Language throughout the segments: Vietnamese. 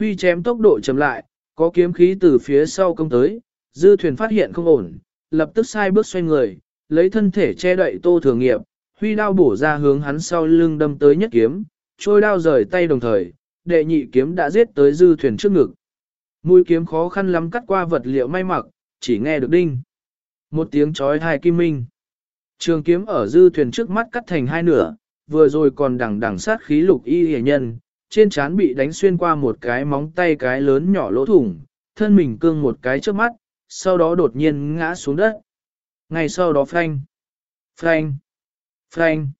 Huy chém tốc độ chậm lại, có kiếm khí từ phía sau công tới, dư thuyền phát hiện không ổn, lập tức sai bước xoay người, lấy thân thể che đậy tô thừa nghiệp, huy đao bổ ra hướng hắn sau lưng đâm tới nhất kiếm, trôi đao rời tay đồng thời, đệ nhị kiếm đã giết tới dư thuyền trước ngực. Mũi kiếm khó khăn lắm cắt qua vật liệu may mặc, chỉ nghe được đinh. Một tiếng chói hai kim minh. Trường kiếm ở dư thuyền trước mắt cắt thành hai nửa, vừa rồi còn đằng đằng sát khí lục y hề nhân, trên trán bị đánh xuyên qua một cái móng tay cái lớn nhỏ lỗ thủng, thân mình cương một cái trước mắt, sau đó đột nhiên ngã xuống đất. Ngay sau đó phanh, phanh, phanh.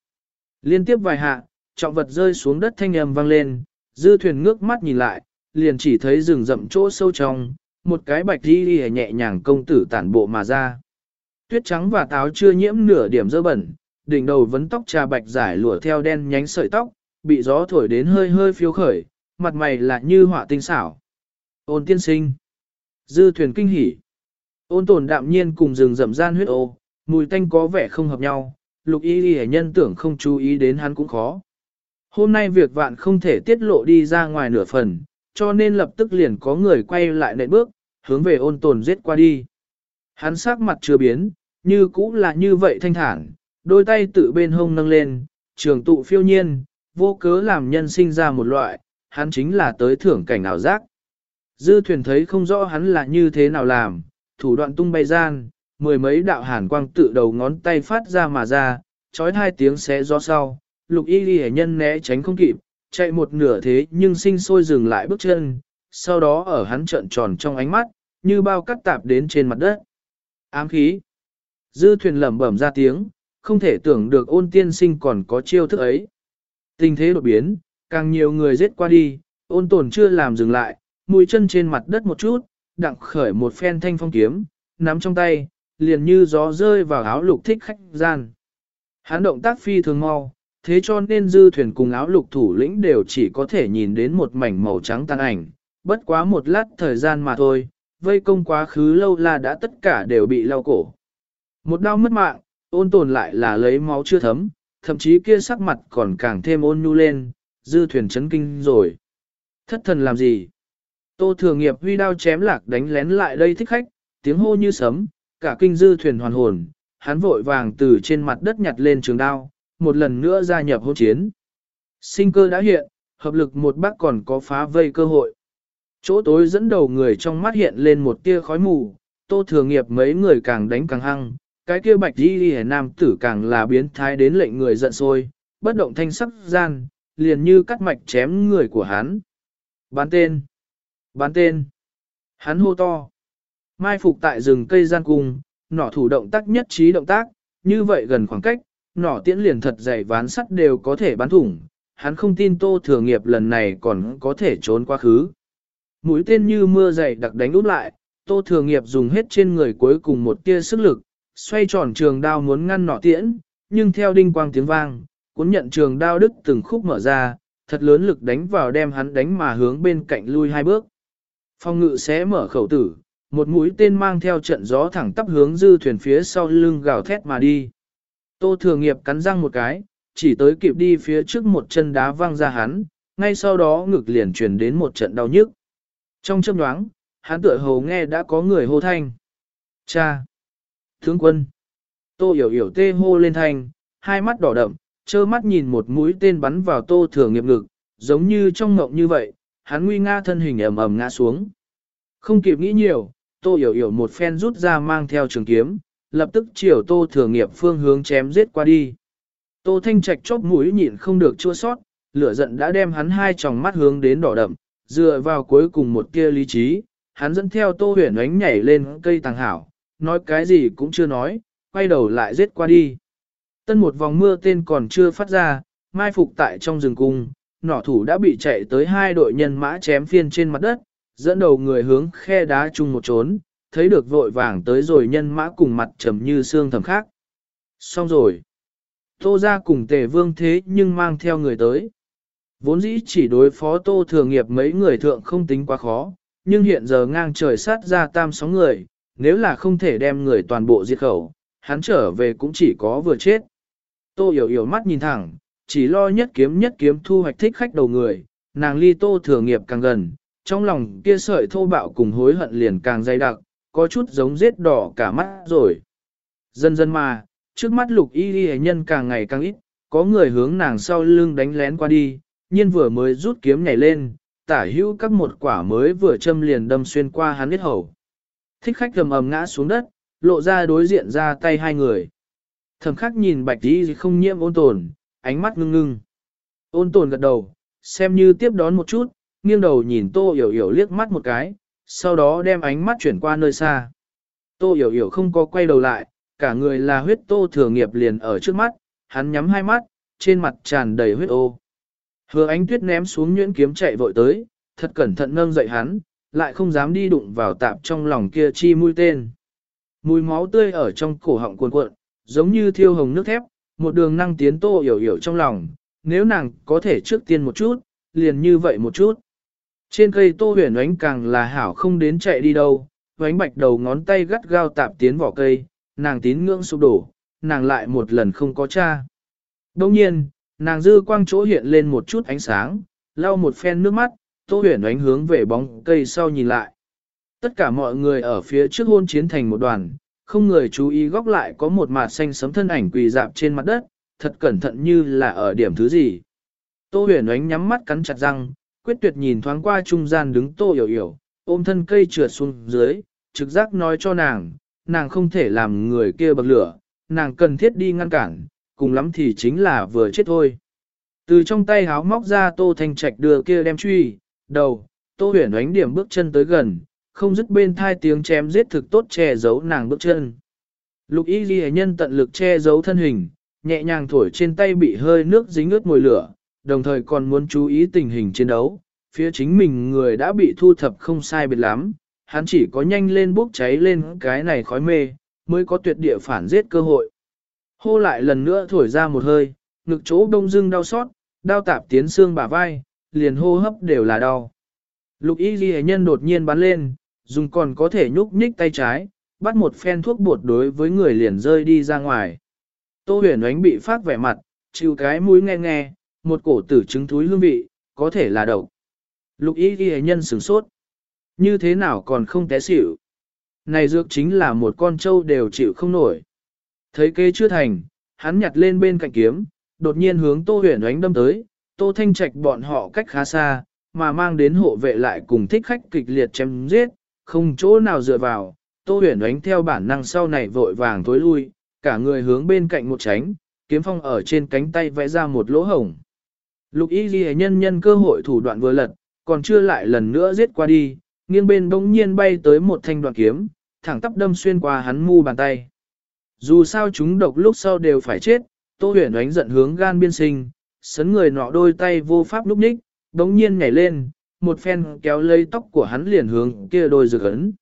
Liên tiếp vài hạ, trọng vật rơi xuống đất thanh âm vang lên, dư thuyền ngước mắt nhìn lại, liền chỉ thấy rừng rậm chỗ sâu trong, một cái bạch đi đi nhẹ nhàng công tử tản bộ mà ra. Tuyết trắng và táo chưa nhiễm nửa điểm dơ bẩn, đỉnh đầu vấn tóc trà bạch giải lụa theo đen nhánh sợi tóc, bị gió thổi đến hơi hơi phiêu khởi, mặt mày là như họa tinh xảo. Ôn tiên sinh. Dư thuyền kinh hỉ. Ôn tồn đạm nhiên cùng rừng rậm gian huyết ô, mùi tanh có vẻ không hợp nhau, lục y y nhân tưởng không chú ý đến hắn cũng khó. Hôm nay việc vạn không thể tiết lộ đi ra ngoài nửa phần, cho nên lập tức liền có người quay lại nệ bước, hướng về ôn tồn giết qua đi. Hắn sắc mặt chưa biến, như cũ là như vậy thanh thản, đôi tay tự bên hông nâng lên, trường tụ phiêu nhiên, vô cớ làm nhân sinh ra một loại, hắn chính là tới thưởng cảnh ảo giác. Dư thuyền thấy không rõ hắn là như thế nào làm, thủ đoạn tung bay gian, mười mấy đạo hàn quang tự đầu ngón tay phát ra mà ra, trói hai tiếng xé gió sau, lục y ghi nhân né tránh không kịp, chạy một nửa thế nhưng sinh sôi dừng lại bước chân, sau đó ở hắn trợn tròn trong ánh mắt, như bao cắt tạp đến trên mặt đất. Ám khí. Dư thuyền lẩm bẩm ra tiếng, không thể tưởng được ôn tiên sinh còn có chiêu thức ấy. Tình thế đột biến, càng nhiều người giết qua đi, ôn tồn chưa làm dừng lại, mũi chân trên mặt đất một chút, đặng khởi một phen thanh phong kiếm, nắm trong tay, liền như gió rơi vào áo lục thích khách gian. Hắn động tác phi thường mau, thế cho nên dư thuyền cùng áo lục thủ lĩnh đều chỉ có thể nhìn đến một mảnh màu trắng tan ảnh, bất quá một lát thời gian mà thôi, vây công quá khứ lâu là đã tất cả đều bị lau cổ. Một đau mất mạng, ôn tồn lại là lấy máu chưa thấm, thậm chí kia sắc mặt còn càng thêm ôn nhu lên, dư thuyền chấn kinh rồi. Thất thần làm gì? Tô thừa nghiệp huy đao chém lạc đánh lén lại đây thích khách, tiếng hô như sấm, cả kinh dư thuyền hoàn hồn, hắn vội vàng từ trên mặt đất nhặt lên trường đao, một lần nữa gia nhập hôn chiến. Sinh cơ đã hiện, hợp lực một bác còn có phá vây cơ hội. Chỗ tối dẫn đầu người trong mắt hiện lên một tia khói mù, tô thừa nghiệp mấy người càng đánh càng hăng, cái kia bạch đi hề nam tử càng là biến thái đến lệnh người giận sôi, bất động thanh sắc gian, liền như cắt mạch chém người của hắn. Bán tên! Bán tên! Hắn hô to! Mai phục tại rừng cây gian cung, nỏ thủ động tác nhất trí động tác, như vậy gần khoảng cách, nỏ tiễn liền thật dày ván sắt đều có thể bắn thủng, hắn không tin tô thừa nghiệp lần này còn có thể trốn quá khứ. Mũi tên như mưa dày đặc đánh úp lại, tô thừa nghiệp dùng hết trên người cuối cùng một tia sức lực, xoay tròn trường đao muốn ngăn nọ tiễn, nhưng theo đinh quang tiếng vang, cuốn nhận trường đao đức từng khúc mở ra, thật lớn lực đánh vào đem hắn đánh mà hướng bên cạnh lui hai bước. Phong ngự sẽ mở khẩu tử, một mũi tên mang theo trận gió thẳng tắp hướng dư thuyền phía sau lưng gào thét mà đi. Tô thừa nghiệp cắn răng một cái, chỉ tới kịp đi phía trước một chân đá văng ra hắn, ngay sau đó ngực liền truyền đến một trận đau nhức. Trong chớp nhoáng, hắn tựa hồ nghe đã có người hô thanh. Cha! Tướng quân! Tô hiểu hiểu tê hô lên thanh, hai mắt đỏ đậm, trơ mắt nhìn một mũi tên bắn vào tô thừa nghiệp ngực, giống như trong ngộng như vậy, hắn nguy nga thân hình ầm ầm ngã xuống. Không kịp nghĩ nhiều, tô hiểu hiểu một phen rút ra mang theo trường kiếm, lập tức chiều tô thừa nghiệp phương hướng chém giết qua đi. Tô thanh trạch chóp mũi nhịn không được chua sót, lửa giận đã đem hắn hai tròng mắt hướng đến đỏ đậm, dựa vào cuối cùng một kia lý trí, hắn dẫn theo tô huyền ánh nhảy lên cây tàng hảo, nói cái gì cũng chưa nói, quay đầu lại giết qua đi. Tân một vòng mưa tên còn chưa phát ra, mai phục tại trong rừng cung, nỏ thủ đã bị chạy tới hai đội nhân mã chém phiên trên mặt đất, dẫn đầu người hướng khe đá chung một trốn, thấy được vội vàng tới rồi nhân mã cùng mặt trầm như xương thầm khác. Xong rồi. Tô ra cùng tề vương thế nhưng mang theo người tới. Vốn dĩ chỉ đối phó tô thừa nghiệp mấy người thượng không tính quá khó, nhưng hiện giờ ngang trời sát ra tam sóng người, nếu là không thể đem người toàn bộ diệt khẩu, hắn trở về cũng chỉ có vừa chết. Tô hiểu hiểu mắt nhìn thẳng, chỉ lo nhất kiếm nhất kiếm thu hoạch thích khách đầu người, nàng ly tô thừa nghiệp càng gần, trong lòng kia sợi thô bạo cùng hối hận liền càng dày đặc, có chút giống giết đỏ cả mắt rồi. Dần dần mà, trước mắt lục y y nhân càng ngày càng ít, có người hướng nàng sau lưng đánh lén qua đi, nhiên vừa mới rút kiếm nhảy lên, tả hữu các một quả mới vừa châm liền đâm xuyên qua hắn biết hầu. Thích khách gầm ầm ngã xuống đất, lộ ra đối diện ra tay hai người. Thẩm khắc nhìn bạch đi không nhiễm ôn tồn, ánh mắt ngưng ngưng. Ôn tồn gật đầu, xem như tiếp đón một chút, nghiêng đầu nhìn tô hiểu hiểu liếc mắt một cái, sau đó đem ánh mắt chuyển qua nơi xa. Tô hiểu hiểu không có quay đầu lại, cả người là huyết tô thừa nghiệp liền ở trước mắt, hắn nhắm hai mắt, trên mặt tràn đầy huyết ô. Hứa ánh tuyết ném xuống nhuyễn kiếm chạy vội tới, thật cẩn thận nâng dậy hắn, lại không dám đi đụng vào tạp trong lòng kia chi mũi tên. Mùi máu tươi ở trong cổ họng cuồn cuộn, giống như thiêu hồng nước thép, một đường năng tiến tô hiểu hiểu trong lòng, nếu nàng có thể trước tiên một chút, liền như vậy một chút. Trên cây tô huyền ánh càng là hảo không đến chạy đi đâu, ánh bạch đầu ngón tay gắt gao tạp tiến vỏ cây, nàng tín ngưỡng sụp đổ, nàng lại một lần không có cha. Đồng nhiên, nàng dư quang chỗ hiện lên một chút ánh sáng, lau một phen nước mắt, tô huyền ánh hướng về bóng cây sau nhìn lại. Tất cả mọi người ở phía trước hôn chiến thành một đoàn, không người chú ý góc lại có một mặt xanh sấm thân ảnh quỳ dạp trên mặt đất, thật cẩn thận như là ở điểm thứ gì. Tô huyền ánh nhắm mắt cắn chặt răng, quyết tuyệt nhìn thoáng qua trung gian đứng tô hiểu hiểu, ôm thân cây trượt xuống dưới, trực giác nói cho nàng, nàng không thể làm người kia bậc lửa, nàng cần thiết đi ngăn cản, cùng lắm thì chính là vừa chết thôi. Từ trong tay háo móc ra tô thanh trạch đưa kia đem truy, đầu, tô huyền ánh điểm bước chân tới gần, không dứt bên thai tiếng chém giết thực tốt che giấu nàng bước chân. Lục y ghi nhân tận lực che giấu thân hình, nhẹ nhàng thổi trên tay bị hơi nước dính ướt mùi lửa, đồng thời còn muốn chú ý tình hình chiến đấu. Phía chính mình người đã bị thu thập không sai biệt lắm, hắn chỉ có nhanh lên bốc cháy lên cái này khói mê, mới có tuyệt địa phản giết cơ hội. Hô lại lần nữa thổi ra một hơi, ngực chỗ đông dưng đau xót, đau tạp tiến xương bả vai, liền hô hấp đều là đau. Lục y ghi nhân đột nhiên bắn lên, dùng còn có thể nhúc nhích tay trái, bắt một phen thuốc bột đối với người liền rơi đi ra ngoài. Tô huyền ánh bị phát vẻ mặt, chịu cái mũi nghe nghe, một cổ tử trứng thúi hương vị, có thể là độc. Lục y ghi nhân sửng sốt. Như thế nào còn không té xỉu? Này dược chính là một con trâu đều chịu không nổi. Thấy kê chưa thành, hắn nhặt lên bên cạnh kiếm, đột nhiên hướng tô huyền ánh đâm tới, tô thanh trạch bọn họ cách khá xa, mà mang đến hộ vệ lại cùng thích khách kịch liệt chém giết, không chỗ nào dựa vào, tô huyền ánh theo bản năng sau này vội vàng tối lui, cả người hướng bên cạnh một tránh, kiếm phong ở trên cánh tay vẽ ra một lỗ hổng. Lục y ghi nhân nhân cơ hội thủ đoạn vừa lật, còn chưa lại lần nữa giết qua đi, nghiêng bên bỗng nhiên bay tới một thanh đoạn kiếm, thẳng tắp đâm xuyên qua hắn mu bàn tay. Dù sao chúng độc lúc sau đều phải chết, tô huyền đánh giận hướng gan biên sinh, sấn người nọ đôi tay vô pháp lúc ních, đống nhiên nhảy lên, một phen kéo lấy tóc của hắn liền hướng kia đôi rực ấn.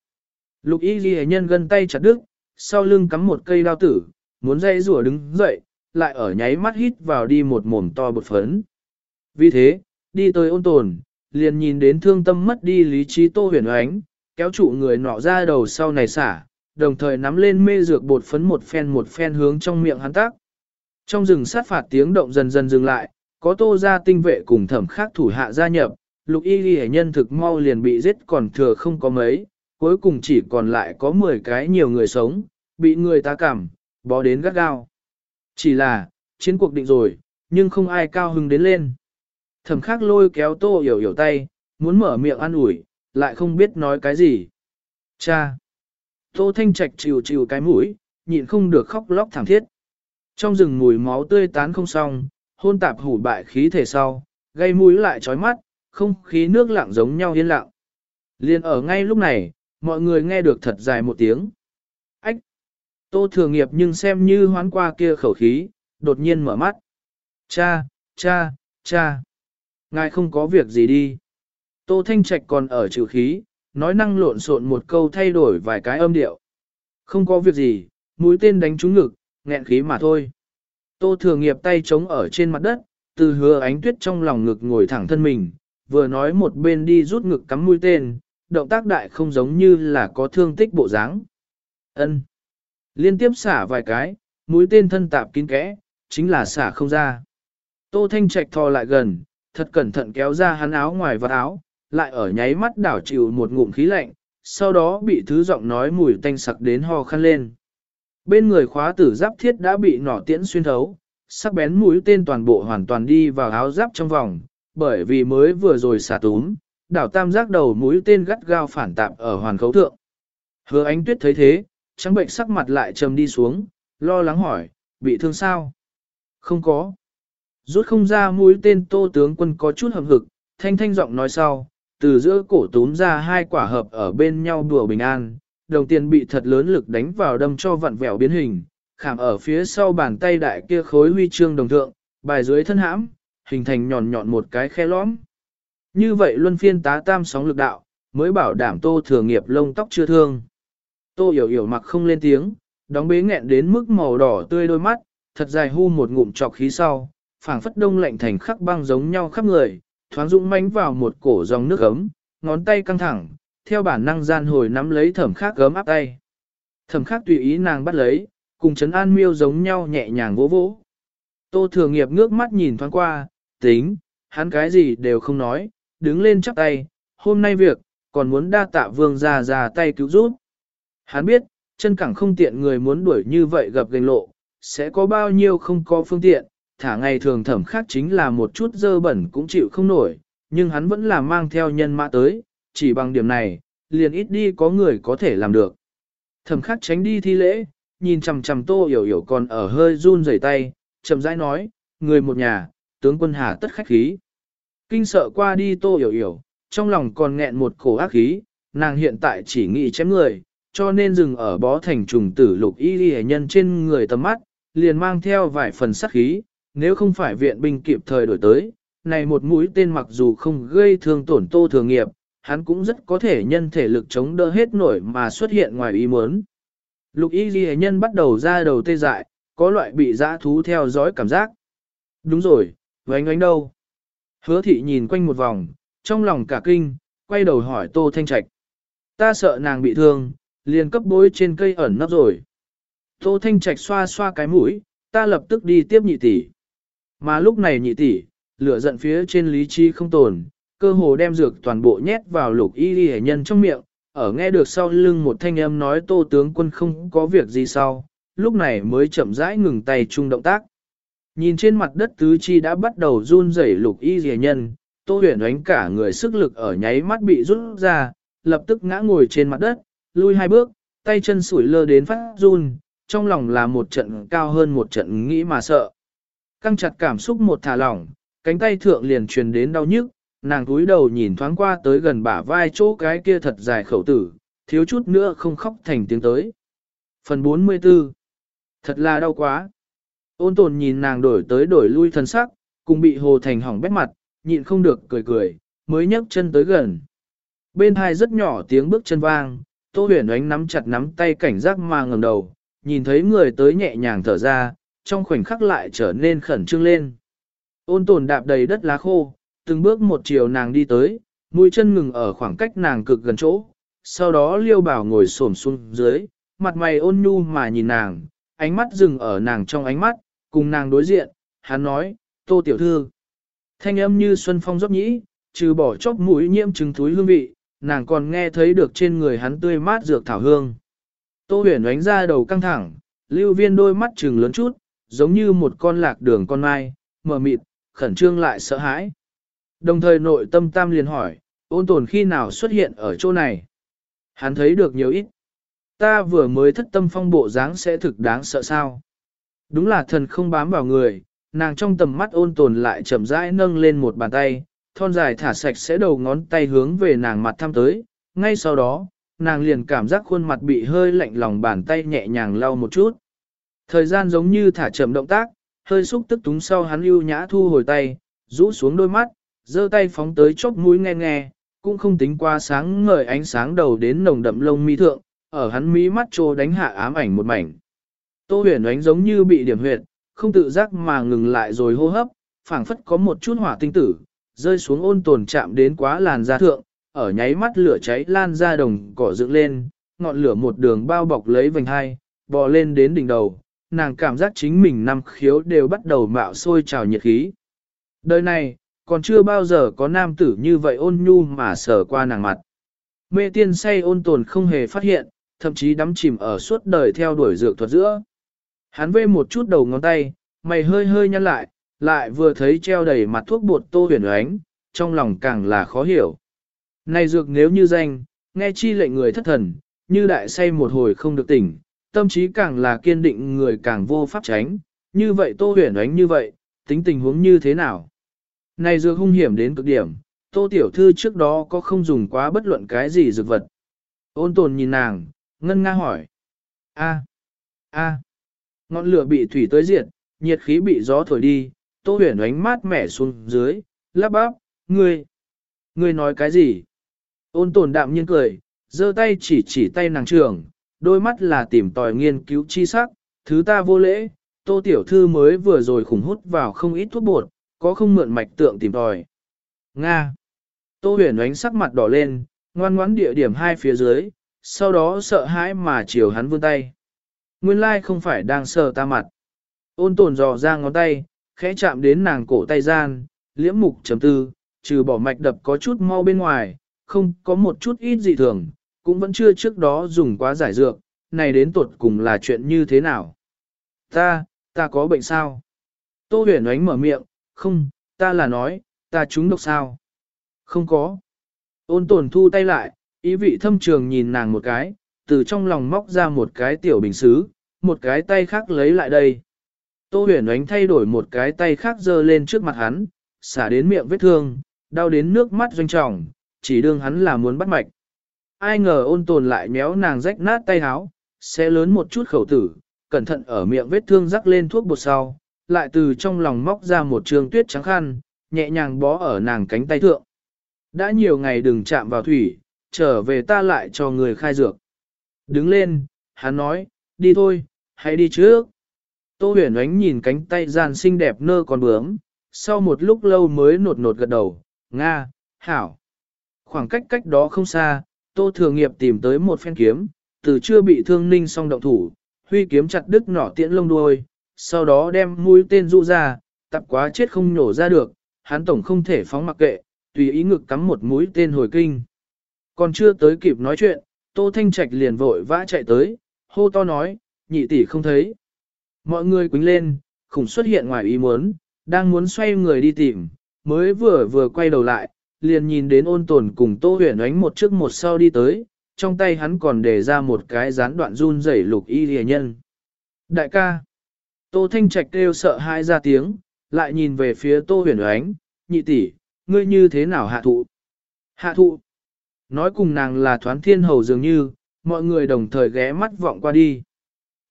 Lục y ghi nhân gân tay chặt đứt, sau lưng cắm một cây đao tử, muốn dây rùa đứng dậy, lại ở nháy mắt hít vào đi một mồm to bột phấn. Vì thế, đi tới ôn tồn, liền nhìn đến thương tâm mất đi lý trí tô huyền oánh, kéo trụ người nọ ra đầu sau này xả, đồng thời nắm lên mê dược bột phấn một phen một phen hướng trong miệng hắn tác. Trong rừng sát phạt tiếng động dần dần dừng lại, có tô ra tinh vệ cùng thẩm khác thủ hạ gia nhập, lục y ghi nhân thực mau liền bị giết còn thừa không có mấy, cuối cùng chỉ còn lại có 10 cái nhiều người sống, bị người ta cảm, bó đến gắt gao. Chỉ là, chiến cuộc định rồi, nhưng không ai cao hứng đến lên. Thẩm khắc lôi kéo tô hiểu hiểu tay, muốn mở miệng ăn ủi, lại không biết nói cái gì. Cha! Tô thanh trạch chịu chịu cái mũi, nhịn không được khóc lóc thảm thiết. Trong rừng mùi máu tươi tán không xong, hôn tạp hủ bại khí thể sau, gây mũi lại chói mắt, không khí nước lặng giống nhau yên lặng. Liên ở ngay lúc này, mọi người nghe được thật dài một tiếng. Ách! Tô thừa nghiệp nhưng xem như hoán qua kia khẩu khí, đột nhiên mở mắt. Cha, cha, cha. Ngài không có việc gì đi. Tô Thanh Trạch còn ở trừ khí, nói năng lộn xộn một câu thay đổi vài cái âm điệu. Không có việc gì, mũi tên đánh trúng ngực, nghẹn khí mà thôi. Tô thừa nghiệp tay chống ở trên mặt đất, từ hứa ánh tuyết trong lòng ngực ngồi thẳng thân mình, vừa nói một bên đi rút ngực cắm mũi tên, động tác đại không giống như là có thương tích bộ dáng. Ân. Liên tiếp xả vài cái, mũi tên thân tạp kín kẽ, chính là xả không ra. Tô Thanh Trạch thò lại gần, thật cẩn thận kéo ra hắn áo ngoài vật áo, lại ở nháy mắt đảo chịu một ngụm khí lạnh, sau đó bị thứ giọng nói mùi tanh sặc đến ho khăn lên. Bên người khóa tử giáp thiết đã bị nỏ tiễn xuyên thấu, sắc bén mũi tên toàn bộ hoàn toàn đi vào áo giáp trong vòng, bởi vì mới vừa rồi xả túm, đảo tam giác đầu mũi tên gắt gao phản tạp ở hoàn khấu thượng. Hứa ánh tuyết thấy thế, trắng bệnh sắc mặt lại trầm đi xuống, lo lắng hỏi, bị thương sao? Không có. Rút không ra mũi tên tô tướng quân có chút hầm hực, thanh thanh giọng nói sau, từ giữa cổ túm ra hai quả hợp ở bên nhau đùa bình an, đồng tiền bị thật lớn lực đánh vào đâm cho vặn vẹo biến hình, khảm ở phía sau bàn tay đại kia khối huy chương đồng thượng, bài dưới thân hãm, hình thành nhọn nhọn một cái khe lõm. Như vậy luân phiên tá tam sóng lực đạo, mới bảo đảm tô thừa nghiệp lông tóc chưa thương. Tô hiểu hiểu mặc không lên tiếng, đóng bế nghẹn đến mức màu đỏ tươi đôi mắt, thật dài hu một ngụm trọc khí sau, phảng phất đông lạnh thành khắc băng giống nhau khắp người, thoáng dũng mánh vào một cổ dòng nước ấm, ngón tay căng thẳng, theo bản năng gian hồi nắm lấy thẩm khác gớm áp tay. Thẩm khác tùy ý nàng bắt lấy, cùng chấn an miêu giống nhau nhẹ nhàng vỗ vỗ. Tô thừa nghiệp ngước mắt nhìn thoáng qua, tính, hắn cái gì đều không nói, đứng lên chắp tay, hôm nay việc, còn muốn đa tạ vương ra ra tay cứu giúp. Hắn biết, chân cẳng không tiện người muốn đuổi như vậy gặp gành lộ, sẽ có bao nhiêu không có phương tiện, thả ngày thường thẩm khác chính là một chút dơ bẩn cũng chịu không nổi, nhưng hắn vẫn là mang theo nhân mã tới, chỉ bằng điểm này, liền ít đi có người có thể làm được. Thẩm khắc tránh đi thi lễ, nhìn chằm chằm tô hiểu hiểu còn ở hơi run rẩy tay, chậm rãi nói, người một nhà, tướng quân hà tất khách khí. Kinh sợ qua đi tô hiểu hiểu, trong lòng còn nghẹn một cổ ác khí, nàng hiện tại chỉ nghĩ chém người, cho nên dừng ở bó thành trùng tử lục y y nhân trên người tầm mắt, liền mang theo vài phần sát khí, nếu không phải viện binh kịp thời đổi tới, này một mũi tên mặc dù không gây thương tổn tô thường nghiệp, hắn cũng rất có thể nhân thể lực chống đỡ hết nổi mà xuất hiện ngoài ý muốn. Lục y ghi nhân bắt đầu ra đầu tê dại, có loại bị dã thú theo dõi cảm giác. Đúng rồi, vánh ánh đâu? Hứa thị nhìn quanh một vòng, trong lòng cả kinh, quay đầu hỏi Tô Thanh Trạch. Ta sợ nàng bị thương, liền cấp bối trên cây ẩn nấp rồi. Tô Thanh Trạch xoa xoa cái mũi, ta lập tức đi tiếp nhị tỷ. Mà lúc này nhị tỷ, lửa giận phía trên lý trí không tồn, cơ hồ đem dược toàn bộ nhét vào lục y ghi nhân trong miệng, ở nghe được sau lưng một thanh âm nói tô tướng quân không có việc gì sau, lúc này mới chậm rãi ngừng tay chung động tác. Nhìn trên mặt đất tứ chi đã bắt đầu run rẩy lục y ghi nhân, tô huyền đánh cả người sức lực ở nháy mắt bị rút ra, lập tức ngã ngồi trên mặt đất, lui hai bước, tay chân sủi lơ đến phát run, trong lòng là một trận cao hơn một trận nghĩ mà sợ. Căng chặt cảm xúc một thả lỏng, cánh tay thượng liền truyền đến đau nhức, nàng túi đầu nhìn thoáng qua tới gần bả vai chỗ cái kia thật dài khẩu tử, thiếu chút nữa không khóc thành tiếng tới. Phần 44 Thật là đau quá. Ôn tồn nhìn nàng đổi tới đổi lui thân sắc, cùng bị hồ thành hỏng bét mặt, nhịn không được cười cười, mới nhấc chân tới gần. Bên hai rất nhỏ tiếng bước chân vang, tô huyền ánh nắm chặt nắm tay cảnh giác mà ngẩng đầu, nhìn thấy người tới nhẹ nhàng thở ra, trong khoảnh khắc lại trở nên khẩn trương lên. Ôn tồn đạp đầy đất lá khô, từng bước một chiều nàng đi tới, mũi chân ngừng ở khoảng cách nàng cực gần chỗ, sau đó liêu bảo ngồi xổm xuống dưới, mặt mày ôn nhu mà nhìn nàng, ánh mắt dừng ở nàng trong ánh mắt, cùng nàng đối diện, hắn nói, tô tiểu thư. Thanh âm như xuân phong dốc nhĩ, trừ bỏ chốc mũi nhiễm trứng túi hương vị, nàng còn nghe thấy được trên người hắn tươi mát dược thảo hương. Tô huyền đánh ra đầu căng thẳng, lưu viên đôi mắt trừng lớn chút, giống như một con lạc đường con mai, mờ mịt, khẩn trương lại sợ hãi. Đồng thời nội tâm tam liền hỏi, ôn tồn khi nào xuất hiện ở chỗ này. Hắn thấy được nhiều ít. Ta vừa mới thất tâm phong bộ dáng sẽ thực đáng sợ sao. Đúng là thần không bám vào người, nàng trong tầm mắt ôn tồn lại chậm rãi nâng lên một bàn tay, thon dài thả sạch sẽ đầu ngón tay hướng về nàng mặt thăm tới. Ngay sau đó, nàng liền cảm giác khuôn mặt bị hơi lạnh lòng bàn tay nhẹ nhàng lau một chút. Thời gian giống như thả chậm động tác, hơi xúc tức túng sau hắn lưu nhã thu hồi tay, rũ xuống đôi mắt, giơ tay phóng tới chóp mũi nghe nghe, cũng không tính qua sáng ngời ánh sáng đầu đến nồng đậm lông mi thượng, ở hắn mí mắt trô đánh hạ ám ảnh một mảnh. Tô huyền ánh giống như bị điểm huyệt, không tự giác mà ngừng lại rồi hô hấp, phảng phất có một chút hỏa tinh tử, rơi xuống ôn tồn chạm đến quá làn da thượng, ở nháy mắt lửa cháy lan ra đồng cỏ dựng lên, ngọn lửa một đường bao bọc lấy vành hai, bò lên đến đỉnh đầu, nàng cảm giác chính mình năm khiếu đều bắt đầu mạo sôi trào nhiệt khí. Đời này, còn chưa bao giờ có nam tử như vậy ôn nhu mà sờ qua nàng mặt. Mê tiên say ôn tồn không hề phát hiện, thậm chí đắm chìm ở suốt đời theo đuổi dược thuật giữa. Hắn vê một chút đầu ngón tay, mày hơi hơi nhăn lại, lại vừa thấy treo đầy mặt thuốc bột tô huyền ánh, trong lòng càng là khó hiểu. Này dược nếu như danh, nghe chi lệnh người thất thần, như đại say một hồi không được tỉnh, tâm trí càng là kiên định người càng vô pháp tránh, như vậy tô huyền ánh như vậy, tính tình huống như thế nào? Này dược hung hiểm đến cực điểm, tô tiểu thư trước đó có không dùng quá bất luận cái gì dược vật. Ôn tồn nhìn nàng, ngân nga hỏi. a a ngọn lửa bị thủy tới diệt, nhiệt khí bị gió thổi đi, tô huyền ánh mát mẻ xuống dưới, lắp bắp, ngươi, ngươi nói cái gì? Ôn tồn đạm nhiên cười, giơ tay chỉ chỉ tay nàng trường, đôi mắt là tìm tòi nghiên cứu chi sắc, thứ ta vô lễ, tô tiểu thư mới vừa rồi khủng hút vào không ít thuốc bột, có không mượn mạch tượng tìm tòi. Nga. Tô huyền ánh sắc mặt đỏ lên, ngoan ngoãn địa điểm hai phía dưới, sau đó sợ hãi mà chiều hắn vươn tay. Nguyên lai không phải đang sờ ta mặt. Ôn tồn dò ra ngón tay, khẽ chạm đến nàng cổ tay gian, liễm mục chấm tư, trừ bỏ mạch đập có chút mau bên ngoài, không có một chút ít dị thường, cũng vẫn chưa trước đó dùng quá giải dược, này đến tuột cùng là chuyện như thế nào. Ta, ta có bệnh sao? Tô huyền ánh mở miệng, không, ta là nói, ta trúng độc sao? Không có. Ôn tồn thu tay lại, ý vị thâm trường nhìn nàng một cái, từ trong lòng móc ra một cái tiểu bình xứ, một cái tay khác lấy lại đây. Tô huyền ánh thay đổi một cái tay khác giơ lên trước mặt hắn, xả đến miệng vết thương, đau đến nước mắt doanh trọng, chỉ đương hắn là muốn bắt mạch. Ai ngờ ôn tồn lại méo nàng rách nát tay háo, sẽ lớn một chút khẩu tử, cẩn thận ở miệng vết thương rắc lên thuốc bột sau, lại từ trong lòng móc ra một trường tuyết trắng khăn, nhẹ nhàng bó ở nàng cánh tay thượng. Đã nhiều ngày đừng chạm vào thủy, trở về ta lại cho người khai dược. Đứng lên, hắn nói, đi thôi, hãy đi trước. Tô huyền ánh nhìn cánh tay gian xinh đẹp nơ còn bướm, sau một lúc lâu mới nột nột gật đầu, Nga, Hảo. Khoảng cách cách đó không xa, Tô Thừa Nghiệp tìm tới một phen kiếm, từ chưa bị thương ninh song động thủ, huy kiếm chặt đứt nỏ tiễn lông đuôi, sau đó đem mũi tên rụ ra, tập quá chết không nhổ ra được, hắn tổng không thể phóng mặc kệ, tùy ý ngực cắm một mũi tên hồi kinh. Còn chưa tới kịp nói chuyện, Tô Thanh Trạch liền vội vã chạy tới, hô to nói, nhị tỷ không thấy. Mọi người quính lên, khủng xuất hiện ngoài ý muốn, đang muốn xoay người đi tìm, mới vừa vừa quay đầu lại, liền nhìn đến ôn tồn cùng Tô Huyền ánh một trước một sau đi tới, trong tay hắn còn để ra một cái gián đoạn run rẩy lục y lìa nhân. Đại ca, Tô Thanh Trạch kêu sợ hai ra tiếng, lại nhìn về phía Tô Huyền ánh, nhị tỷ, ngươi như thế nào hạ thụ? Hạ thụ. Nói cùng nàng là thoán thiên hầu dường như, mọi người đồng thời ghé mắt vọng qua đi.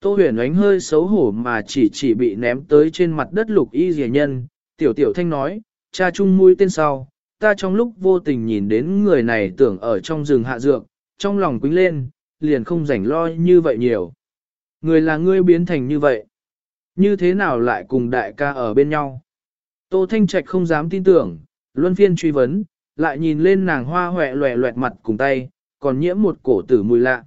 Tô huyền ánh hơi xấu hổ mà chỉ chỉ bị ném tới trên mặt đất lục y dìa nhân, tiểu tiểu thanh nói, cha chung mũi tên sau, ta trong lúc vô tình nhìn đến người này tưởng ở trong rừng hạ dược, trong lòng quính lên, liền không rảnh lo như vậy nhiều. Người là ngươi biến thành như vậy. Như thế nào lại cùng đại ca ở bên nhau? Tô Thanh Trạch không dám tin tưởng, luân phiên truy vấn, lại nhìn lên nàng hoa hoẹ loẹ loẹt mặt cùng tay, còn nhiễm một cổ tử mùi lạ.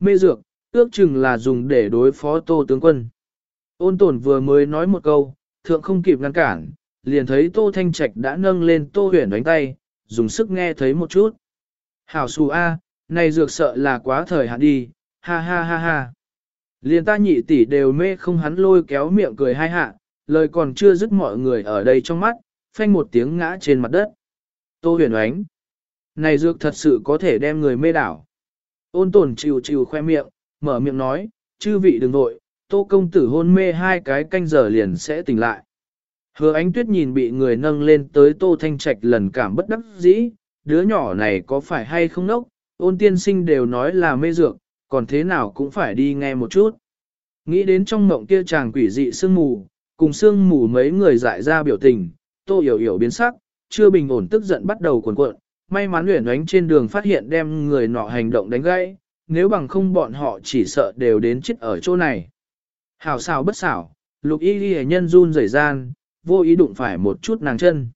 Mê dược, ước chừng là dùng để đối phó tô tướng quân. Ôn tồn vừa mới nói một câu, thượng không kịp ngăn cản, liền thấy tô thanh trạch đã nâng lên tô huyền đánh tay, dùng sức nghe thấy một chút. Hảo xù A, này dược sợ là quá thời hạn đi, ha ha ha ha. Liền ta nhị tỷ đều mê không hắn lôi kéo miệng cười hai hạ, lời còn chưa dứt mọi người ở đây trong mắt, phanh một tiếng ngã trên mặt đất. Tô huyền ánh. Này dược thật sự có thể đem người mê đảo. Ôn tồn chịu chịu khoe miệng, mở miệng nói, chư vị đừng nội, tô công tử hôn mê hai cái canh giờ liền sẽ tỉnh lại. Hứa ánh tuyết nhìn bị người nâng lên tới tô thanh trạch lần cảm bất đắc dĩ, đứa nhỏ này có phải hay không nốc, ôn tiên sinh đều nói là mê dược, còn thế nào cũng phải đi nghe một chút. Nghĩ đến trong mộng kia chàng quỷ dị sương mù, cùng sương mù mấy người dại ra biểu tình, tô hiểu hiểu biến sắc, chưa bình ổn tức giận bắt đầu cuộn cuộn, may mắn luyện đánh trên đường phát hiện đem người nọ hành động đánh gãy, nếu bằng không bọn họ chỉ sợ đều đến chết ở chỗ này. Hảo xảo bất xảo, lục y ghi nhân run rẩy gian, vô ý đụng phải một chút nàng chân.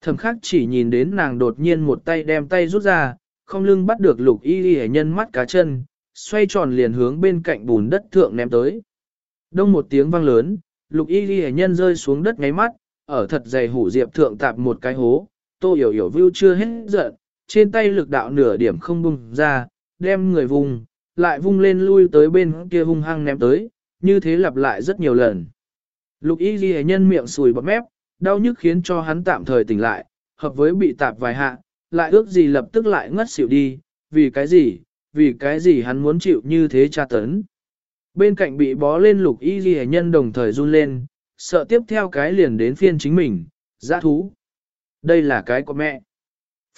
Thầm khắc chỉ nhìn đến nàng đột nhiên một tay đem tay rút ra, không lưng bắt được lục y ghi nhân mắt cá chân, xoay tròn liền hướng bên cạnh bùn đất thượng ném tới. Đông một tiếng vang lớn, lục y ghi nhân rơi xuống đất ngáy mắt, ở thật dày hủ diệp thượng tạp một cái hố, tô hiểu hiểu view chưa hết giận, trên tay lực đạo nửa điểm không bung ra, đem người vùng, lại vung lên lui tới bên kia hung hăng ném tới, như thế lặp lại rất nhiều lần. Lục y ghi nhân miệng sùi bọt mép, đau nhức khiến cho hắn tạm thời tỉnh lại, hợp với bị tạp vài hạ, lại ước gì lập tức lại ngất xỉu đi, vì cái gì, vì cái gì hắn muốn chịu như thế tra tấn. Bên cạnh bị bó lên lục y ghi nhân đồng thời run lên, sợ tiếp theo cái liền đến phiên chính mình, giã thú. Đây là cái của mẹ.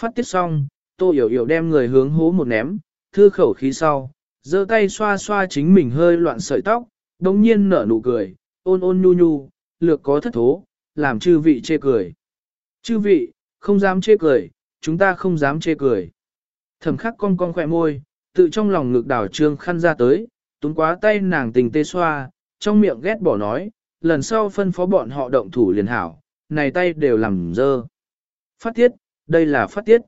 Phát tiết xong, tô hiểu hiểu đem người hướng hố một ném, thư khẩu khí sau, giơ tay xoa xoa chính mình hơi loạn sợi tóc, đồng nhiên nở nụ cười, ôn ôn nhu nhu, lược có thất thố, làm chư vị chê cười. Chư vị, không dám chê cười, chúng ta không dám chê cười. Thẩm khắc cong cong khỏe môi, tự trong lòng ngực đảo trương khăn ra tới, túng quá tay nàng tình tê xoa, trong miệng ghét bỏ nói, lần sau phân phó bọn họ động thủ liền hảo, này tay đều làm dơ. Phát tiết, đây là phát tiết.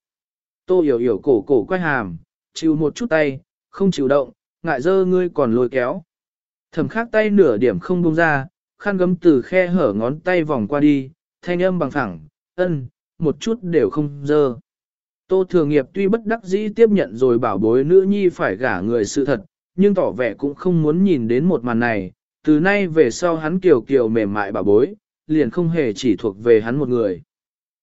Tô hiểu hiểu cổ cổ quay hàm, chịu một chút tay, không chịu động, ngại dơ ngươi còn lôi kéo. Thẩm khắc tay nửa điểm không buông ra, khăn gấm từ khe hở ngón tay vòng qua đi, thanh âm bằng phẳng, ân, một chút đều không dơ. Tô Thường Nghiệp tuy bất đắc dĩ tiếp nhận rồi bảo bối nữ nhi phải gả người sự thật, nhưng tỏ vẻ cũng không muốn nhìn đến một màn này, từ nay về sau hắn kiều kiều mềm mại bảo bối, liền không hề chỉ thuộc về hắn một người.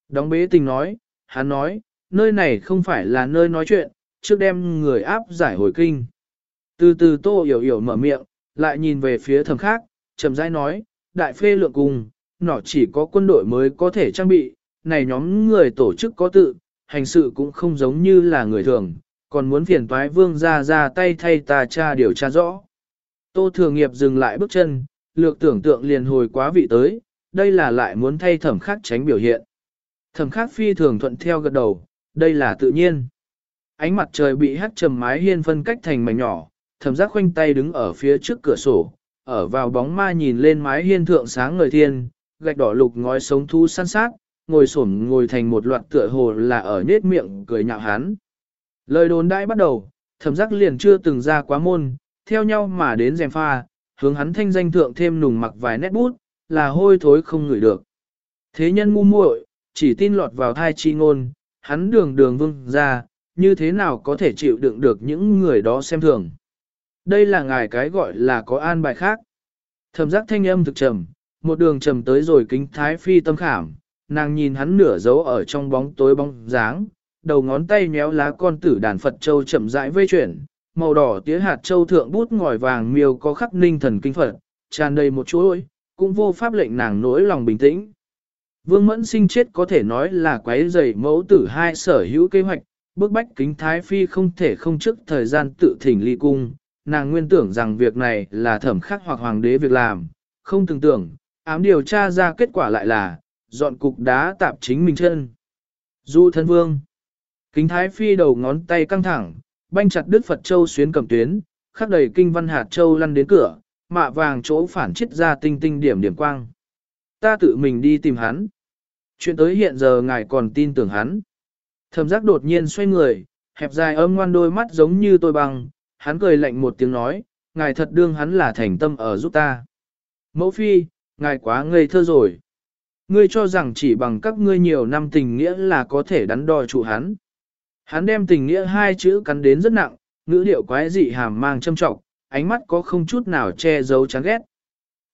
Đóng bế tình nói, hắn nói, nơi này không phải là nơi nói chuyện, trước đem người áp giải hồi kinh. Từ từ tô hiểu hiểu mở miệng, lại nhìn về phía thầm khác, chậm rãi nói, đại phê lượng cùng, nọ chỉ có quân đội mới có thể trang bị, này nhóm người tổ chức có tự, hành sự cũng không giống như là người thường, còn muốn phiền toái vương ra ra tay thay ta cha điều tra rõ. Tô Thường Nghiệp dừng lại bước chân, lược tưởng tượng liền hồi quá vị tới, đây là lại muốn thay thẩm khắc tránh biểu hiện. Thẩm khắc phi thường thuận theo gật đầu, đây là tự nhiên. Ánh mặt trời bị hắt trầm mái hiên phân cách thành mảnh nhỏ, thẩm giác khoanh tay đứng ở phía trước cửa sổ, ở vào bóng ma nhìn lên mái hiên thượng sáng ngời thiên, gạch đỏ lục ngói sống thu săn sát, ngồi xổm ngồi thành một loạt tựa hồ là ở nết miệng cười nhạo hắn. Lời đồn đãi bắt đầu, thẩm giác liền chưa từng ra quá môn, theo nhau mà đến rèm pha, hướng hắn thanh danh thượng thêm nùng mặc vài nét bút, là hôi thối không ngửi được. Thế nhân ngu muội, chỉ tin lọt vào thai chi ngôn, hắn đường đường vương ra, như thế nào có thể chịu đựng được những người đó xem thường. Đây là ngài cái gọi là có an bài khác. Thẩm giác thanh âm thực trầm, một đường trầm tới rồi kính thái phi tâm khảm, nàng nhìn hắn nửa giấu ở trong bóng tối bóng dáng, đầu ngón tay méo lá con tử đàn Phật Châu chậm rãi vây chuyển, màu đỏ tía hạt châu thượng bút ngòi vàng miêu có khắc ninh thần kinh Phật, tràn đầy một chuỗi, cũng vô pháp lệnh nàng nỗi lòng bình tĩnh. Vương Mẫn sinh chết có thể nói là quái dày mẫu tử hai sở hữu kế hoạch, bức bách kính Thái Phi không thể không trước thời gian tự thỉnh ly cung, nàng nguyên tưởng rằng việc này là thẩm khắc hoặc hoàng đế việc làm, không tưởng tưởng, ám điều tra ra kết quả lại là, dọn cục đá tạp chính mình chân. Du thân vương. Kính thái phi đầu ngón tay căng thẳng, banh chặt đứt Phật Châu xuyến cầm tuyến, khắc đầy kinh văn hạt châu lăn đến cửa, mạ vàng chỗ phản chết ra tinh tinh điểm điểm quang. Ta tự mình đi tìm hắn. Chuyện tới hiện giờ ngài còn tin tưởng hắn. Thẩm giác đột nhiên xoay người, hẹp dài âm ngoan đôi mắt giống như tôi bằng, hắn cười lạnh một tiếng nói, ngài thật đương hắn là thành tâm ở giúp ta. Mẫu phi, ngài quá ngây thơ rồi. Ngươi cho rằng chỉ bằng các ngươi nhiều năm tình nghĩa là có thể đắn đo trụ hắn. Hắn đem tình nghĩa hai chữ cắn đến rất nặng, ngữ điệu quái dị hàm mang châm trọng, ánh mắt có không chút nào che giấu chán ghét.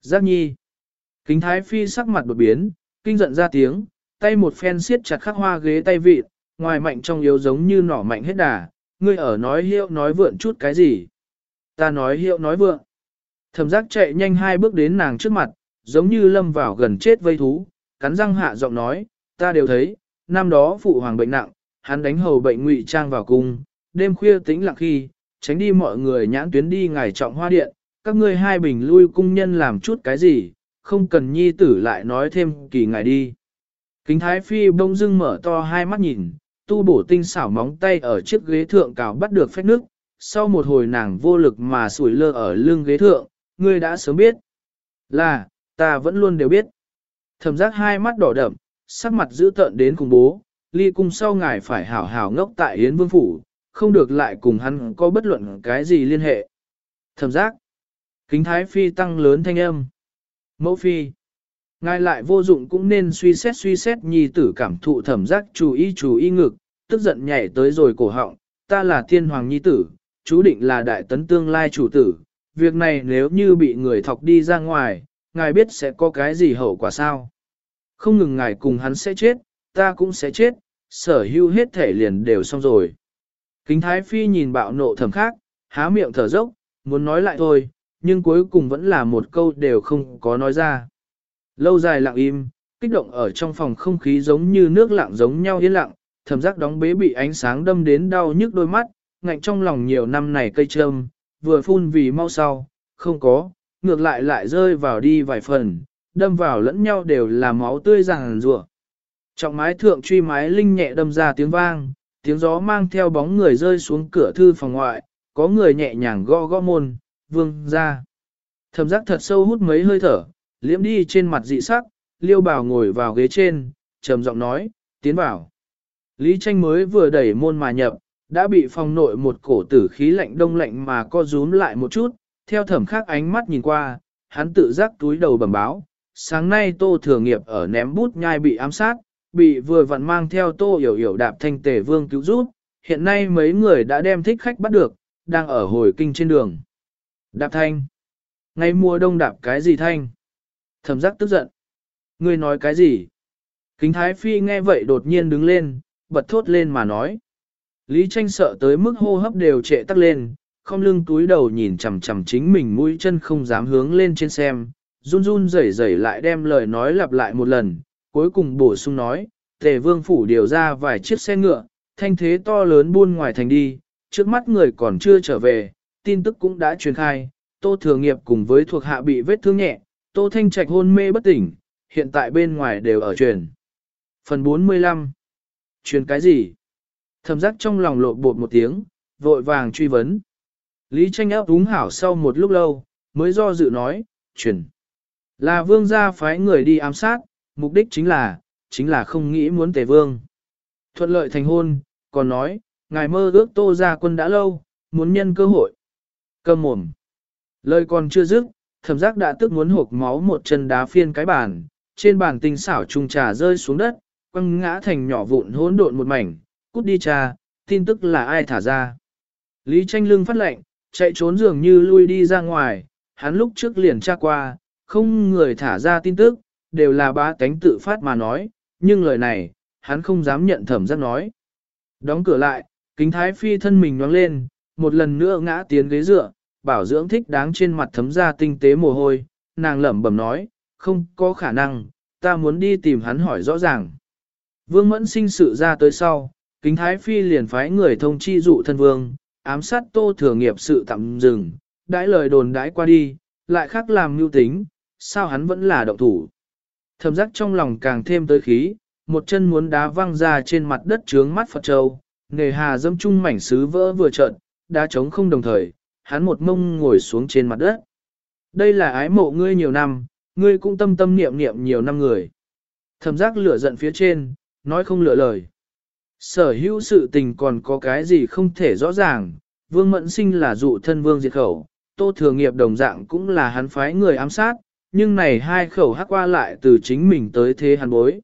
Giác nhi. Kính thái phi sắc mặt đột biến, kinh giận ra tiếng, tay một phen siết chặt khắc hoa ghế tay vịt, ngoài mạnh trong yếu giống như nỏ mạnh hết đà, ngươi ở nói hiệu nói vượn chút cái gì. Ta nói hiệu nói vượn. Thẩm giác chạy nhanh hai bước đến nàng trước mặt, giống như lâm vào gần chết vây thú, cắn răng hạ giọng nói, ta đều thấy, năm đó phụ hoàng bệnh nặng, hắn đánh hầu bệnh ngụy trang vào cung, đêm khuya tĩnh lặng khi, tránh đi mọi người nhãn tuyến đi ngài trọng hoa điện, các ngươi hai bình lui cung nhân làm chút cái gì, không cần nhi tử lại nói thêm kỳ ngài đi. Kính thái phi bông dưng mở to hai mắt nhìn, tu bổ tinh xảo móng tay ở chiếc ghế thượng cào bắt được phép nước, sau một hồi nàng vô lực mà sủi lơ ở lưng ghế thượng, ngươi đã sớm biết. Là, ta vẫn luôn đều biết. Thẩm giác hai mắt đỏ đậm, sắc mặt dữ tợn đến cùng bố, ly cung sau ngài phải hảo hảo ngốc tại Yến Vương Phủ, không được lại cùng hắn có bất luận cái gì liên hệ. Thẩm giác, kính thái phi tăng lớn thanh âm. Mẫu phi, Ngài lại vô dụng cũng nên suy xét suy xét nhi tử cảm thụ thẩm giác chú ý chú ý ngực, tức giận nhảy tới rồi cổ họng, ta là thiên hoàng nhi tử, chú định là đại tấn tương lai chủ tử, việc này nếu như bị người thọc đi ra ngoài, ngài biết sẽ có cái gì hậu quả sao? Không ngừng ngài cùng hắn sẽ chết, ta cũng sẽ chết, sở hữu hết thể liền đều xong rồi. Kính Thái Phi nhìn bạo nộ thầm khác, há miệng thở dốc, muốn nói lại thôi, nhưng cuối cùng vẫn là một câu đều không có nói ra. Lâu dài lặng im, kích động ở trong phòng không khí giống như nước lặng giống nhau yên lặng, thầm giác đóng bế bị ánh sáng đâm đến đau nhức đôi mắt, ngạnh trong lòng nhiều năm này cây trơm, vừa phun vì mau sau, không có, ngược lại lại rơi vào đi vài phần, đâm vào lẫn nhau đều là máu tươi ràng rùa. Trọng mái thượng truy mái linh nhẹ đâm ra tiếng vang, tiếng gió mang theo bóng người rơi xuống cửa thư phòng ngoại, có người nhẹ nhàng gõ gõ môn, vương ra. Thầm giác thật sâu hút mấy hơi thở, liễm đi trên mặt dị sắc, liêu bảo ngồi vào ghế trên, trầm giọng nói, tiến vào. Lý tranh mới vừa đẩy môn mà nhập, đã bị phòng nội một cổ tử khí lạnh đông lạnh mà co rúm lại một chút, theo thẩm khác ánh mắt nhìn qua, hắn tự giác túi đầu bẩm báo, sáng nay tô thừa nghiệp ở ném bút nhai bị ám sát, bị vừa vặn mang theo tô hiểu hiểu đạp thanh tề vương cứu giúp, hiện nay mấy người đã đem thích khách bắt được, đang ở hồi kinh trên đường. Đạp thanh. Ngay mùa đông đạp cái gì thanh? Thẩm giác tức giận. Ngươi nói cái gì? Kính Thái Phi nghe vậy đột nhiên đứng lên, bật thốt lên mà nói. Lý tranh sợ tới mức hô hấp đều trệ tắc lên, không lưng túi đầu nhìn chằm chằm chính mình mũi chân không dám hướng lên trên xem, run run rẩy rẩy lại đem lời nói lặp lại một lần, cuối cùng bổ sung nói, tề vương phủ điều ra vài chiếc xe ngựa, thanh thế to lớn buôn ngoài thành đi, trước mắt người còn chưa trở về, tin tức cũng đã truyền khai, tô thừa nghiệp cùng với thuộc hạ bị vết thương nhẹ, tô thanh trạch hôn mê bất tỉnh, hiện tại bên ngoài đều ở truyền. Phần 45 Truyền cái gì? Thầm giác trong lòng lộ bột một tiếng, vội vàng truy vấn. Lý tranh áp đúng hảo sau một lúc lâu, mới do dự nói, truyền. Là vương gia phái người đi ám sát, mục đích chính là, chính là không nghĩ muốn tề vương. Thuận lợi thành hôn, còn nói, ngài mơ ước tô ra quân đã lâu, muốn nhân cơ hội. Cầm mồm. Lời còn chưa dứt, thẩm giác đã tức muốn hộp máu một chân đá phiên cái bàn, trên bàn tinh xảo trùng trà rơi xuống đất, quăng ngã thành nhỏ vụn hỗn độn một mảnh, cút đi trà, tin tức là ai thả ra. Lý tranh lưng phát lệnh, chạy trốn dường như lui đi ra ngoài, hắn lúc trước liền tra qua, không người thả ra tin tức, đều là ba cánh tự phát mà nói, nhưng lời này, hắn không dám nhận thẩm giác nói. Đóng cửa lại, kính thái phi thân mình nhoáng lên, một lần nữa ngã tiến ghế dựa, bảo dưỡng thích đáng trên mặt thấm ra tinh tế mồ hôi, nàng lẩm bẩm nói, không có khả năng, ta muốn đi tìm hắn hỏi rõ ràng. Vương mẫn sinh sự ra tới sau, kính thái phi liền phái người thông chi dụ thân vương, ám sát tô thừa nghiệp sự tạm dừng, đãi lời đồn đãi qua đi, lại khác làm mưu tính, sao hắn vẫn là động thủ. Thầm giác trong lòng càng thêm tới khí, một chân muốn đá văng ra trên mặt đất trướng mắt Phật Châu, nề hà dâm chung mảnh sứ vỡ vừa trợn, đá trống không đồng thời, hắn một mông ngồi xuống trên mặt đất. Đây là ái mộ ngươi nhiều năm, ngươi cũng tâm tâm niệm niệm nhiều năm người. Thầm giác lửa giận phía trên, nói không lựa lời. Sở hữu sự tình còn có cái gì không thể rõ ràng, vương mẫn sinh là dụ thân vương diệt khẩu, tô thừa nghiệp đồng dạng cũng là hắn phái người ám sát, nhưng này hai khẩu hắc qua lại từ chính mình tới thế hắn bối.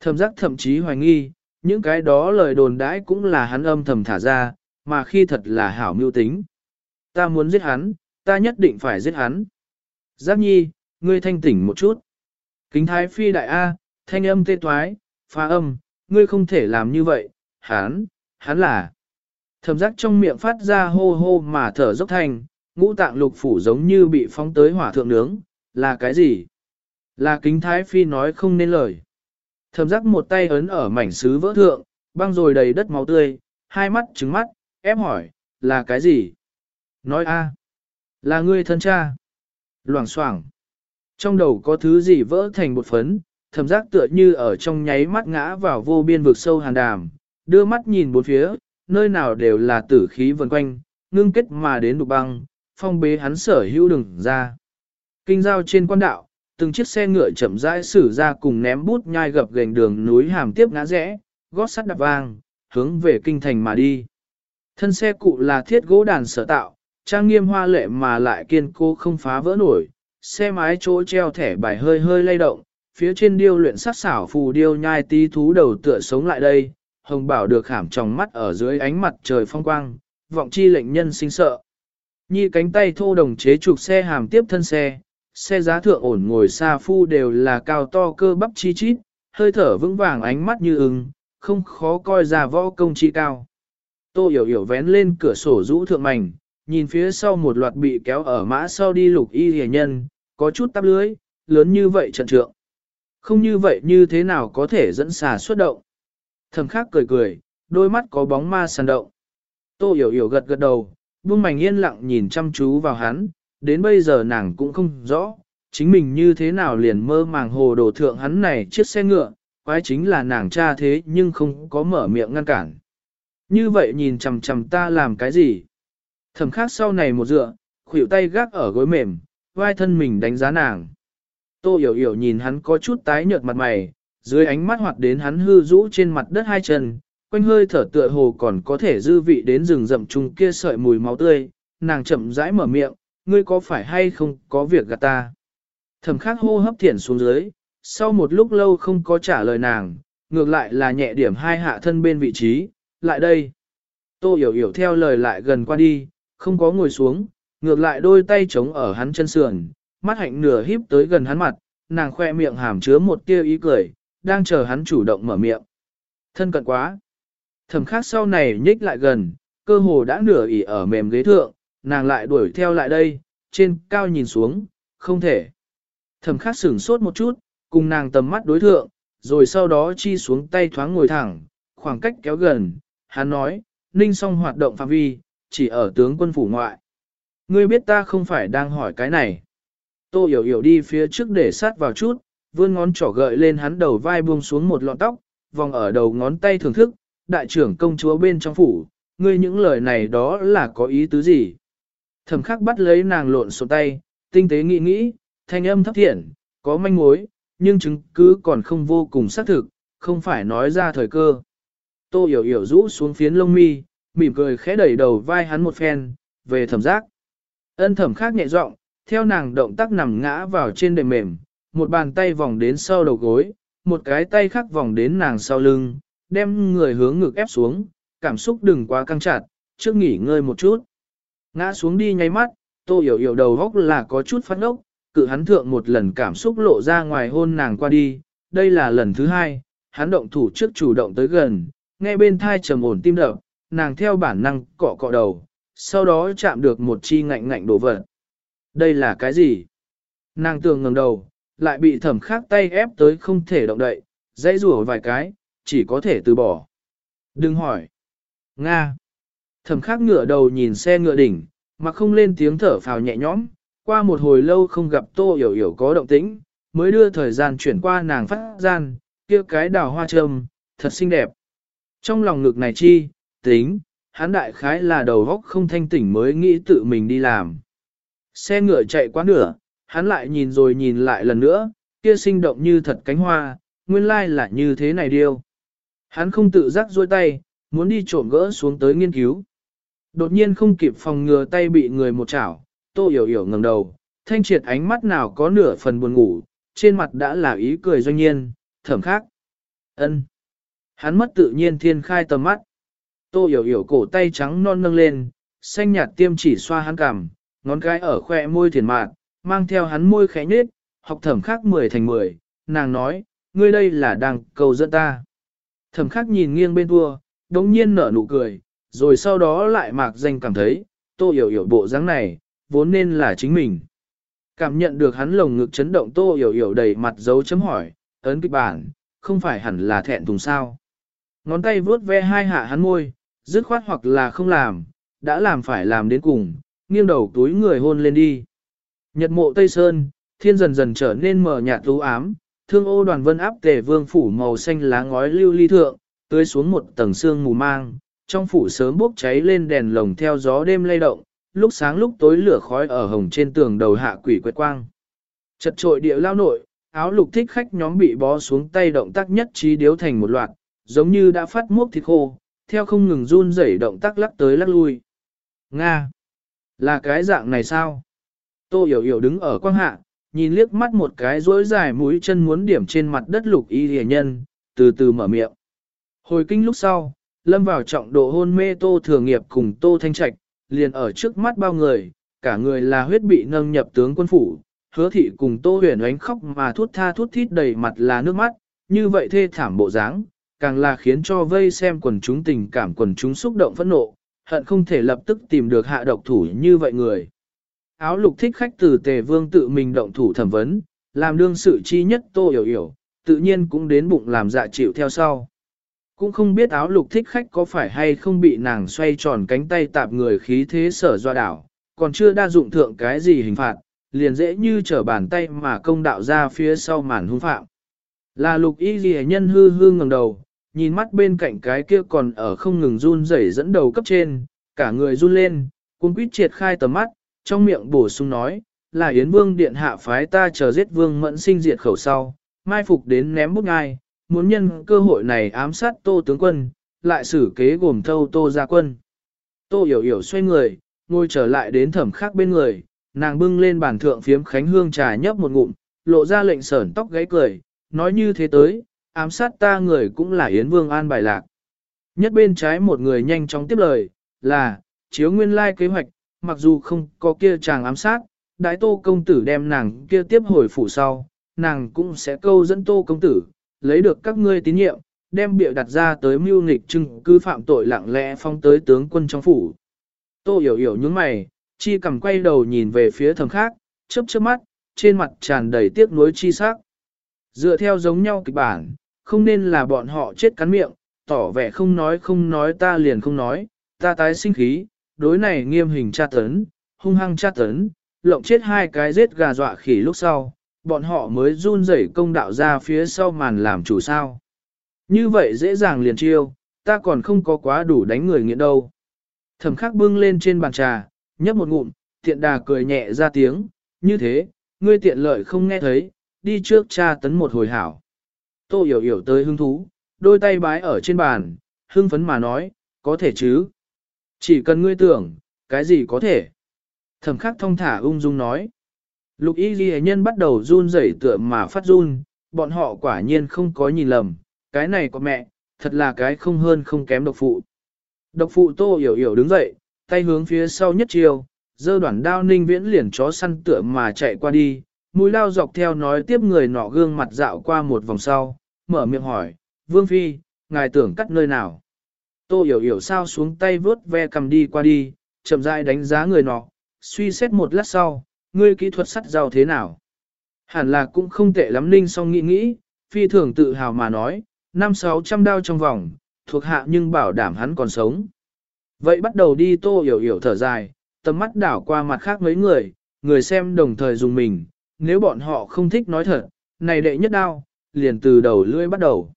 Thầm giác thậm chí hoài nghi, những cái đó lời đồn đãi cũng là hắn âm thầm thả ra, mà khi thật là hảo mưu tính. Ta muốn giết hắn, ta nhất định phải giết hắn. Giác nhi, ngươi thanh tỉnh một chút. Kính thái phi đại A, thanh âm tê toái, phá âm, ngươi không thể làm như vậy, hắn, hắn là. Thầm giác trong miệng phát ra hô hô mà thở dốc thành, ngũ tạng lục phủ giống như bị phóng tới hỏa thượng nướng, là cái gì? Là kính thái phi nói không nên lời. Thầm giác một tay ấn ở mảnh sứ vỡ thượng, băng rồi đầy đất máu tươi, hai mắt trứng mắt, ép hỏi, là cái gì? Nói a, là ngươi thân cha. Loảng xoảng. Trong đầu có thứ gì vỡ thành một phấn, thầm giác tựa như ở trong nháy mắt ngã vào vô biên vực sâu hàn đàm, đưa mắt nhìn bốn phía, nơi nào đều là tử khí vần quanh, ngưng kết mà đến đục băng, phong bế hắn sở hữu đừng ra. Kinh giao trên quan đạo, từng chiếc xe ngựa chậm rãi xử ra cùng ném bút nhai gập gành đường núi hàm tiếp ngã rẽ, gót sắt đạp vang, hướng về kinh thành mà đi. Thân xe cụ là thiết gỗ đàn sở tạo, trang nghiêm hoa lệ mà lại kiên cố không phá vỡ nổi, xe mái chỗ treo thẻ bài hơi hơi lay động, phía trên điêu luyện sắc xảo phù điêu nhai tí thú đầu tựa sống lại đây, hồng bảo được khảm trong mắt ở dưới ánh mặt trời phong quang, vọng chi lệnh nhân sinh sợ. Nhi cánh tay thô đồng chế trục xe hàm tiếp thân xe, xe giá thượng ổn ngồi xa phu đều là cao to cơ bắp chi chít, hơi thở vững vàng ánh mắt như ưng, không khó coi ra võ công chi cao. Tô hiểu hiểu vén lên cửa sổ rũ thượng mảnh, nhìn phía sau một loạt bị kéo ở mã sau đi lục y hề nhân, có chút tắp lưới, lớn như vậy trận trượng. Không như vậy như thế nào có thể dẫn xà xuất động. Thầm khác cười cười, đôi mắt có bóng ma sàn động. Tô hiểu hiểu gật gật đầu, buông mảnh yên lặng nhìn chăm chú vào hắn, đến bây giờ nàng cũng không rõ, chính mình như thế nào liền mơ màng hồ đồ thượng hắn này chiếc xe ngựa, quái chính là nàng cha thế nhưng không có mở miệng ngăn cản. Như vậy nhìn chằm chằm ta làm cái gì? Thầm khác sau này một dựa, khuỷu tay gác ở gối mềm, vai thân mình đánh giá nàng. Tô hiểu hiểu nhìn hắn có chút tái nhợt mặt mày, dưới ánh mắt hoạt đến hắn hư rũ trên mặt đất hai chân, quanh hơi thở tựa hồ còn có thể dư vị đến rừng rậm chung kia sợi mùi máu tươi, nàng chậm rãi mở miệng, ngươi có phải hay không có việc gạt ta. Thẩm khắc hô hấp thiển xuống dưới, sau một lúc lâu không có trả lời nàng, ngược lại là nhẹ điểm hai hạ thân bên vị trí, lại đây. Tô hiểu hiểu theo lời lại gần qua đi, không có ngồi xuống, ngược lại đôi tay chống ở hắn chân sườn, mắt hạnh nửa híp tới gần hắn mặt, nàng khoe miệng hàm chứa một tia ý cười, đang chờ hắn chủ động mở miệng. Thân cận quá. Thẩm khác sau này nhích lại gần, cơ hồ đã nửa ỉ ở mềm ghế thượng, nàng lại đuổi theo lại đây, trên cao nhìn xuống, không thể. Thẩm khác sửng sốt một chút, cùng nàng tầm mắt đối thượng, rồi sau đó chi xuống tay thoáng ngồi thẳng, khoảng cách kéo gần, hắn nói, ninh song hoạt động phạm vi, chỉ ở tướng quân phủ ngoại. Ngươi biết ta không phải đang hỏi cái này. Tô hiểu hiểu đi phía trước để sát vào chút, vươn ngón trỏ gợi lên hắn đầu vai buông xuống một lọn tóc, vòng ở đầu ngón tay thưởng thức, đại trưởng công chúa bên trong phủ, ngươi những lời này đó là có ý tứ gì? Thẩm khắc bắt lấy nàng lộn xộn tay, tinh tế nghĩ nghĩ, thanh âm thấp thiện, có manh mối, nhưng chứng cứ còn không vô cùng xác thực, không phải nói ra thời cơ. Tô hiểu hiểu rũ xuống phiến lông mi, mỉm cười khẽ đẩy đầu vai hắn một phen, về thẩm giác. Ân thẩm khác nhẹ giọng, theo nàng động tác nằm ngã vào trên đệm mềm, một bàn tay vòng đến sau đầu gối, một cái tay khác vòng đến nàng sau lưng, đem người hướng ngực ép xuống, cảm xúc đừng quá căng chặt, trước nghỉ ngơi một chút. Ngã xuống đi nháy mắt, tô hiểu hiểu đầu góc là có chút phát ốc, cự hắn thượng một lần cảm xúc lộ ra ngoài hôn nàng qua đi, đây là lần thứ hai, hắn động thủ trước chủ động tới gần, nghe bên thai trầm ổn tim đập, nàng theo bản năng cọ cọ đầu, sau đó chạm được một chi ngạnh ngạnh đổ vật. Đây là cái gì? Nàng tường ngẩng đầu, lại bị thẩm khác tay ép tới không thể động đậy, dãy rủa vài cái, chỉ có thể từ bỏ. Đừng hỏi. Nga. Thẩm khác ngửa đầu nhìn xe ngựa đỉnh, mà không lên tiếng thở phào nhẹ nhõm, qua một hồi lâu không gặp tô hiểu hiểu có động tĩnh, mới đưa thời gian chuyển qua nàng phát gian, kia cái đào hoa trầm, thật xinh đẹp. Trong lòng ngực này chi, tính, hắn đại khái là đầu góc không thanh tỉnh mới nghĩ tự mình đi làm. Xe ngựa chạy quá nửa, hắn lại nhìn rồi nhìn lại lần nữa, kia sinh động như thật cánh hoa, nguyên lai là như thế này điêu. Hắn không tự giác duỗi tay, muốn đi trộm gỡ xuống tới nghiên cứu. Đột nhiên không kịp phòng ngừa tay bị người một chảo, tô hiểu hiểu ngẩng đầu, thanh triệt ánh mắt nào có nửa phần buồn ngủ, trên mặt đã là ý cười doanh nhiên, thẩm khác. ân Hắn mất tự nhiên thiên khai tầm mắt. Tô hiểu hiểu cổ tay trắng non nâng lên, xanh nhạt tiêm chỉ xoa hắn cằm, ngón cái ở khoe môi thiền mạn, mang theo hắn môi khẽ nhết, học thẩm khắc mười thành mười, nàng nói, ngươi đây là đang cầu dẫn ta. Thẩm khắc nhìn nghiêng bên thua, đống nhiên nở nụ cười, rồi sau đó lại mạc danh cảm thấy, tô hiểu hiểu bộ dáng này, vốn nên là chính mình. Cảm nhận được hắn lồng ngực chấn động tô hiểu hiểu đầy mặt dấu chấm hỏi, ấn kịch bản, không phải hẳn là thẹn thùng sao. Ngón tay vuốt ve hai hạ hắn môi, dứt khoát hoặc là không làm, đã làm phải làm đến cùng, nghiêng đầu túi người hôn lên đi. Nhật mộ Tây Sơn, thiên dần dần trở nên mờ nhạt u ám, thương ô đoàn vân áp tề vương phủ màu xanh lá ngói lưu ly thượng, tưới xuống một tầng sương mù mang, trong phủ sớm bốc cháy lên đèn lồng theo gió đêm lay động, lúc sáng lúc tối lửa khói ở hồng trên tường đầu hạ quỷ quét quang. Chật trội địa lao nội, áo lục thích khách nhóm bị bó xuống tay động tác nhất trí điếu thành một loạt, giống như đã phát mốc thịt khô, theo không ngừng run rẩy động tác lắc tới lắc lui. Nga! Là cái dạng này sao? Tô hiểu hiểu đứng ở quang hạ, nhìn liếc mắt một cái rối dài mũi chân muốn điểm trên mặt đất lục y rìa nhân, từ từ mở miệng. Hồi kinh lúc sau, lâm vào trọng độ hôn mê tô thừa nghiệp cùng tô thanh trạch, liền ở trước mắt bao người, cả người là huyết bị nâng nhập tướng quân phủ, hứa thị cùng tô huyền ánh khóc mà thút tha thút thít đầy mặt là nước mắt, như vậy thê thảm bộ dáng, càng là khiến cho vây xem quần chúng tình cảm quần chúng xúc động phẫn nộ, hận không thể lập tức tìm được hạ độc thủ như vậy người. Áo lục thích khách từ tề vương tự mình động thủ thẩm vấn, làm đương sự chi nhất tô hiểu hiểu, tự nhiên cũng đến bụng làm dạ chịu theo sau. Cũng không biết áo lục thích khách có phải hay không bị nàng xoay tròn cánh tay tạp người khí thế sở doa đảo, còn chưa đa dụng thượng cái gì hình phạt, liền dễ như trở bàn tay mà công đạo ra phía sau màn hung phạm. Là lục y ghi nhân hư hư ngẩng đầu, nhìn mắt bên cạnh cái kia còn ở không ngừng run rẩy dẫn đầu cấp trên, cả người run lên, cung quýt triệt khai tầm mắt, trong miệng bổ sung nói, là Yến Vương Điện hạ phái ta chờ giết Vương Mẫn sinh diệt khẩu sau, mai phục đến ném bút ngai, muốn nhân cơ hội này ám sát Tô tướng quân, lại xử kế gồm thâu Tô gia quân. Tô hiểu hiểu xoay người, ngồi trở lại đến thẩm khác bên người, nàng bưng lên bàn thượng phiếm khánh hương trà nhấp một ngụm, lộ ra lệnh sởn tóc gáy cười, nói như thế tới, ám sát ta người cũng là Yến Vương an bài lạc. Nhất bên trái một người nhanh chóng tiếp lời, là, chiếu nguyên lai kế hoạch, mặc dù không có kia chàng ám sát, đại tô công tử đem nàng kia tiếp hồi phủ sau, nàng cũng sẽ câu dẫn tô công tử, lấy được các ngươi tín nhiệm, đem biểu đặt ra tới mưu nghịch chứng cứ phạm tội lặng lẽ phong tới tướng quân trong phủ. Tô hiểu hiểu những mày, chi cầm quay đầu nhìn về phía thầm khác, chớp chớp mắt, trên mặt tràn đầy tiếc nuối chi sắc. Dựa theo giống nhau kịch bản, không nên là bọn họ chết cắn miệng, tỏ vẻ không nói không nói ta liền không nói, ta tái sinh khí, đối này nghiêm hình tra tấn, hung hăng tra tấn, lộng chết hai cái giết gà dọa khỉ lúc sau, bọn họ mới run rẩy công đạo ra phía sau màn làm chủ sao. Như vậy dễ dàng liền chiêu, ta còn không có quá đủ đánh người nghiện đâu. Thẩm khắc bưng lên trên bàn trà, nhấp một ngụm, tiện đà cười nhẹ ra tiếng, như thế, ngươi tiện lợi không nghe thấy, đi trước tra tấn một hồi hảo. Tô hiểu hiểu tới hứng thú, đôi tay bái ở trên bàn, hưng phấn mà nói, có thể chứ. Chỉ cần ngươi tưởng, cái gì có thể. Thẩm khắc thông thả ung dung nói. Lục y ghi nhân bắt đầu run rẩy tựa mà phát run, bọn họ quả nhiên không có nhìn lầm, cái này có mẹ, thật là cái không hơn không kém độc phụ. Độc phụ tô hiểu hiểu đứng dậy, tay hướng phía sau nhất chiều, dơ đoạn đao ninh viễn liền chó săn tựa mà chạy qua đi, mũi lao dọc theo nói tiếp người nọ gương mặt dạo qua một vòng sau, mở miệng hỏi, Vương Phi, ngài tưởng cắt nơi nào? Tô hiểu hiểu sao xuống tay vớt ve cầm đi qua đi, chậm rãi đánh giá người nọ, suy xét một lát sau, ngươi kỹ thuật sắt giàu thế nào? Hẳn là cũng không tệ lắm ninh song nghĩ nghĩ, phi thường tự hào mà nói, năm sáu trăm đao trong vòng, thuộc hạ nhưng bảo đảm hắn còn sống. Vậy bắt đầu đi tô hiểu hiểu thở dài, tầm mắt đảo qua mặt khác mấy người, người xem đồng thời dùng mình, nếu bọn họ không thích nói thật, này đệ nhất đao, liền từ đầu lưỡi bắt đầu.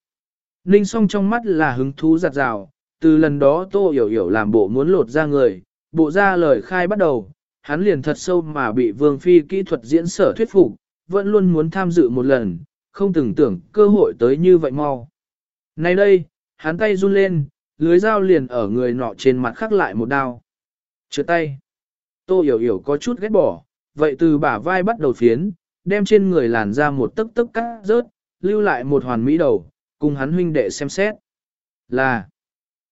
Ninh song trong mắt là hứng thú giặt rào, từ lần đó tô hiểu hiểu làm bộ muốn lột ra người, bộ ra lời khai bắt đầu, hắn liền thật sâu mà bị vương phi kỹ thuật diễn sở thuyết phục, vẫn luôn muốn tham dự một lần, không từng tưởng cơ hội tới như vậy mau. này đây, hắn tay run lên, lưới dao liền ở người nọ trên mặt khắc lại một đao. Chữa tay. Tô hiểu hiểu có chút ghét bỏ, vậy từ bả vai bắt đầu phiến, đem trên người làn ra một tấc tấc cắt rớt, lưu lại một hoàn mỹ đầu, cùng hắn huynh đệ xem xét. Là,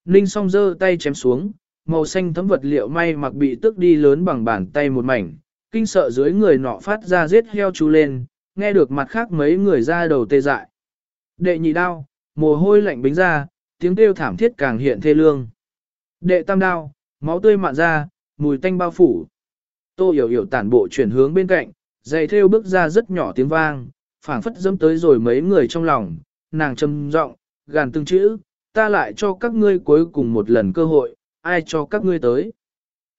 Ninh song giơ tay chém xuống, màu xanh thấm vật liệu may mặc bị tức đi lớn bằng bàn tay một mảnh, kinh sợ dưới người nọ phát ra giết heo chú lên, nghe được mặt khác mấy người ra đầu tê dại. Đệ nhị đao, mồ hôi lạnh bính ra, tiếng kêu thảm thiết càng hiện thê lương. Đệ tam đao, máu tươi mạn ra, mùi tanh bao phủ. Tô hiểu hiểu tản bộ chuyển hướng bên cạnh, giày theo bước ra rất nhỏ tiếng vang, phảng phất dẫm tới rồi mấy người trong lòng, nàng trầm giọng, gàn từng chữ, ta lại cho các ngươi cuối cùng một lần cơ hội, ai cho các ngươi tới.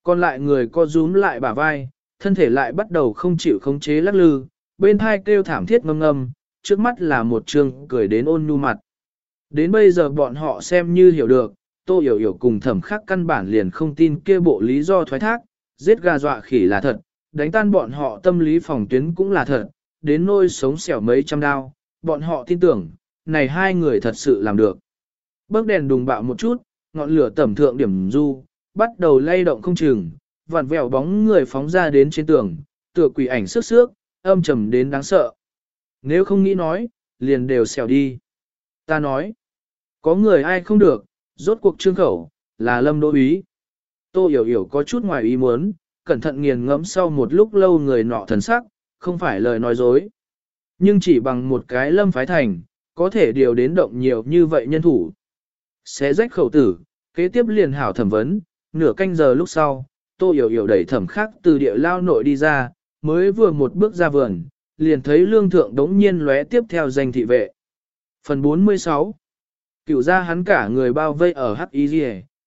Còn lại người co rúm lại bả vai, thân thể lại bắt đầu không chịu khống chế lắc lư, bên hai kêu thảm thiết ngâm ngâm, trước mắt là một trường cười đến ôn nhu mặt. Đến bây giờ bọn họ xem như hiểu được, tô hiểu hiểu cùng thẩm khắc căn bản liền không tin kia bộ lý do thoái thác, giết gà dọa khỉ là thật, đánh tan bọn họ tâm lý phòng tuyến cũng là thật, đến nôi sống xẻo mấy trăm đao, bọn họ tin tưởng, này hai người thật sự làm được. Bước đèn đùng bạo một chút, ngọn lửa tẩm thượng điểm du, bắt đầu lay động không chừng, vặn vẹo bóng người phóng ra đến trên tường, tựa quỷ ảnh sức sước, âm trầm đến đáng sợ. Nếu không nghĩ nói, liền đều xẻo đi. Ta nói, có người ai không được, rốt cuộc trương khẩu, là lâm đỗ ý. Tô hiểu hiểu có chút ngoài ý muốn, cẩn thận nghiền ngẫm sau một lúc lâu người nọ thần sắc, không phải lời nói dối. Nhưng chỉ bằng một cái lâm phái thành, có thể điều đến động nhiều như vậy nhân thủ. Xé rách khẩu tử, kế tiếp liền hảo thẩm vấn, nửa canh giờ lúc sau, tô hiểu hiểu đẩy thẩm khắc từ địa lao nội đi ra, mới vừa một bước ra vườn, liền thấy lương thượng đống nhiên lóe tiếp theo danh thị vệ. Phần 46 Cựu ra hắn cả người bao vây ở H.I.G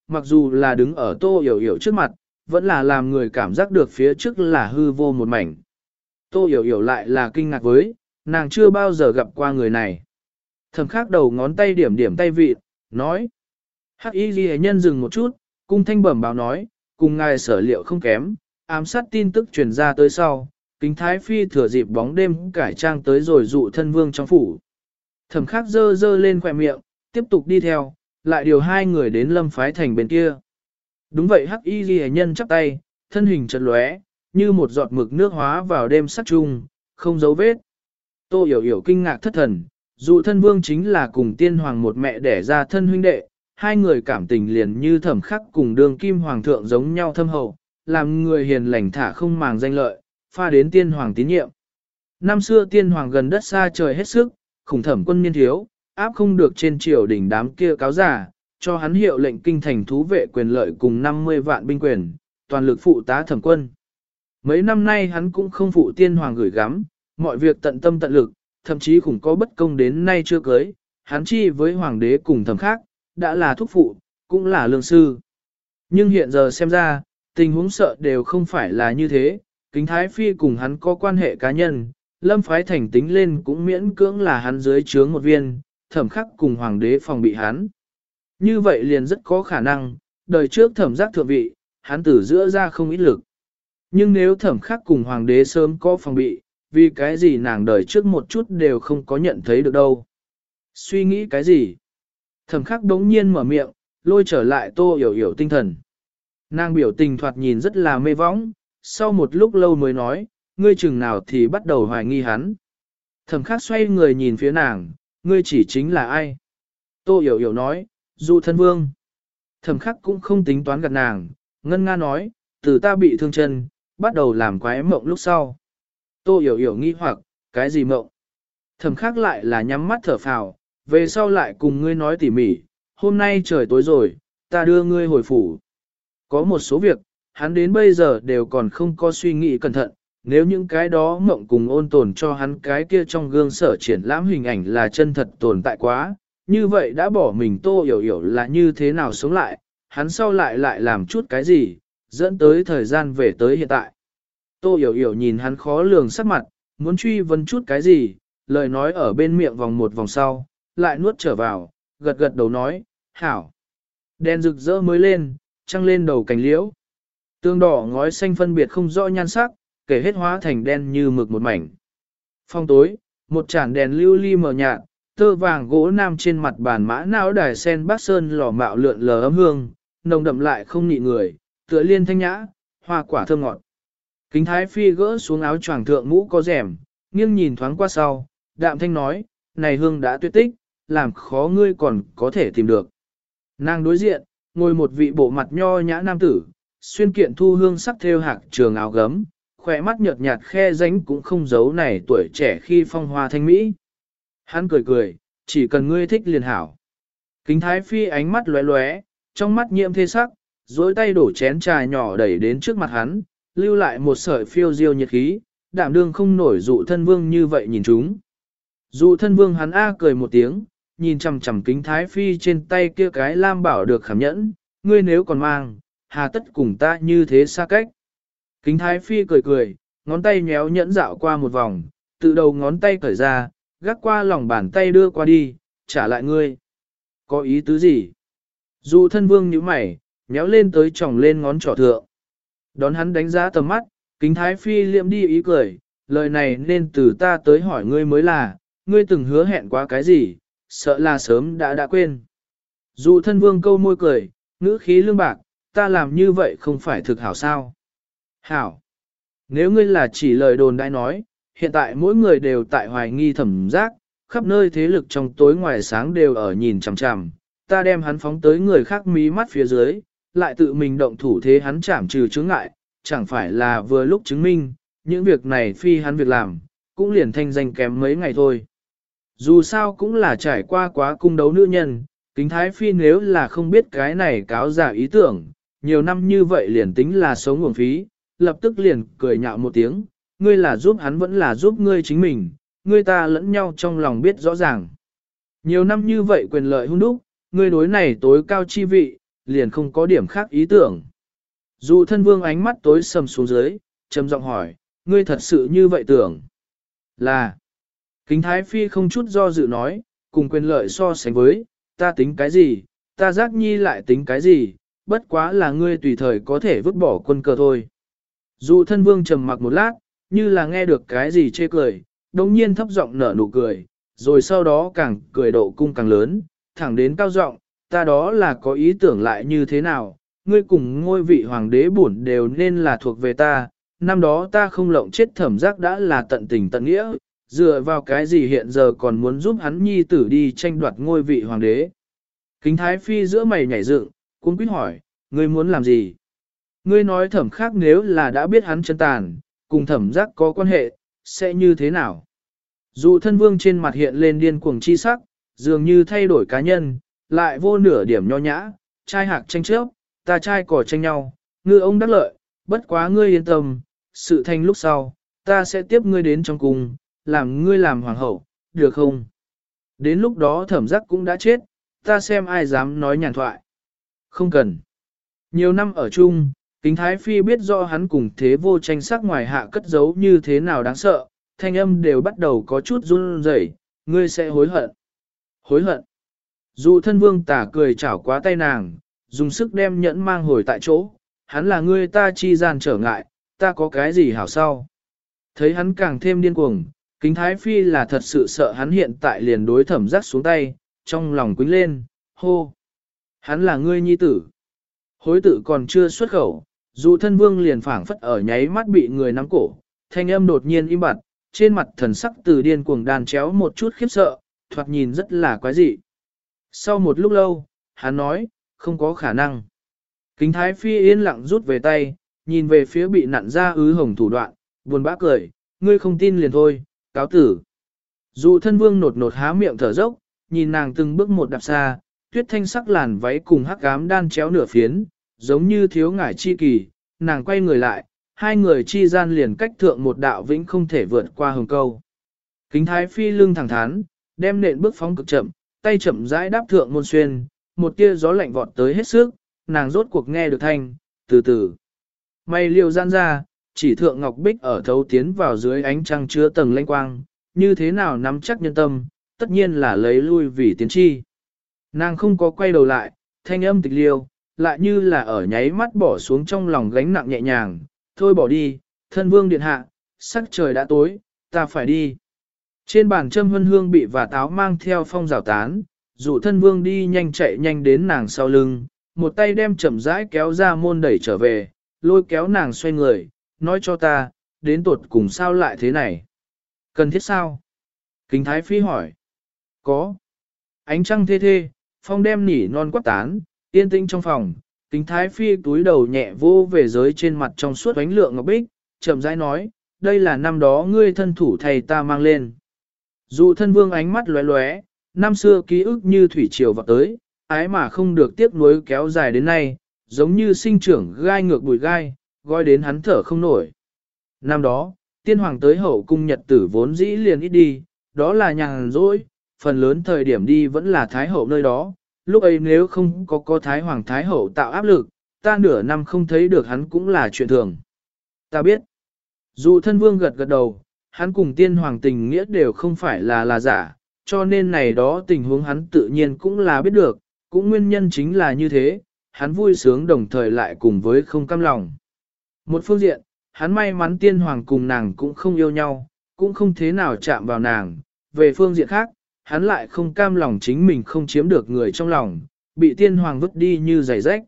mặc dù là đứng ở tô hiểu hiểu trước mặt, vẫn là làm người cảm giác được phía trước là hư vô một mảnh. Tô hiểu hiểu lại là kinh ngạc với, nàng chưa bao giờ gặp qua người này. Thẩm khắc đầu ngón tay điểm điểm tay vị, nói. Hắc y ghi nhân dừng một chút, cung thanh bẩm báo nói, cùng ngài sở liệu không kém, ám sát tin tức truyền ra tới sau, kính thái phi thừa dịp bóng đêm cải trang tới rồi dụ thân vương trong phủ. Thẩm khắc dơ dơ lên khỏe miệng, tiếp tục đi theo, lại điều hai người đến lâm phái thành bên kia. Đúng vậy hắc y ghi nhân chắp tay, thân hình chật lóe, như một giọt mực nước hóa vào đêm sắc chung, không dấu vết. Tô hiểu hiểu kinh ngạc thất thần, dụ thân vương chính là cùng tiên hoàng một mẹ đẻ ra thân huynh đệ, hai người cảm tình liền như thẩm khắc cùng đường kim hoàng thượng giống nhau thâm hậu, làm người hiền lành thả không màng danh lợi, pha đến tiên hoàng tín nhiệm. Năm xưa tiên hoàng gần đất xa trời hết sức, khủng thẩm quân niên thiếu, áp không được trên triều đỉnh đám kia cáo giả, cho hắn hiệu lệnh kinh thành thú vệ quyền lợi cùng 50 vạn binh quyền, toàn lực phụ tá thẩm quân. Mấy năm nay hắn cũng không phụ tiên hoàng gửi gắm, mọi việc tận tâm tận lực, thậm chí cũng có bất công đến nay chưa cưới, hắn chi với hoàng đế cùng thẩm khác, đã là thúc phụ, cũng là lương sư. Nhưng hiện giờ xem ra, tình huống sợ đều không phải là như thế, kính thái phi cùng hắn có quan hệ cá nhân, lâm phái thành tính lên cũng miễn cưỡng là hắn dưới trướng một viên, thẩm khắc cùng hoàng đế phòng bị hắn. Như vậy liền rất có khả năng, đời trước thẩm giác thượng vị, hắn tử giữa ra không ít lực. Nhưng nếu thẩm khắc cùng hoàng đế sớm có phòng bị, vì cái gì nàng đời trước một chút đều không có nhận thấy được đâu. Suy nghĩ cái gì? Thẩm khắc đống nhiên mở miệng, lôi trở lại tô hiểu hiểu tinh thần. Nàng biểu tình thoạt nhìn rất là mê võng, sau một lúc lâu mới nói, ngươi chừng nào thì bắt đầu hoài nghi hắn. Thẩm khắc xoay người nhìn phía nàng, ngươi chỉ chính là ai? Tô hiểu hiểu nói, dù thân vương. Thẩm khắc cũng không tính toán gạt nàng, ngân nga nói, từ ta bị thương chân, bắt đầu làm quái mộng lúc sau. Tô hiểu hiểu nghi hoặc, cái gì mộng? Thẩm khắc lại là nhắm mắt thở phào, về sau lại cùng ngươi nói tỉ mỉ, hôm nay trời tối rồi, ta đưa ngươi hồi phủ. Có một số việc, hắn đến bây giờ đều còn không có suy nghĩ cẩn thận, nếu những cái đó mộng cùng ôn tồn cho hắn cái kia trong gương sở triển lãm hình ảnh là chân thật tồn tại quá, như vậy đã bỏ mình tô hiểu hiểu là như thế nào sống lại, hắn sau lại lại làm chút cái gì, dẫn tới thời gian về tới hiện tại. Tô hiểu hiểu nhìn hắn khó lường sắc mặt, muốn truy vấn chút cái gì, lời nói ở bên miệng vòng một vòng sau, lại nuốt trở vào, gật gật đầu nói, hảo. Đèn rực rỡ mới lên, trăng lên đầu cành liễu. Tương đỏ ngói xanh phân biệt không rõ nhan sắc, kể hết hóa thành đen như mực một mảnh. Phong tối, một chản đèn lưu ly mờ nhạt, tơ vàng gỗ nam trên mặt bàn mã não đài sen bát sơn lò mạo lượn lờ ấm hương, nồng đậm lại không nhị người, tựa liên thanh nhã, hoa quả thơm ngọt. Kính thái phi gỡ xuống áo choàng thượng mũ có rèm, nghiêng nhìn thoáng qua sau, đạm thanh nói, này hương đã tuyệt tích, làm khó ngươi còn có thể tìm được. Nàng đối diện, ngồi một vị bộ mặt nho nhã nam tử, xuyên kiện thu hương sắc theo hạc trường áo gấm, khỏe mắt nhợt nhạt khe ránh cũng không giấu này tuổi trẻ khi phong hoa thanh mỹ. Hắn cười cười, chỉ cần ngươi thích liền hảo. Kính thái phi ánh mắt lóe lóe, trong mắt nhiễm thê sắc, dối tay đổ chén trà nhỏ đẩy đến trước mặt hắn, lưu lại một sợi phiêu diêu nhiệt khí, đảm đương không nổi dụ thân vương như vậy nhìn chúng. Dụ thân vương hắn a cười một tiếng, nhìn chằm chằm kính thái phi trên tay kia cái lam bảo được khảm nhẫn, ngươi nếu còn mang, hà tất cùng ta như thế xa cách. Kính thái phi cười cười, ngón tay nhéo nhẫn dạo qua một vòng, tự đầu ngón tay cởi ra, gác qua lòng bàn tay đưa qua đi, trả lại ngươi. Có ý tứ gì? Dụ thân vương như mày, nhéo lên tới tròng lên ngón trỏ thượng. Đón hắn đánh giá tầm mắt, kính thái phi liệm đi ý cười, lời này nên từ ta tới hỏi ngươi mới là, ngươi từng hứa hẹn qua cái gì, sợ là sớm đã đã quên. Dụ thân vương câu môi cười, ngữ khí lương bạc, ta làm như vậy không phải thực hảo sao. Hảo. Nếu ngươi là chỉ lời đồn đại nói, hiện tại mỗi người đều tại hoài nghi thẩm giác, khắp nơi thế lực trong tối ngoài sáng đều ở nhìn chằm chằm, ta đem hắn phóng tới người khác mí mắt phía dưới, lại tự mình động thủ thế hắn chảm trừ chướng ngại, chẳng phải là vừa lúc chứng minh, những việc này phi hắn việc làm, cũng liền thanh danh kém mấy ngày thôi. Dù sao cũng là trải qua quá cung đấu nữ nhân, kính thái phi nếu là không biết cái này cáo giả ý tưởng, nhiều năm như vậy liền tính là sống nguồn phí, lập tức liền cười nhạo một tiếng, ngươi là giúp hắn vẫn là giúp ngươi chính mình, ngươi ta lẫn nhau trong lòng biết rõ ràng. Nhiều năm như vậy quyền lợi hung đúc, ngươi đối này tối cao chi vị, liền không có điểm khác ý tưởng. Dù thân vương ánh mắt tối sầm xuống dưới, trầm giọng hỏi, ngươi thật sự như vậy tưởng? Là, kính thái phi không chút do dự nói, cùng quyền lợi so sánh với, ta tính cái gì, ta giác nhi lại tính cái gì, bất quá là ngươi tùy thời có thể vứt bỏ quân cờ thôi. Dù thân vương trầm mặc một lát, như là nghe được cái gì chê cười, đồng nhiên thấp giọng nở nụ cười, rồi sau đó càng cười độ cung càng lớn, thẳng đến cao giọng, ta đó là có ý tưởng lại như thế nào, ngươi cùng ngôi vị hoàng đế bổn đều nên là thuộc về ta, năm đó ta không lộng chết thẩm giác đã là tận tình tận nghĩa, dựa vào cái gì hiện giờ còn muốn giúp hắn nhi tử đi tranh đoạt ngôi vị hoàng đế. Kính thái phi giữa mày nhảy dựng, cũng quyết hỏi, ngươi muốn làm gì? Ngươi nói thẩm khác nếu là đã biết hắn chân tàn, cùng thẩm giác có quan hệ, sẽ như thế nào? Dù thân vương trên mặt hiện lên điên cuồng chi sắc, dường như thay đổi cá nhân, lại vô nửa điểm nho nhã, trai hạc tranh trước, ta trai cỏ tranh nhau, ngư ông đắc lợi, bất quá ngươi yên tâm, sự thanh lúc sau, ta sẽ tiếp ngươi đến trong cung, làm ngươi làm hoàng hậu, được không? Đến lúc đó thẩm giác cũng đã chết, ta xem ai dám nói nhàn thoại. Không cần. Nhiều năm ở chung, kính thái phi biết do hắn cùng thế vô tranh sắc ngoài hạ cất giấu như thế nào đáng sợ, thanh âm đều bắt đầu có chút run rẩy, ngươi sẽ hối hận. Hối hận. Dù thân vương tả cười chảo quá tay nàng, dùng sức đem nhẫn mang hồi tại chỗ, hắn là ngươi ta chi gian trở ngại, ta có cái gì hảo sau. Thấy hắn càng thêm điên cuồng, kính thái phi là thật sự sợ hắn hiện tại liền đối thẩm giác xuống tay, trong lòng quính lên, hô. Hắn là ngươi nhi tử. Hối tử còn chưa xuất khẩu, dù thân vương liền phảng phất ở nháy mắt bị người nắm cổ, thanh âm đột nhiên im bặt, trên mặt thần sắc từ điên cuồng đàn chéo một chút khiếp sợ, thoạt nhìn rất là quái dị. Sau một lúc lâu, hắn nói, không có khả năng. Kính thái phi yên lặng rút về tay, nhìn về phía bị nặn ra ứ hồng thủ đoạn, buồn bã cười, ngươi không tin liền thôi, cáo tử. Dù thân vương nột nột há miệng thở dốc, nhìn nàng từng bước một đạp xa, tuyết thanh sắc làn váy cùng hắc ám đan chéo nửa phiến, giống như thiếu ngải chi kỳ, nàng quay người lại, hai người chi gian liền cách thượng một đạo vĩnh không thể vượt qua hồng câu. Kính thái phi lưng thẳng thắn, đem nện bước phóng cực chậm, tay chậm rãi đáp thượng môn xuyên, một tia gió lạnh vọt tới hết sức, nàng rốt cuộc nghe được thanh, từ từ. May liều gian ra, chỉ thượng ngọc bích ở thấu tiến vào dưới ánh trăng chứa tầng lanh quang, như thế nào nắm chắc nhân tâm, tất nhiên là lấy lui vì tiến chi. Nàng không có quay đầu lại, thanh âm tịch liêu, lại như là ở nháy mắt bỏ xuống trong lòng gánh nặng nhẹ nhàng, thôi bỏ đi, thân vương điện hạ, sắc trời đã tối, ta phải đi. Trên bàn châm hân hương bị và táo mang theo phong rào tán, dụ thân vương đi nhanh chạy nhanh đến nàng sau lưng, một tay đem chậm rãi kéo ra môn đẩy trở về, lôi kéo nàng xoay người, nói cho ta, đến tuột cùng sao lại thế này. Cần thiết sao? Kính Thái Phi hỏi. Có. Ánh trăng thê thê, phong đem nỉ non quát tán, yên tĩnh trong phòng, kính Thái Phi túi đầu nhẹ vô về giới trên mặt trong suốt ánh lượng ngọc bích, chậm rãi nói, đây là năm đó ngươi thân thủ thầy ta mang lên. Dù thân vương ánh mắt lóe lóe, năm xưa ký ức như thủy triều vào tới, ái mà không được tiếc nuối kéo dài đến nay, giống như sinh trưởng gai ngược bụi gai, gói đến hắn thở không nổi. Năm đó, tiên hoàng tới hậu cung nhật tử vốn dĩ liền ít đi, đó là nhàn rỗi, phần lớn thời điểm đi vẫn là thái hậu nơi đó, lúc ấy nếu không có có thái hoàng thái hậu tạo áp lực, ta nửa năm không thấy được hắn cũng là chuyện thường. Ta biết, dù thân vương gật gật đầu, hắn cùng tiên hoàng tình nghĩa đều không phải là là giả, cho nên này đó tình huống hắn tự nhiên cũng là biết được, cũng nguyên nhân chính là như thế, hắn vui sướng đồng thời lại cùng với không cam lòng. Một phương diện, hắn may mắn tiên hoàng cùng nàng cũng không yêu nhau, cũng không thế nào chạm vào nàng, về phương diện khác, hắn lại không cam lòng chính mình không chiếm được người trong lòng, bị tiên hoàng vứt đi như giày rách.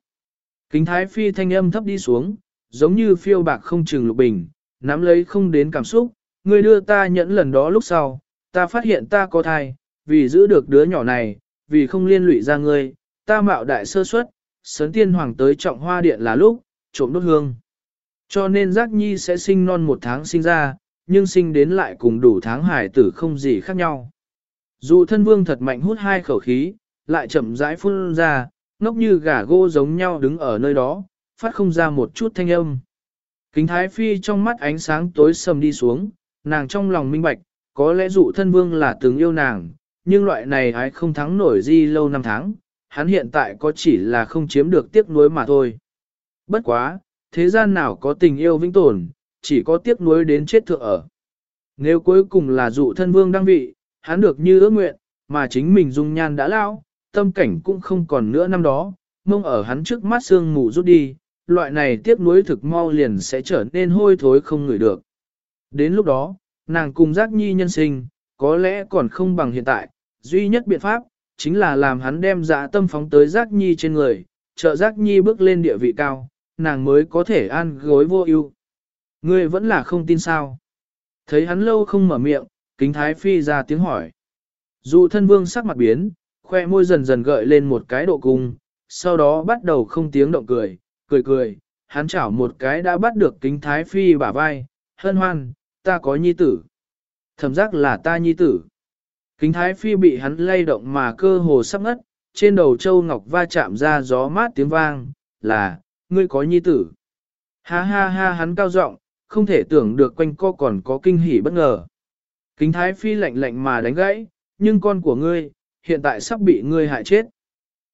Kính thái phi thanh âm thấp đi xuống, giống như phiêu bạc không chừng lục bình, nắm lấy không đến cảm xúc, Người đưa ta nhẫn lần đó lúc sau, ta phát hiện ta có thai, vì giữ được đứa nhỏ này, vì không liên lụy ra ngươi, ta mạo đại sơ suất, sấn tiên hoàng tới trọng hoa điện là lúc, trộm đốt hương. Cho nên giác nhi sẽ sinh non một tháng sinh ra, nhưng sinh đến lại cùng đủ tháng hải tử không gì khác nhau. Dù thân vương thật mạnh hút hai khẩu khí, lại chậm rãi phun ra, ngốc như gà gô giống nhau đứng ở nơi đó, phát không ra một chút thanh âm. Kính thái phi trong mắt ánh sáng tối sầm đi xuống, nàng trong lòng minh bạch, có lẽ dụ thân vương là tướng yêu nàng, nhưng loại này ai không thắng nổi di lâu năm tháng, hắn hiện tại có chỉ là không chiếm được tiếc nuối mà thôi. Bất quá, thế gian nào có tình yêu vĩnh tồn, chỉ có tiếc nuối đến chết thượng ở. Nếu cuối cùng là dụ thân vương đăng vị, hắn được như ước nguyện, mà chính mình dung nhan đã lao, tâm cảnh cũng không còn nữa năm đó, mông ở hắn trước mắt sương mù rút đi, loại này tiếc nuối thực mau liền sẽ trở nên hôi thối không ngửi được. Đến lúc đó, nàng cùng giác nhi nhân sinh, có lẽ còn không bằng hiện tại, duy nhất biện pháp, chính là làm hắn đem dạ tâm phóng tới giác nhi trên người, trợ giác nhi bước lên địa vị cao, nàng mới có thể an gối vô ưu. Ngươi vẫn là không tin sao. Thấy hắn lâu không mở miệng, kính thái phi ra tiếng hỏi. Dù thân vương sắc mặt biến, khoe môi dần dần gợi lên một cái độ cung, sau đó bắt đầu không tiếng động cười, cười cười, hắn chảo một cái đã bắt được kính thái phi bả vai, hân hoan, ta có nhi tử. Thẩm giác là ta nhi tử. Kính thái phi bị hắn lay động mà cơ hồ sắp ngất, trên đầu châu ngọc va chạm ra gió mát tiếng vang, là, ngươi có nhi tử. Ha ha ha hắn cao giọng, không thể tưởng được quanh co còn có kinh hỉ bất ngờ. Kính thái phi lạnh lạnh mà đánh gãy, nhưng con của ngươi, hiện tại sắp bị ngươi hại chết.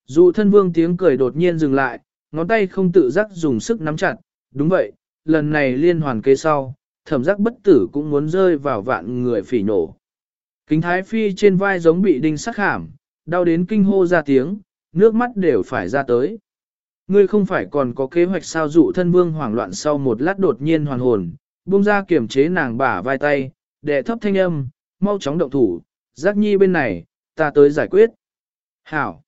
Dụ thân vương tiếng cười đột nhiên dừng lại, ngón tay không tự giác dùng sức nắm chặt, đúng vậy, lần này liên hoàn kế sau, thẩm giác bất tử cũng muốn rơi vào vạn người phỉ nổ. Kính thái phi trên vai giống bị đinh sắc hàm, đau đến kinh hô ra tiếng, nước mắt đều phải ra tới. Ngươi không phải còn có kế hoạch sao dụ thân vương hoảng loạn sau một lát đột nhiên hoàn hồn, buông ra kiểm chế nàng bả vai tay, đệ thấp thanh âm, mau chóng động thủ, giác nhi bên này, ta tới giải quyết. Hảo!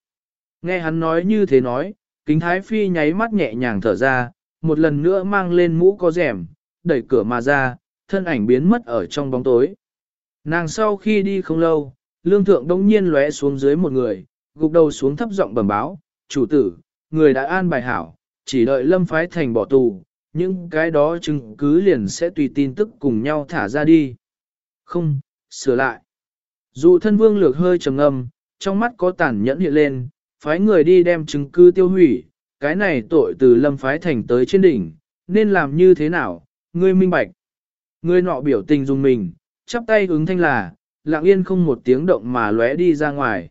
Nghe hắn nói như thế nói, kính thái phi nháy mắt nhẹ nhàng thở ra, một lần nữa mang lên mũ có rèm, đẩy cửa mà ra, thân ảnh biến mất ở trong bóng tối. Nàng sau khi đi không lâu, lương thượng đông nhiên lóe xuống dưới một người, gục đầu xuống thấp giọng bẩm báo, chủ tử, người đã an bài hảo, chỉ đợi lâm phái thành bỏ tù, những cái đó chứng cứ liền sẽ tùy tin tức cùng nhau thả ra đi. Không, sửa lại. Dù thân vương lược hơi trầm ngâm, trong mắt có tàn nhẫn hiện lên, phái người đi đem chứng cứ tiêu hủy, cái này tội từ lâm phái thành tới trên đỉnh, nên làm như thế nào, ngươi minh bạch. Ngươi nọ biểu tình dùng mình, chắp tay ứng thanh là, lặng yên không một tiếng động mà lóe đi ra ngoài.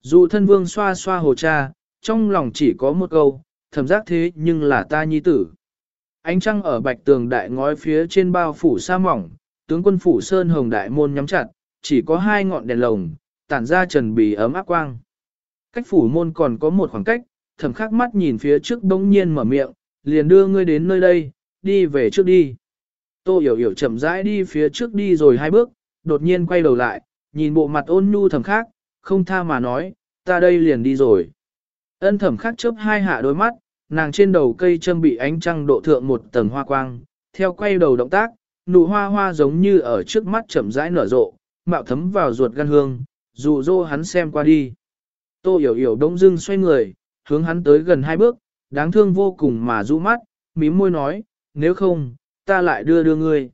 Dù thân vương xoa xoa hồ cha, trong lòng chỉ có một câu, thầm giác thế nhưng là ta nhi tử. Ánh trăng ở bạch tường đại ngói phía trên bao phủ sa mỏng, tướng quân phủ sơn hồng đại môn nhắm chặt, chỉ có hai ngọn đèn lồng, tản ra trần bì ấm áp quang. Cách phủ môn còn có một khoảng cách, thầm khắc mắt nhìn phía trước bỗng nhiên mở miệng, liền đưa ngươi đến nơi đây, đi về trước đi. Tô hiểu hiểu chậm rãi đi phía trước đi rồi hai bước, đột nhiên quay đầu lại, nhìn bộ mặt ôn nhu thầm khắc, không tha mà nói, ta đây liền đi rồi. Ân thầm khắc chớp hai hạ đôi mắt, nàng trên đầu cây châm bị ánh trăng độ thượng một tầng hoa quang, theo quay đầu động tác, nụ hoa hoa giống như ở trước mắt chậm rãi nở rộ, mạo thấm vào ruột gan hương, dụ dỗ hắn xem qua đi. Tô hiểu hiểu đông dưng xoay người, hướng hắn tới gần hai bước, đáng thương vô cùng mà rũ mắt, mím môi nói, nếu không, ta lại đưa đưa ngươi.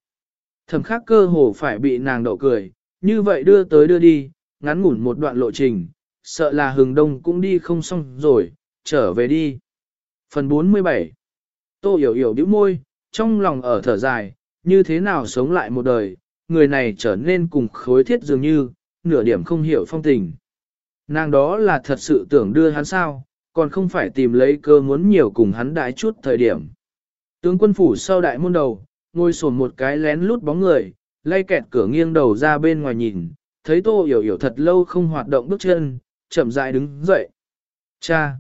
Thẩm khắc cơ hồ phải bị nàng đậu cười, như vậy đưa tới đưa đi, ngắn ngủn một đoạn lộ trình, sợ là hừng đông cũng đi không xong rồi, trở về đi. Phần 47 Tô hiểu hiểu đứa môi, trong lòng ở thở dài, như thế nào sống lại một đời, người này trở nên cùng khối thiết dường như, nửa điểm không hiểu phong tình. Nàng đó là thật sự tưởng đưa hắn sao, còn không phải tìm lấy cơ muốn nhiều cùng hắn đái chút thời điểm. Tướng quân phủ sau đại môn đầu, ngồi sồn một cái lén lút bóng người, lay kẹt cửa nghiêng đầu ra bên ngoài nhìn, thấy tô hiểu hiểu thật lâu không hoạt động bước chân, chậm rãi đứng dậy. Cha!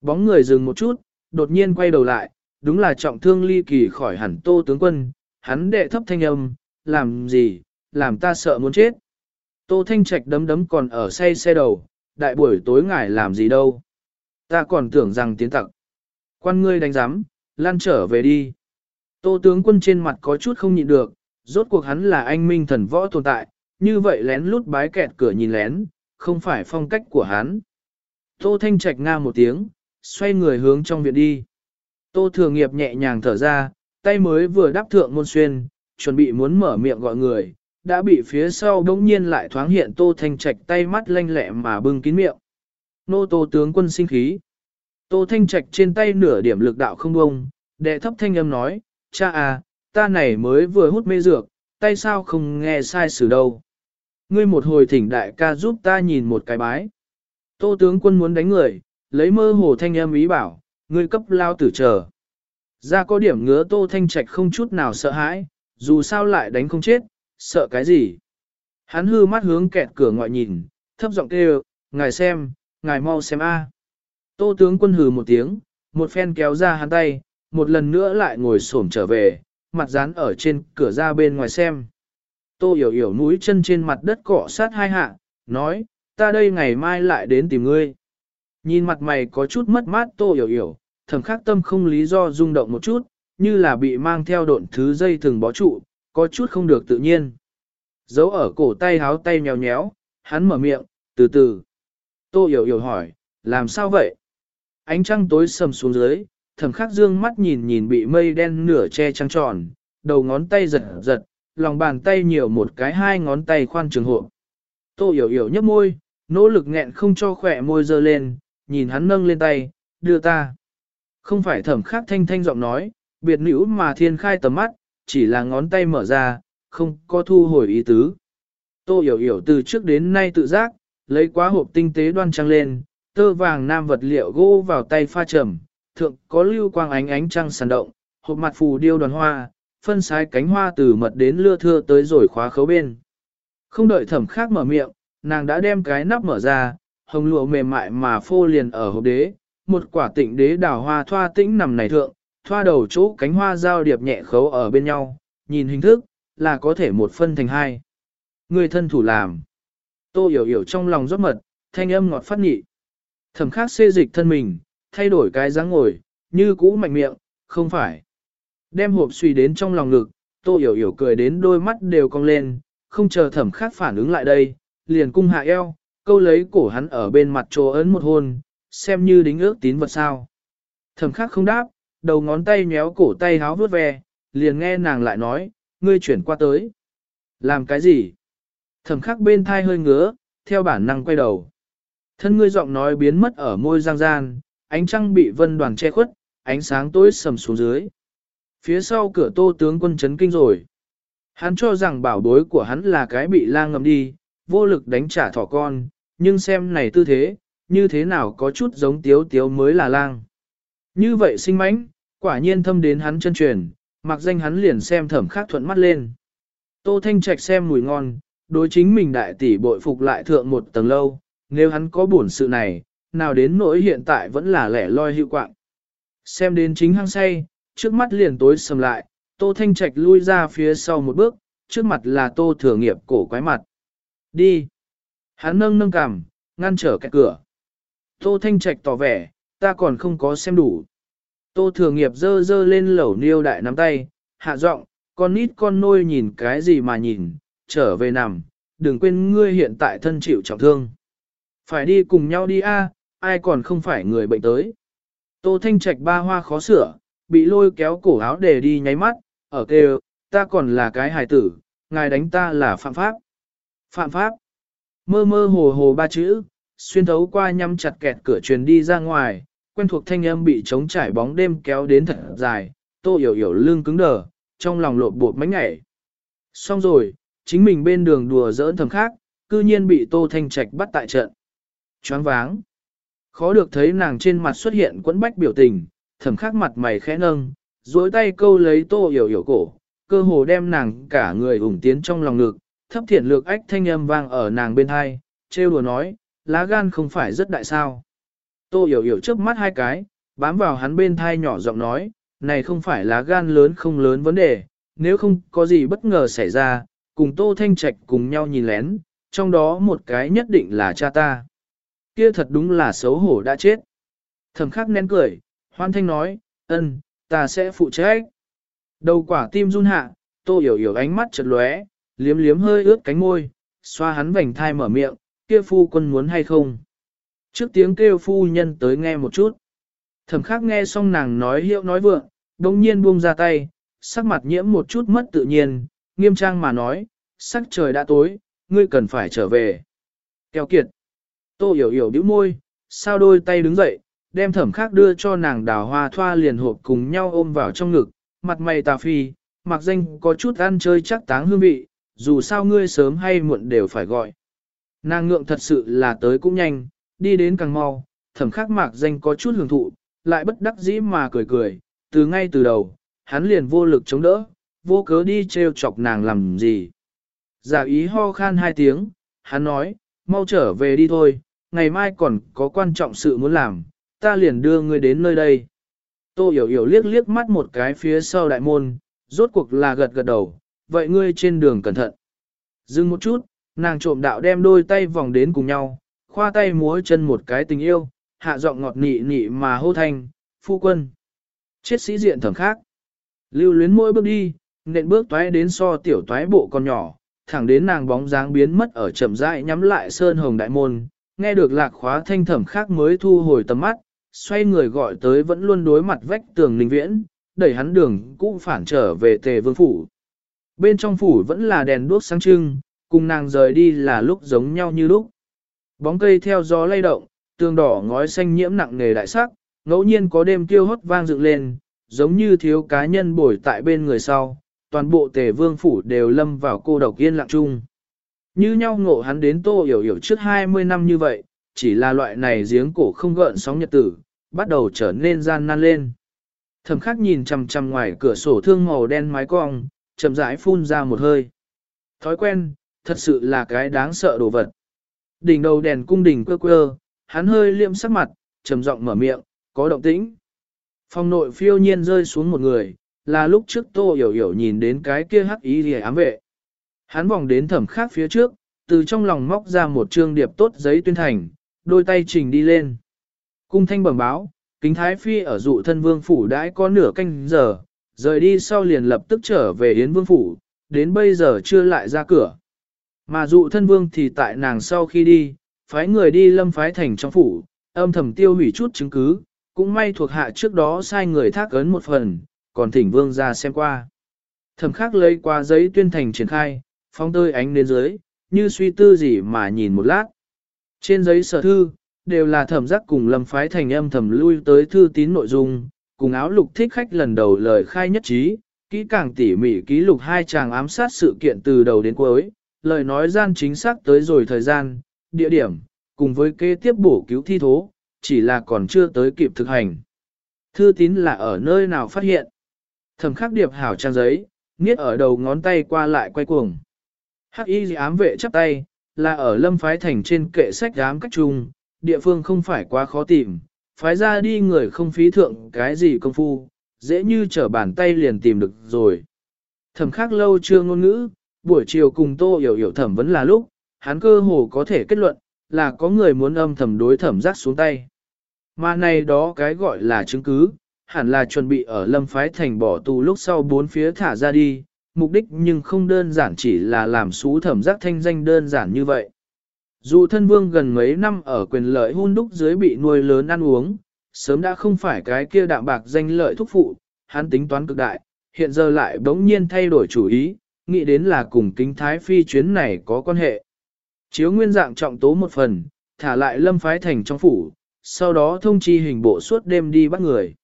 Bóng người dừng một chút, đột nhiên quay đầu lại, đúng là trọng thương ly kỳ khỏi hẳn tô tướng quân, hắn đệ thấp thanh âm, làm gì, làm ta sợ muốn chết. Tô thanh trạch đấm đấm còn ở say xe đầu, đại buổi tối ngài làm gì đâu. Ta còn tưởng rằng tiến tặc. Quan ngươi đánh giám, lan trở về đi. Tô tướng quân trên mặt có chút không nhịn được, rốt cuộc hắn là anh minh thần võ tồn tại, như vậy lén lút bái kẹt cửa nhìn lén, không phải phong cách của hắn. Tô Thanh Trạch nga một tiếng, xoay người hướng trong viện đi. Tô Thừa Nghiệp nhẹ nhàng thở ra, tay mới vừa đáp thượng môn xuyên, chuẩn bị muốn mở miệng gọi người, đã bị phía sau đống nhiên lại thoáng hiện Tô Thanh Trạch tay mắt lanh lẹ mà bưng kín miệng. Nô Tô tướng quân sinh khí. Tô Thanh Trạch trên tay nửa điểm lực đạo không bông, đệ thấp thanh âm nói, cha à, ta này mới vừa hút mê dược, tay sao không nghe sai sử đâu. Ngươi một hồi thỉnh đại ca giúp ta nhìn một cái bái. Tô tướng quân muốn đánh người, lấy mơ hồ thanh âm ý bảo, ngươi cấp lao tử chờ. Ra có điểm ngứa tô thanh trạch không chút nào sợ hãi, dù sao lại đánh không chết, sợ cái gì. Hắn hư mắt hướng kẹt cửa ngoại nhìn, thấp giọng kêu, ngài xem, ngài mau xem a. Tô tướng quân hừ một tiếng, một phen kéo ra hắn tay, một lần nữa lại ngồi xổm trở về, mặt dán ở trên cửa ra bên ngoài xem. Tô hiểu hiểu mũi chân trên mặt đất cọ sát hai hạ, nói, ta đây ngày mai lại đến tìm ngươi. Nhìn mặt mày có chút mất mát tô hiểu hiểu, thầm khắc tâm không lý do rung động một chút, như là bị mang theo độn thứ dây thường bó trụ, có chút không được tự nhiên. Giấu ở cổ tay háo tay nhéo nhéo, hắn mở miệng, từ từ. Tô hiểu hiểu hỏi, làm sao vậy? Ánh trăng tối sầm xuống dưới, thầm khắc dương mắt nhìn nhìn bị mây đen nửa che trăng tròn, đầu ngón tay giật giật, lòng bàn tay nhiều một cái hai ngón tay khoan trường hộ. Tô hiểu hiểu nhấp môi, nỗ lực nghẹn không cho khỏe môi dơ lên, nhìn hắn nâng lên tay, đưa ta. Không phải thẩm khắc thanh thanh giọng nói, biệt nữ mà thiên khai tầm mắt, chỉ là ngón tay mở ra, không có thu hồi ý tứ. Tô hiểu hiểu từ trước đến nay tự giác, lấy quá hộp tinh tế đoan trang lên, tơ vàng nam vật liệu gỗ vào tay pha trầm, thượng có lưu quang ánh ánh trăng sàn động, hộp mặt phù điêu đoàn hoa, phân sái cánh hoa từ mật đến lưa thưa tới rồi khóa khấu bên. Không đợi thẩm khác mở miệng, nàng đã đem cái nắp mở ra, hồng lụa mềm mại mà phô liền ở hộp đế, một quả tịnh đế đào hoa thoa tĩnh nằm này thượng, thoa đầu chỗ cánh hoa giao điệp nhẹ khấu ở bên nhau, nhìn hình thức, là có thể một phân thành hai. Người thân thủ làm. Tô hiểu hiểu trong lòng rót mật, thanh âm ngọt phát nhị. Thẩm khác xê dịch thân mình, thay đổi cái dáng ngồi, như cũ mạnh miệng, không phải. Đem hộp suy đến trong lòng ngực, tô hiểu hiểu cười đến đôi mắt đều cong lên, không chờ thẩm khác phản ứng lại đây, liền cung hạ eo, câu lấy cổ hắn ở bên mặt trô ấn một hôn, xem như đính ước tín vật sao. Thẩm Khắc không đáp, đầu ngón tay nhéo cổ tay háo vuốt ve, liền nghe nàng lại nói, ngươi chuyển qua tới. Làm cái gì? Thẩm khắc bên thai hơi ngứa, theo bản năng quay đầu. Thân ngươi giọng nói biến mất ở môi giang gian, ánh trăng bị vân đoàn che khuất, ánh sáng tối sầm xuống dưới. Phía sau cửa tô tướng quân chấn kinh rồi. Hắn cho rằng bảo bối của hắn là cái bị lang ngầm đi, vô lực đánh trả thỏ con, nhưng xem này tư thế, như thế nào có chút giống tiếu tiếu mới là lang. Như vậy sinh mánh, quả nhiên thâm đến hắn chân truyền, mặc danh hắn liền xem thẩm khác thuận mắt lên. Tô Thanh Trạch xem mùi ngon, đối chính mình đại tỷ bội phục lại thượng một tầng lâu, nếu hắn có buồn sự này, nào đến nỗi hiện tại vẫn là lẻ loi hiệu quạng. Xem đến chính hăng say, trước mắt liền tối sầm lại, Tô Thanh Trạch lui ra phía sau một bước, trước mặt là Tô Thừa Nghiệp cổ quái mặt. Đi. Hắn nâng nâng cằm, ngăn trở cái cửa. Tô Thanh Trạch tỏ vẻ, ta còn không có xem đủ. Tô Thừa Nghiệp dơ dơ lên lẩu niêu đại nắm tay, hạ giọng, con nít con nôi nhìn cái gì mà nhìn, trở về nằm, đừng quên ngươi hiện tại thân chịu trọng thương. Phải đi cùng nhau đi a, ai còn không phải người bệnh tới. Tô Thanh Trạch ba hoa khó sửa, bị lôi kéo cổ áo để đi nháy mắt, ở kêu, ta còn là cái hài tử, ngài đánh ta là phạm pháp. Phạm pháp. Mơ mơ hồ hồ ba chữ, xuyên thấu qua nhắm chặt kẹt cửa truyền đi ra ngoài, quen thuộc thanh âm bị trống trải bóng đêm kéo đến thật dài, tô hiểu hiểu lưng cứng đờ, trong lòng lộn bột mánh ngảy. Xong rồi, chính mình bên đường đùa giỡn thầm khác, cư nhiên bị tô thanh trạch bắt tại trận. Choáng váng. Khó được thấy nàng trên mặt xuất hiện quẫn bách biểu tình, thầm khắc mặt mày khẽ nâng, duỗi tay câu lấy tô hiểu hiểu cổ, cơ hồ đem nàng cả người ủng tiến trong lòng ngực, thấp thiện lược ách thanh âm vang ở nàng bên hai, trêu đùa nói, lá gan không phải rất đại sao. Tô hiểu hiểu trước mắt hai cái, bám vào hắn bên thai nhỏ giọng nói, này không phải lá gan lớn không lớn vấn đề, nếu không có gì bất ngờ xảy ra, cùng Tô Thanh Trạch cùng nhau nhìn lén, trong đó một cái nhất định là cha ta. Kia thật đúng là xấu hổ đã chết. Thẩm khắc nén cười, hoan thanh nói, ân, ta sẽ phụ trách. Đầu quả tim run hạ, tô hiểu hiểu ánh mắt chật lóe, liếm liếm hơi ướt cánh môi, xoa hắn vành thai mở miệng, kia phu quân muốn hay không. Trước tiếng kêu phu nhân tới nghe một chút. Thẩm khắc nghe xong nàng nói hiệu nói vượng, đồng nhiên buông ra tay, sắc mặt nhiễm một chút mất tự nhiên, nghiêm trang mà nói, sắc trời đã tối, ngươi cần phải trở về. Kéo kiệt. Tô hiểu hiểu bĩu môi, sao đôi tay đứng dậy, đem thẩm khắc đưa cho nàng đào hoa thoa liền hộp cùng nhau ôm vào trong ngực, mặt mày tà phi, mặc danh có chút ăn chơi chắc táng hương vị, dù sao ngươi sớm hay muộn đều phải gọi. Nàng ngượng thật sự là tới cũng nhanh, đi đến càng mau, thẩm khắc mạc danh có chút hưởng thụ, lại bất đắc dĩ mà cười cười, từ ngay từ đầu, hắn liền vô lực chống đỡ, vô cớ đi treo chọc nàng làm gì. Giả ý ho khan hai tiếng, hắn nói, mau trở về đi thôi, ngày mai còn có quan trọng sự muốn làm, ta liền đưa ngươi đến nơi đây. Tô hiểu hiểu liếc liếc mắt một cái phía sau đại môn, rốt cuộc là gật gật đầu, vậy ngươi trên đường cẩn thận. Dừng một chút, nàng trộm đạo đem đôi tay vòng đến cùng nhau, khoa tay múa chân một cái tình yêu, hạ giọng ngọt nị nị mà hô thanh, phu quân. Chết sĩ diện thẩm khác. Lưu luyến mỗi bước đi, nện bước toái đến so tiểu toái bộ con nhỏ, thẳng đến nàng bóng dáng biến mất ở chậm rãi nhắm lại sơn hồng đại môn, nghe được lạc khóa thanh thẩm khác mới thu hồi tầm mắt, xoay người gọi tới vẫn luôn đối mặt vách tường linh viễn, đẩy hắn đường cũng phản trở về tề vương phủ. Bên trong phủ vẫn là đèn đuốc sáng trưng, cùng nàng rời đi là lúc giống nhau như lúc. Bóng cây theo gió lay động, tường đỏ ngói xanh nhiễm nặng nề đại sắc, ngẫu nhiên có đêm tiêu hót vang dựng lên, giống như thiếu cá nhân bồi tại bên người sau, toàn bộ tề vương phủ đều lâm vào cô độc yên lặng chung. Như nhau ngộ hắn đến tô hiểu hiểu trước 20 năm như vậy, chỉ là loại này giếng cổ không gợn sóng nhật tử, bắt đầu trở nên gian nan lên. Thẩm khắc nhìn chằm chằm ngoài cửa sổ thương màu đen mái cong, chậm rãi phun ra một hơi. Thói quen, thật sự là cái đáng sợ đồ vật. Đỉnh đầu đèn cung đỉnh quơ quơ, hắn hơi liệm sắc mặt, trầm giọng mở miệng, có động tĩnh. Phòng nội phiêu nhiên rơi xuống một người, là lúc trước tô hiểu hiểu nhìn đến cái kia hắc ý thì ám vệ. Hắn vòng đến thẩm khác phía trước, từ trong lòng móc ra một trương điệp tốt giấy tuyên thành, đôi tay trình đi lên. Cung thanh bẩm báo, kính thái phi ở dụ thân vương phủ đãi có nửa canh giờ, rời đi sau liền lập tức trở về Yến Vương Phủ, đến bây giờ chưa lại ra cửa. Mà dụ thân vương thì tại nàng sau khi đi, phái người đi lâm phái thành trong phủ, âm thầm tiêu hủy chút chứng cứ, cũng may thuộc hạ trước đó sai người thác ấn một phần, còn thỉnh vương ra xem qua. Thẩm khắc lấy qua giấy tuyên thành triển khai, phong tơi ánh lên dưới, như suy tư gì mà nhìn một lát. Trên giấy sở thư, đều là thẩm giác cùng lâm phái thành âm thầm lui tới thư tín nội dung, cùng áo lục thích khách lần đầu lời khai nhất trí, kỹ càng tỉ mỉ ký lục hai chàng ám sát sự kiện từ đầu đến cuối, lời nói gian chính xác tới rồi thời gian, địa điểm, cùng với kế tiếp bổ cứu thi thố, chỉ là còn chưa tới kịp thực hành. Thư tín là ở nơi nào phát hiện? Thẩm khắc điệp hảo trang giấy, nghiết ở đầu ngón tay qua lại quay cuồng. Hắc y ám vệ chắp tay, là ở lâm phái thành trên kệ sách ám cách chung, địa phương không phải quá khó tìm, phái ra đi người không phí thượng cái gì công phu, dễ như trở bàn tay liền tìm được rồi. Thẩm khắc lâu chưa ngôn ngữ, buổi chiều cùng tô hiểu hiểu thẩm vẫn là lúc, hắn cơ hồ có thể kết luận, là có người muốn âm thầm đối thẩm giác xuống tay. Mà này đó cái gọi là chứng cứ, hẳn là chuẩn bị ở lâm phái thành bỏ tù lúc sau bốn phía thả ra đi, mục đích nhưng không đơn giản chỉ là làm xú thẩm giác thanh danh đơn giản như vậy. Dù thân vương gần mấy năm ở quyền lợi hôn đúc dưới bị nuôi lớn ăn uống, sớm đã không phải cái kia đạm bạc danh lợi thúc phụ, hắn tính toán cực đại, hiện giờ lại bỗng nhiên thay đổi chủ ý, nghĩ đến là cùng kính thái phi chuyến này có quan hệ. Chiếu nguyên dạng trọng tố một phần, thả lại lâm phái thành trong phủ, sau đó thông chi hình bộ suốt đêm đi bắt người.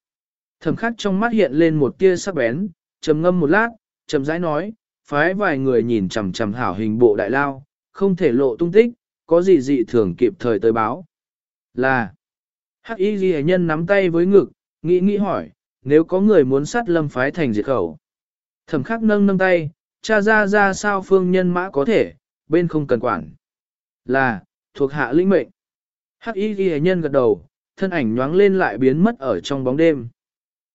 Thẩm khắc trong mắt hiện lên một tia sắc bén, trầm ngâm một lát, trầm rãi nói, phái vài người nhìn chằm chằm hảo hình bộ đại lao, không thể lộ tung tích, có gì dị thường kịp thời tới báo. Là, hắc y ghi nhân nắm tay với ngực, nghĩ nghĩ hỏi, nếu có người muốn sát lâm phái thành diệt khẩu. Thẩm khắc nâng nâng tay, cha ra ra sao phương nhân mã có thể, bên không cần quản. Là, thuộc hạ linh mệnh. Hắc y ghi nhân gật đầu, thân ảnh nhoáng lên lại biến mất ở trong bóng đêm.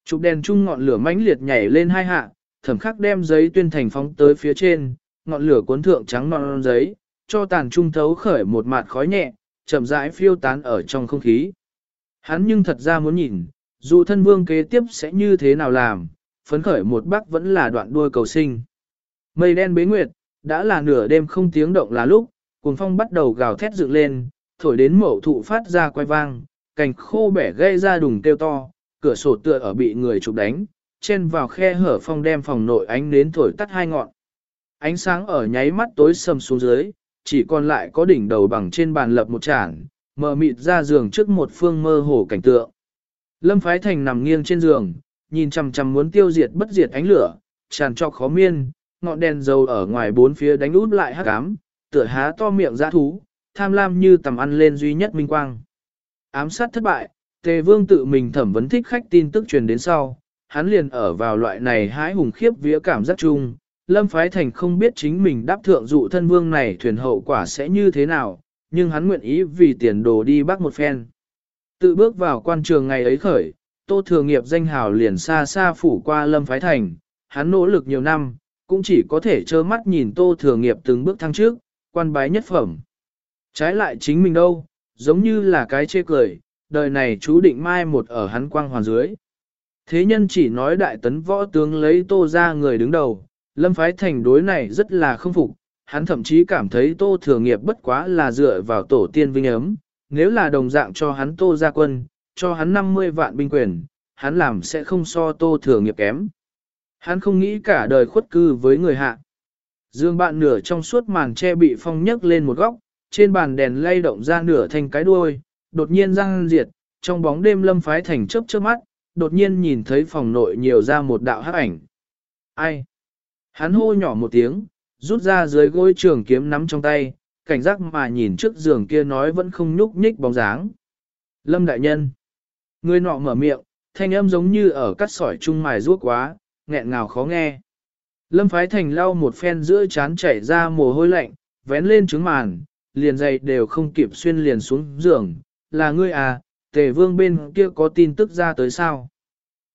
Chụp đèn chung ngọn lửa mãnh liệt nhảy lên hai hạ, thẩm khắc đem giấy tuyên thành phóng tới phía trên, ngọn lửa cuốn thượng trắng non giấy, cho tàn trung thấu khởi một mạt khói nhẹ, chậm rãi phiêu tán ở trong không khí. Hắn nhưng thật ra muốn nhìn, dù thân vương kế tiếp sẽ như thế nào làm, phấn khởi một bác vẫn là đoạn đuôi cầu sinh. Mây đen bế nguyệt, đã là nửa đêm không tiếng động là lúc, cuồng phong bắt đầu gào thét dựng lên, thổi đến mẫu thụ phát ra quay vang, cành khô bẻ gây ra đùng kêu to, cửa sổ tựa ở bị người chụp đánh, chen vào khe hở phong đem phòng nội ánh đến thổi tắt hai ngọn. Ánh sáng ở nháy mắt tối sầm xuống dưới, chỉ còn lại có đỉnh đầu bằng trên bàn lập một chản, mờ mịt ra giường trước một phương mơ hồ cảnh tượng. Lâm Phái Thành nằm nghiêng trên giường, nhìn chằm chằm muốn tiêu diệt bất diệt ánh lửa, tràn trọc khó miên, ngọn đèn dầu ở ngoài bốn phía đánh út lại hắc ám, tựa há to miệng dã thú, tham lam như tầm ăn lên duy nhất minh quang. Ám sát thất bại, Tề Vương tự mình thẩm vấn thích khách tin tức truyền đến sau, hắn liền ở vào loại này hãi hùng khiếp vía cảm giác chung. Lâm Phái Thành không biết chính mình đáp thượng dụ thân vương này thuyền hậu quả sẽ như thế nào, nhưng hắn nguyện ý vì tiền đồ đi bắt một phen. Tự bước vào quan trường ngày ấy khởi, Tô Thừa Nghiệp danh hào liền xa xa phủ qua Lâm Phái Thành, hắn nỗ lực nhiều năm, cũng chỉ có thể trơ mắt nhìn Tô Thừa Nghiệp từng bước thăng trước, quan bái nhất phẩm. Trái lại chính mình đâu, giống như là cái chê cười, đời này chú định mai một ở hắn quang hoàn dưới. Thế nhân chỉ nói đại tấn võ tướng lấy Tô ra người đứng đầu, Lâm Phái Thành đối này rất là không phục, hắn thậm chí cảm thấy Tô Thừa Nghiệp bất quá là dựa vào tổ tiên vinh ấm, nếu là đồng dạng cho hắn Tô ra quân, cho hắn 50 vạn binh quyền, hắn làm sẽ không so Tô Thừa Nghiệp kém. Hắn không nghĩ cả đời khuất cư với người hạ. Dương bạn nửa trong suốt màn che bị phong nhấc lên một góc, trên bàn đèn lay động ra nửa thành cái đuôi, đột nhiên răng diệt, trong bóng đêm lâm phái thành chớp chớp mắt, đột nhiên nhìn thấy phòng nội nhiều ra một đạo hắc ảnh. Ai? Hắn hô nhỏ một tiếng, rút ra dưới gối trường kiếm nắm trong tay, cảnh giác mà nhìn trước giường kia nói vẫn không nhúc nhích bóng dáng. Lâm đại nhân. Người nọ mở miệng, thanh âm giống như ở cắt sỏi chung mài ruốc quá, nghẹn ngào khó nghe. Lâm Phái Thành lau một phen giữa chán chảy ra mồ hôi lạnh, vén lên trứng màn, liền dày đều không kịp xuyên liền xuống giường. Là ngươi à, tề vương bên kia có tin tức ra tới sao?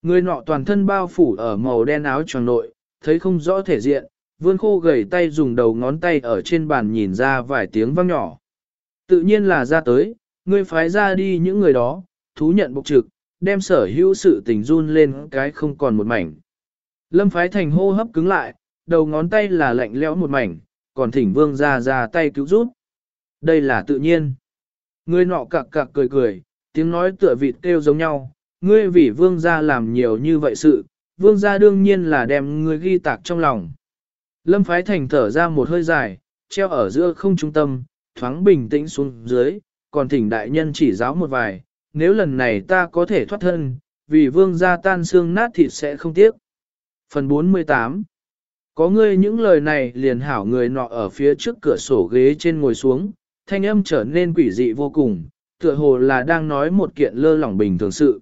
Người nọ toàn thân bao phủ ở màu đen áo tròn nội, thấy không rõ thể diện, vươn khô gầy tay dùng đầu ngón tay ở trên bàn nhìn ra vài tiếng vang nhỏ. Tự nhiên là ra tới, ngươi phái ra đi những người đó, thú nhận bộc trực, đem sở hữu sự tình run lên cái không còn một mảnh. Lâm phái thành hô hấp cứng lại, đầu ngón tay là lạnh lẽo một mảnh, còn thỉnh vương ra ra tay cứu giúp. Đây là tự nhiên. Ngươi nọ cặc cặc cười cười, tiếng nói tựa vịt kêu giống nhau, ngươi vì vương gia làm nhiều như vậy sự, vương gia đương nhiên là đem ngươi ghi tạc trong lòng. Lâm phái thành thở ra một hơi dài, treo ở giữa không trung tâm, thoáng bình tĩnh xuống dưới, còn thỉnh đại nhân chỉ giáo một vài, nếu lần này ta có thể thoát thân, vì vương gia tan xương nát thịt sẽ không tiếc. Phần 48 Có ngươi những lời này liền hảo người nọ ở phía trước cửa sổ ghế trên ngồi xuống, thanh âm trở nên quỷ dị vô cùng, tựa hồ là đang nói một kiện lơ lỏng bình thường sự.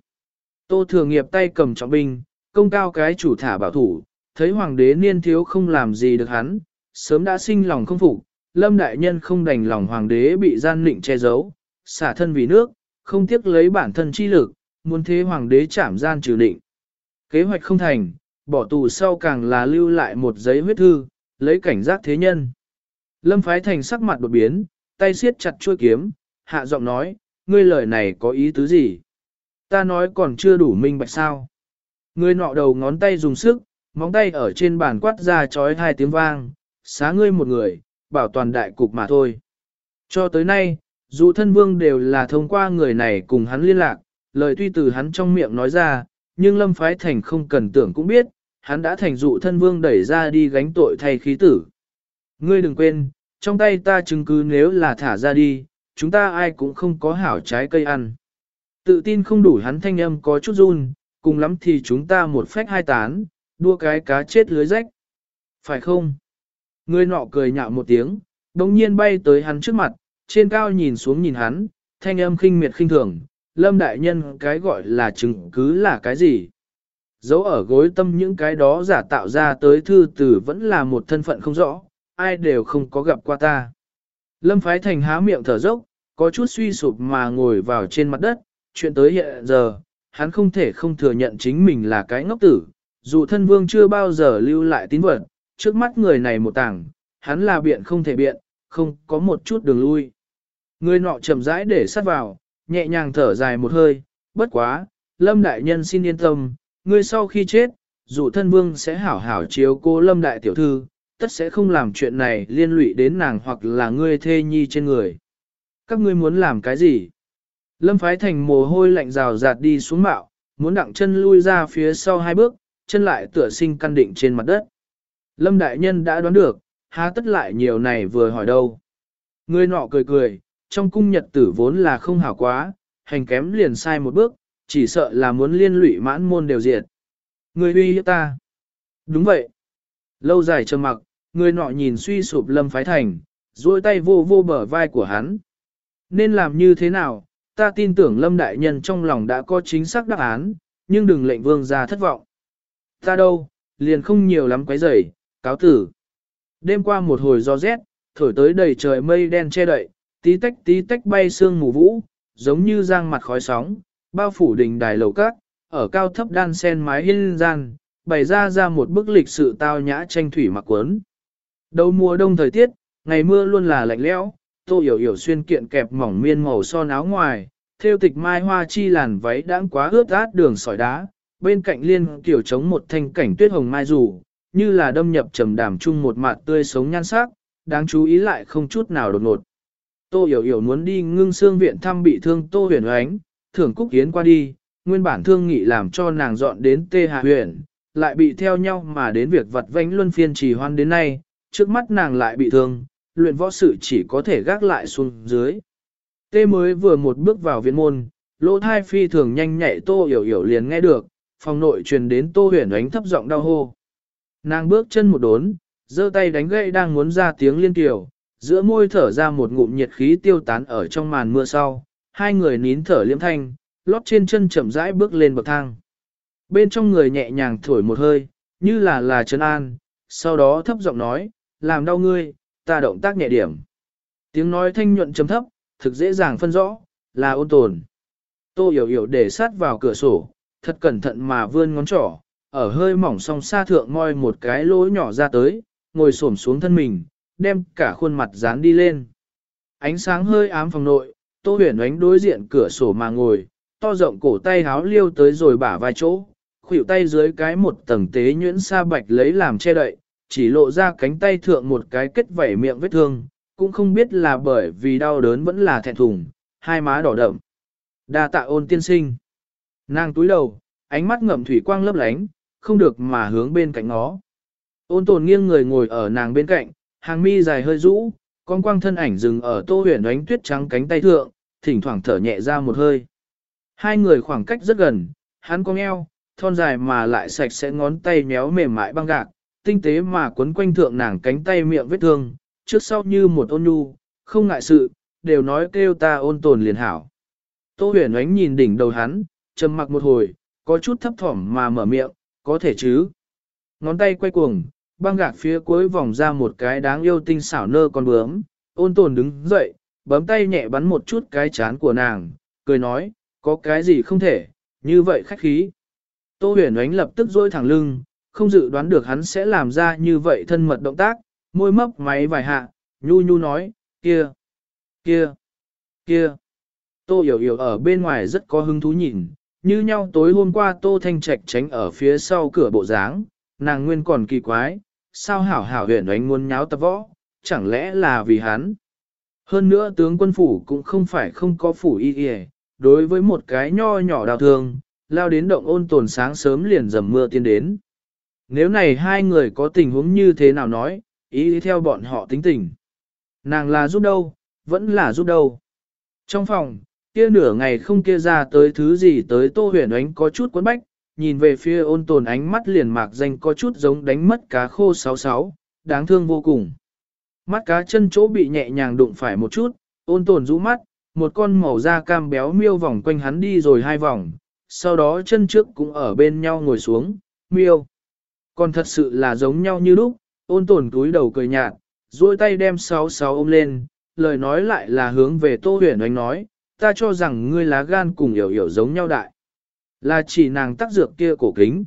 Tô thường nghiệp tay cầm trọng binh, công cao cái chủ thả bảo thủ, thấy hoàng đế niên thiếu không làm gì được hắn, sớm đã sinh lòng không phục, lâm đại nhân không đành lòng hoàng đế bị gian lịnh che giấu, xả thân vì nước, không tiếc lấy bản thân chi lực, muốn thế hoàng đế chảm gian trừ định. Kế hoạch không thành, bỏ tù sau càng là lưu lại một giấy huyết thư, lấy cảnh giác thế nhân. Lâm phái thành sắc mặt đột biến, tay siết chặt chuôi kiếm, hạ giọng nói, ngươi lời này có ý tứ gì? Ta nói còn chưa đủ minh bạch sao? Ngươi nọ đầu ngón tay dùng sức, móng tay ở trên bàn quát ra chói hai tiếng vang, xá ngươi một người, bảo toàn đại cục mà thôi. Cho tới nay, dù thân vương đều là thông qua người này cùng hắn liên lạc, lời tuy từ hắn trong miệng nói ra, nhưng lâm phái thành không cần tưởng cũng biết, hắn đã thành dụ thân vương đẩy ra đi gánh tội thay khí tử. Ngươi đừng quên, trong tay ta chứng cứ nếu là thả ra đi, chúng ta ai cũng không có hảo trái cây ăn. Tự tin không đủ hắn thanh âm có chút run, cùng lắm thì chúng ta một phách hai tán, đua cái cá chết lưới rách. Phải không? Người nọ cười nhạo một tiếng, đồng nhiên bay tới hắn trước mặt, trên cao nhìn xuống nhìn hắn, thanh âm khinh miệt khinh thường, lâm đại nhân cái gọi là chứng cứ là cái gì? Dấu ở gối tâm những cái đó giả tạo ra tới thư tử vẫn là một thân phận không rõ, ai đều không có gặp qua ta. Lâm Phái Thành há miệng thở dốc, có chút suy sụp mà ngồi vào trên mặt đất, chuyện tới hiện giờ, hắn không thể không thừa nhận chính mình là cái ngốc tử, dù thân vương chưa bao giờ lưu lại tín vật, trước mắt người này một tảng, hắn là biện không thể biện, không có một chút đường lui. Người nọ chậm rãi để sát vào, nhẹ nhàng thở dài một hơi, bất quá, Lâm Đại Nhân xin yên tâm, ngươi sau khi chết, dù thân vương sẽ hảo hảo chiếu cô Lâm Đại Tiểu Thư, tất sẽ không làm chuyện này liên lụy đến nàng hoặc là ngươi thê nhi trên người. Các ngươi muốn làm cái gì? Lâm phái thành mồ hôi lạnh rào rạt đi xuống mạo, muốn đặng chân lui ra phía sau hai bước, chân lại tựa sinh căn định trên mặt đất. Lâm đại nhân đã đoán được, há tất lại nhiều này vừa hỏi đâu. Người nọ cười cười, trong cung nhật tử vốn là không hảo quá, hành kém liền sai một bước, chỉ sợ là muốn liên lụy mãn môn đều diệt. Người uy hiếp ta. Đúng vậy. Lâu dài trầm mặc, người nọ nhìn suy sụp lâm phái thành, duỗi tay vô vô bờ vai của hắn. Nên làm như thế nào, ta tin tưởng lâm đại nhân trong lòng đã có chính xác đáp án, nhưng đừng lệnh vương ra thất vọng. Ta đâu, liền không nhiều lắm quấy rầy, cáo tử. Đêm qua một hồi gió rét, thổi tới đầy trời mây đen che đậy, tí tách tí tách bay sương mù vũ, giống như giang mặt khói sóng, bao phủ đình đài lầu cát, ở cao thấp đan sen mái hiên gian, bày ra ra một bức lịch sự tao nhã tranh thủy mặc quấn. Đầu mùa đông thời tiết, ngày mưa luôn là lạnh lẽo, tô hiểu hiểu xuyên kiện kẹp mỏng miên màu son áo ngoài, theo tịch mai hoa chi làn váy đãng quá ướt át đường sỏi đá, bên cạnh liên kiểu chống một thanh cảnh tuyết hồng mai rủ, như là đâm nhập trầm đàm chung một mặt tươi sống nhan sắc, đáng chú ý lại không chút nào đột ngột. Tô hiểu hiểu muốn đi ngưng xương viện thăm bị thương Tô huyền oánh, thưởng cúc yến qua đi, nguyên bản thương nghị làm cho nàng dọn đến Tê Hà huyện, lại bị theo nhau mà đến việc vật vánh luân phiên trì hoan đến nay, trước mắt nàng lại bị thương, luyện võ sự chỉ có thể gác lại xuống dưới. Tê mới vừa một bước vào viện môn, lỗ thai phi thường nhanh nhạy Tô hiểu hiểu liền nghe được, phòng nội truyền đến Tô huyền Ánh thấp giọng đau hô. Nàng bước chân một đốn, giơ tay đánh gậy đang muốn ra tiếng liên tiểu, giữa môi thở ra một ngụm nhiệt khí tiêu tán ở trong màn mưa sau, hai người nín thở liếm thanh, lót trên chân chậm rãi bước lên bậc thang. Bên trong người nhẹ nhàng thổi một hơi, như là là trấn an, sau đó thấp giọng nói, làm đau ngươi, ta động tác nhẹ điểm. Tiếng nói thanh nhuận chấm thấp, thực dễ dàng phân rõ, là ôn tồn. Tô hiểu hiểu để sát vào cửa sổ, thật cẩn thận mà vươn ngón trỏ, ở hơi mỏng song xa thượng moi một cái lỗ nhỏ ra tới, ngồi xổm xuống thân mình, đem cả khuôn mặt dán đi lên. Ánh sáng hơi ám phòng nội, Tô Huyền ánh đối diện cửa sổ mà ngồi, to rộng cổ tay háo liêu tới rồi bả vai chỗ, khuỷu tay dưới cái một tầng tế nhuyễn sa bạch lấy làm che đậy, chỉ lộ ra cánh tay thượng một cái kết vảy miệng vết thương, cũng không biết là bởi vì đau đớn vẫn là thẹn thùng, hai má đỏ đậm. Đa tạ ôn tiên sinh. Nàng túi đầu, ánh mắt ngậm thủy quang lấp lánh, không được mà hướng bên cạnh nó. Ôn tồn nghiêng người ngồi ở nàng bên cạnh, hàng mi dài hơi rũ, con quang thân ảnh dừng ở tô huyền ánh tuyết trắng cánh tay thượng, thỉnh thoảng thở nhẹ ra một hơi. Hai người khoảng cách rất gần, hắn cong eo, thon dài mà lại sạch sẽ ngón tay méo mềm mại băng gạc, tinh tế mà quấn quanh thượng nàng cánh tay miệng vết thương, trước sau như một ôn nhu, không ngại sự, đều nói kêu ta ôn tồn liền hảo. Tô huyền ánh nhìn đỉnh đầu hắn, trầm mặc một hồi, có chút thấp thỏm mà mở miệng, có thể chứ. Ngón tay quay cuồng, băng gạc phía cuối vòng ra một cái đáng yêu tinh xảo nơ con bướm, ôn tồn đứng dậy, bấm tay nhẹ bắn một chút cái chán của nàng, cười nói, có cái gì không thể, như vậy khách khí. Tô huyền ánh lập tức dôi thẳng lưng, không dự đoán được hắn sẽ làm ra như vậy thân mật động tác, môi mấp máy vài hạ, nhu nhu nói, kia, kia, kia. Tô hiểu hiểu ở bên ngoài rất có hứng thú nhìn, như nhau tối hôm qua Tô Thanh Trạch tránh ở phía sau cửa bộ dáng, nàng nguyên còn kỳ quái, sao hảo hảo huyền đánh muốn nháo tập võ, chẳng lẽ là vì hắn. Hơn nữa tướng quân phủ cũng không phải không có phủ y y đối với một cái nho nhỏ đào thương, lao đến động ôn tồn sáng sớm liền dầm mưa tiến đến. Nếu này hai người có tình huống như thế nào nói, ý theo bọn họ tính tình. Nàng là giúp đâu, vẫn là giúp đâu. Trong phòng, kia nửa ngày không kia ra tới thứ gì tới tô huyền ánh có chút quấn bách, nhìn về phía ôn tồn ánh mắt liền mạc danh có chút giống đánh mất cá khô sáu sáu, đáng thương vô cùng. Mắt cá chân chỗ bị nhẹ nhàng đụng phải một chút, ôn tồn rũ mắt, một con màu da cam béo miêu vòng quanh hắn đi rồi hai vòng, sau đó chân trước cũng ở bên nhau ngồi xuống, miêu. Còn thật sự là giống nhau như lúc, ôn tồn túi đầu cười nhạt, duỗi tay đem sáu sáu ôm lên, lời nói lại là hướng về tô huyền anh nói, ta cho rằng ngươi lá gan cùng hiểu hiểu giống nhau đại. Là chỉ nàng tác dược kia cổ kính.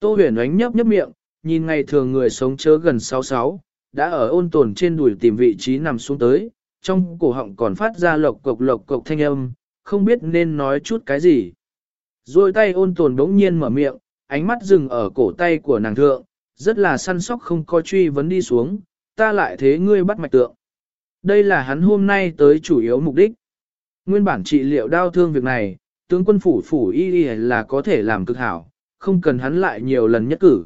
Tô huyền ánh nhấp nhấp miệng, nhìn ngày thường người sống chớ gần 66, đã ở ôn tồn trên đùi tìm vị trí nằm xuống tới, trong cổ họng còn phát ra lộc cộc lộc cộc thanh âm, không biết nên nói chút cái gì. Rồi tay ôn tồn đống nhiên mở miệng, ánh mắt dừng ở cổ tay của nàng thượng, rất là săn sóc không có truy vấn đi xuống, ta lại thế ngươi bắt mạch tượng. Đây là hắn hôm nay tới chủ yếu mục đích. Nguyên bản trị liệu đau thương việc này, tướng quân phủ phủ y y là có thể làm cực hảo, không cần hắn lại nhiều lần nhất cử.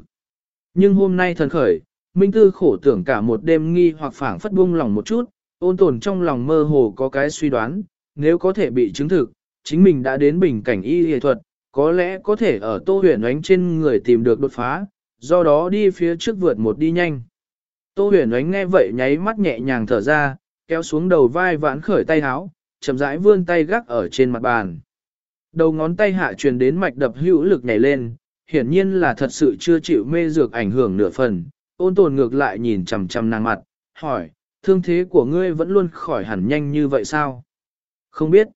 Nhưng hôm nay thần khởi, Minh Tư khổ tưởng cả một đêm nghi hoặc phảng phất buông lòng một chút, ôn tồn trong lòng mơ hồ có cái suy đoán, nếu có thể bị chứng thực, chính mình đã đến bình cảnh y y thuật, có lẽ có thể ở tô huyền ánh trên người tìm được đột phá, do đó đi phía trước vượt một đi nhanh. Tô huyền ánh nghe vậy nháy mắt nhẹ nhàng thở ra, kéo xuống đầu vai vãn khởi tay háo, chậm rãi vươn tay gác ở trên mặt bàn. Đầu ngón tay hạ truyền đến mạch đập hữu lực nhảy lên, hiển nhiên là thật sự chưa chịu mê dược ảnh hưởng nửa phần, ôn tồn ngược lại nhìn chằm chằm nàng mặt, hỏi, thương thế của ngươi vẫn luôn khỏi hẳn nhanh như vậy sao? Không biết.